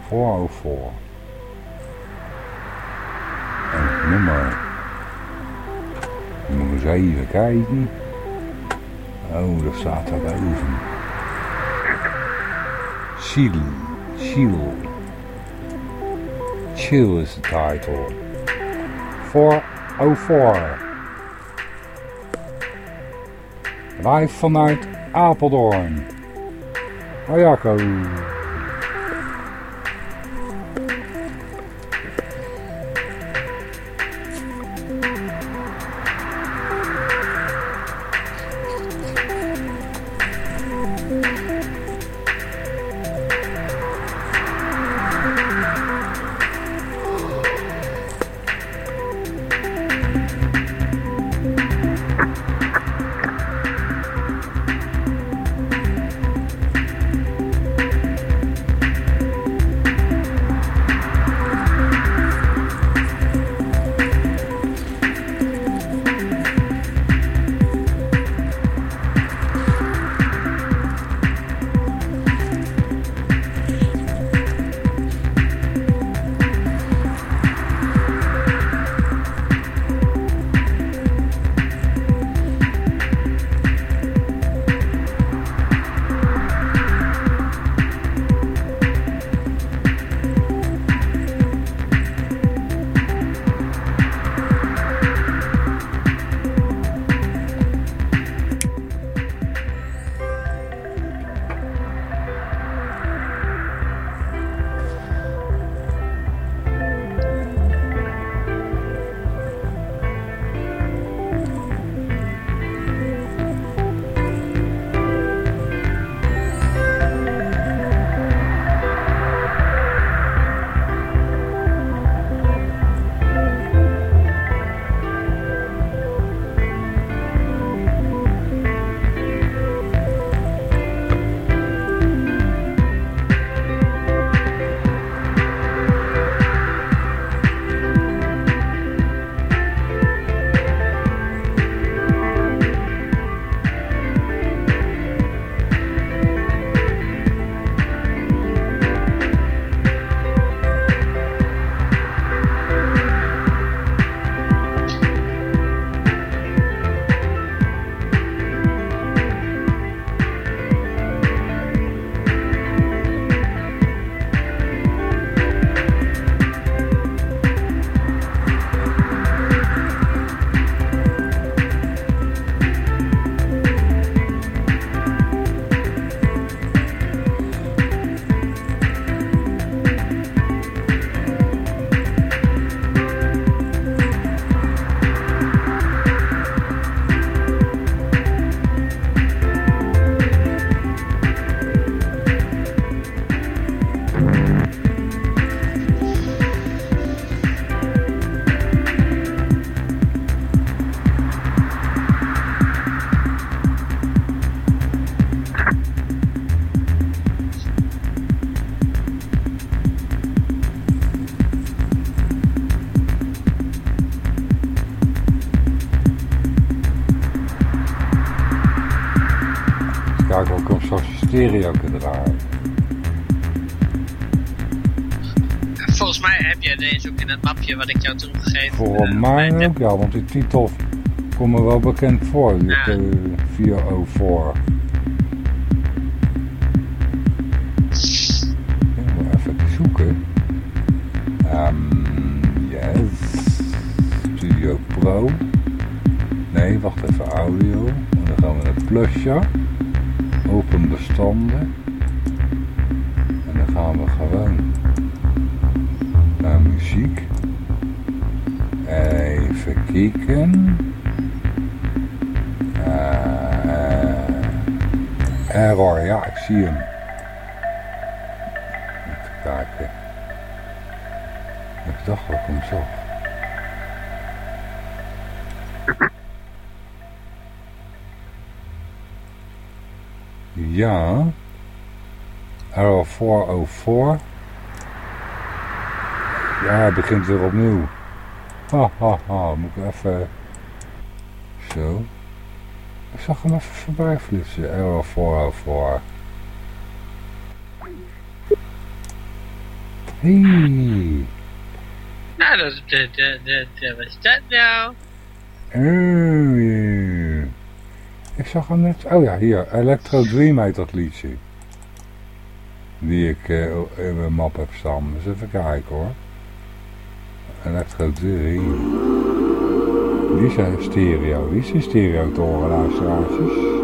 404. En nummer. Moet eens even kijken. Oh, dat staat daar boven. Chill. Chill. Chill is de title. 404. Live vanuit Apeldoorn. Ayako. Stereo kunnen draaien. Volgens mij heb jij deze ook in het mapje wat ik jou toen gegeven Voor eh, mij ook, ja, want die titel komt me wel bekend voor. Ja. de 404. Ik moet even zoeken. Ehm yes. Studio Pro. Nee, wacht even, audio. En dan gaan we naar plusje. 404. Ja, hij begint weer opnieuw. Ha, ha, ha. Moet ik even... Zo. Ik zag hem even voorbij flitsen. Error 404. Hey. Nou, dat, dat, dat, dat, dat was dat nou. Oh. Ik zag hem net... Oh ja, hier. Electro Dream heet dat liedje. Die ik eh, in mijn map heb staan. Dus even kijken hoor. Electro Dream. Die zijn stereo. Die die stereo toren.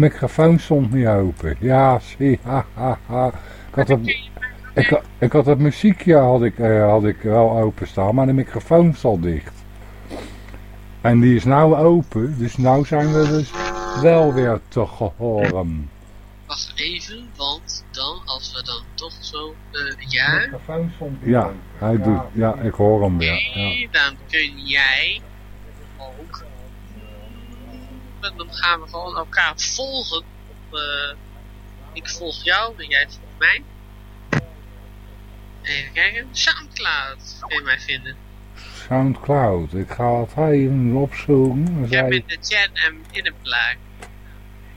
Microfoon stond niet open. Ja, zie. Ha, ha, ha. Ik had het, ik, ha- ik had het muziekje had ik, eh, had ik wel openstaan, maar de microfoon stond dicht. En die is nou open, dus nou zijn we dus wel weer te horen. Wacht even, want dan, als we dan toch zo... eh De ja, microfoon stond Ja, hij doet, ja, ik hoor hem weer. Ja. dan kun jij ook... En dan gaan we gewoon elkaar volgen. Op, eh, ik volg jou en jij volgt mij. Even kijken. Soundcloud kun je mij vinden. Soundcloud, ik ga het even opzoeken. Ik heb in de chat en in de plek.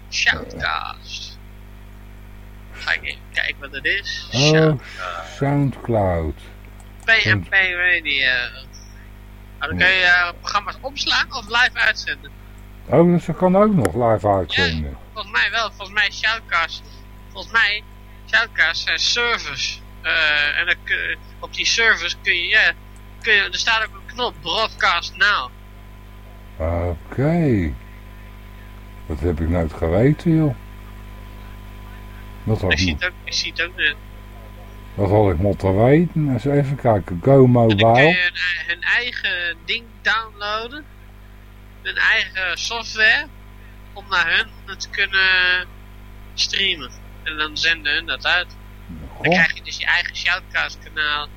Shoutcast. Ga ik even kijken wat het is. Oh. Soundcloud. PMP Radio. Nou, dan kun je eh, programma's opslaan of live uitzenden. Oh, dus dat kan ook nog live uitzenden. Volgens mij wel. Volgens mij Shoutcast. Volgens mij, Shoutcast zijn servers. Eh, en dan op die servers kun je, ja, kun je, er staat ook een knop, Broadcast Now. Oké. Dat heb ik nooit geweten, joh. Dat had, Ik zie het ook, ik zie het ook net. dat had ik moeten weten. Eens even kijken. Go dan kun Mobile. je hun eigen ding downloaden. Hun eigen software. Om naar hun te kunnen streamen. En dan zenden hun dat uit. Dan krijg je dus je eigen Shoutcast kanaal.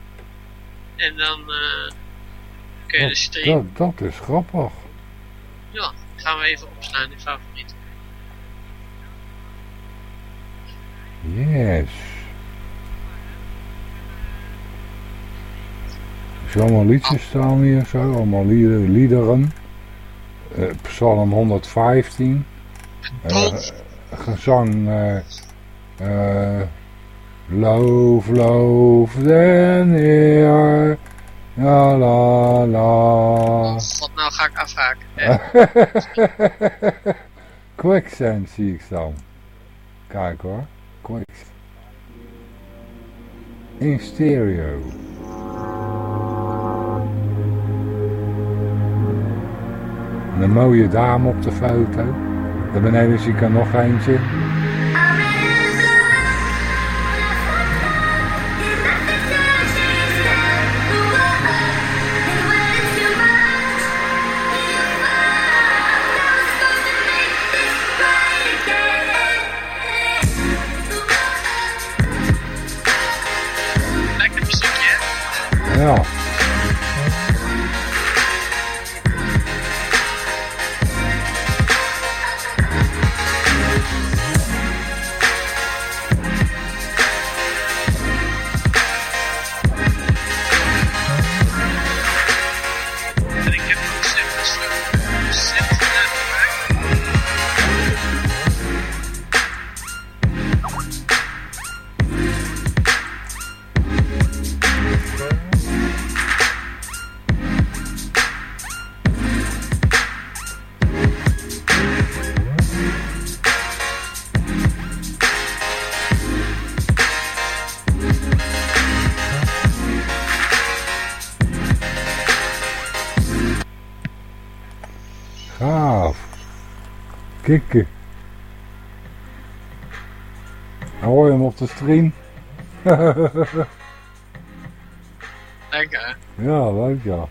En dan eh, kun je de streamen. dat, dat is grappig. Ja, gaan we even opslaan in favoriet. Yes. Er zijn allemaal liedjes staan hier zo, allemaal lieder- liederen. Eh, Psalm 115. Eh, gezang. eh loof, loof de Heer. La la la. God, nou ga ik afhaken. Quicksand zie ik staan. Kijk hoor. Quicksand. In stereo. En een mooie dame op de foto. Daar beneden zie ik er nog eentje. Lekker muziekje, hè? Ja. Kikken. Hoor je hem op de stream. Lekker? Ja, leuk ja.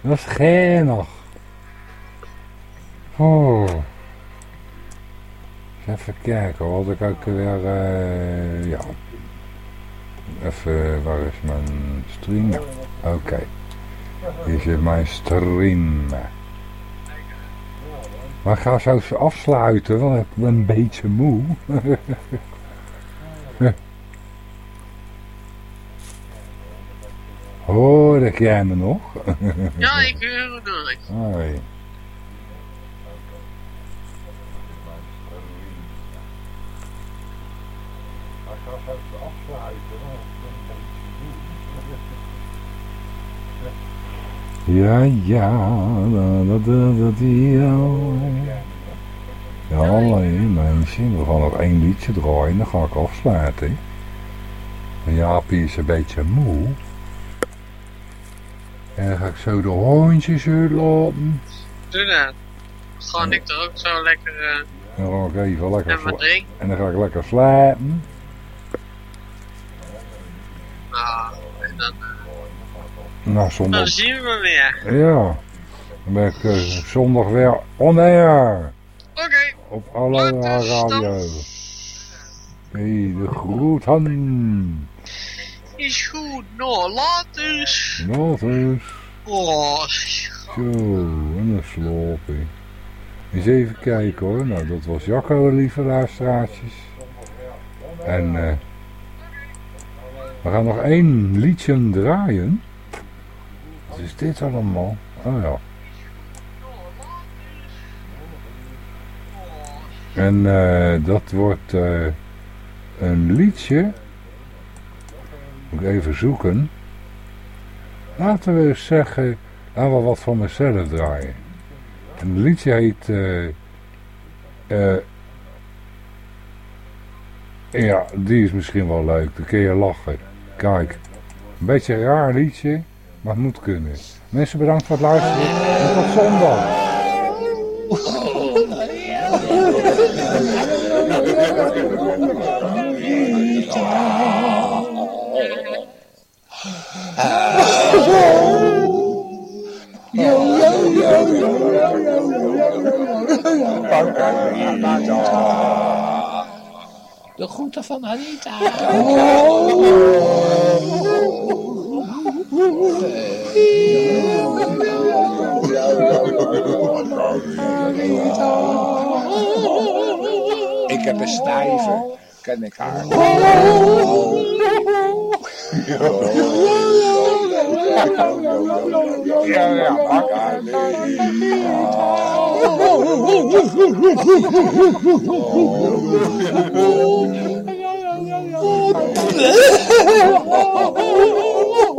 Dat is geinig. Oh. Even kijken, wat ik ook weer, eh, ja. Even, waar is mijn stream? Oké. Hier zit mijn stream. Maar ik ga zo eens afsluiten, want ik ben een beetje moe. Hoor ik jij me nog? Ja, ik hoor het. Hoi. Ja, ja, da, da, da, da, die, ja. Alleen mensen, we gaan nog één liedje draaien, dan ga ik afsluiten. En Jaapie is een beetje moe. En dan ga ik zo de hondjes uitlaten. Doe dat. Gewoon ik er ook zo lekker... eh, Dan ga ik even lekker En. En dan ga ik lekker slapen. Nou, en dan, Nou, dan zondag. zien we weer. Ja. Dan ben ik eh, zondag weer on air. Oké, Op Aloha Later, Radio. Hey, de groeten. is goed. Nou, later. Later. Oh, Zo, en een sloppie. Eens even kijken hoor. Nou, dat was Jacco, lieve luisteraartjes. En eh we gaan nog één liedje draaien. Wat is dit allemaal? Oh ja. En eh, dat wordt eh, een liedje. Moet ik even zoeken. Laten we eens zeggen, laten we wat van mezelf draaien. En het liedje heet... eh eh, ja, die is misschien wel leuk. Dan kun je lachen. Kijk, een beetje een raar liedje, maar het moet kunnen. Mensen bedankt voor het luisteren en tot zondag. De groeten van Anita. Ik heb een stijve, ken ik haar. Ja, ja, pak haar. Oh,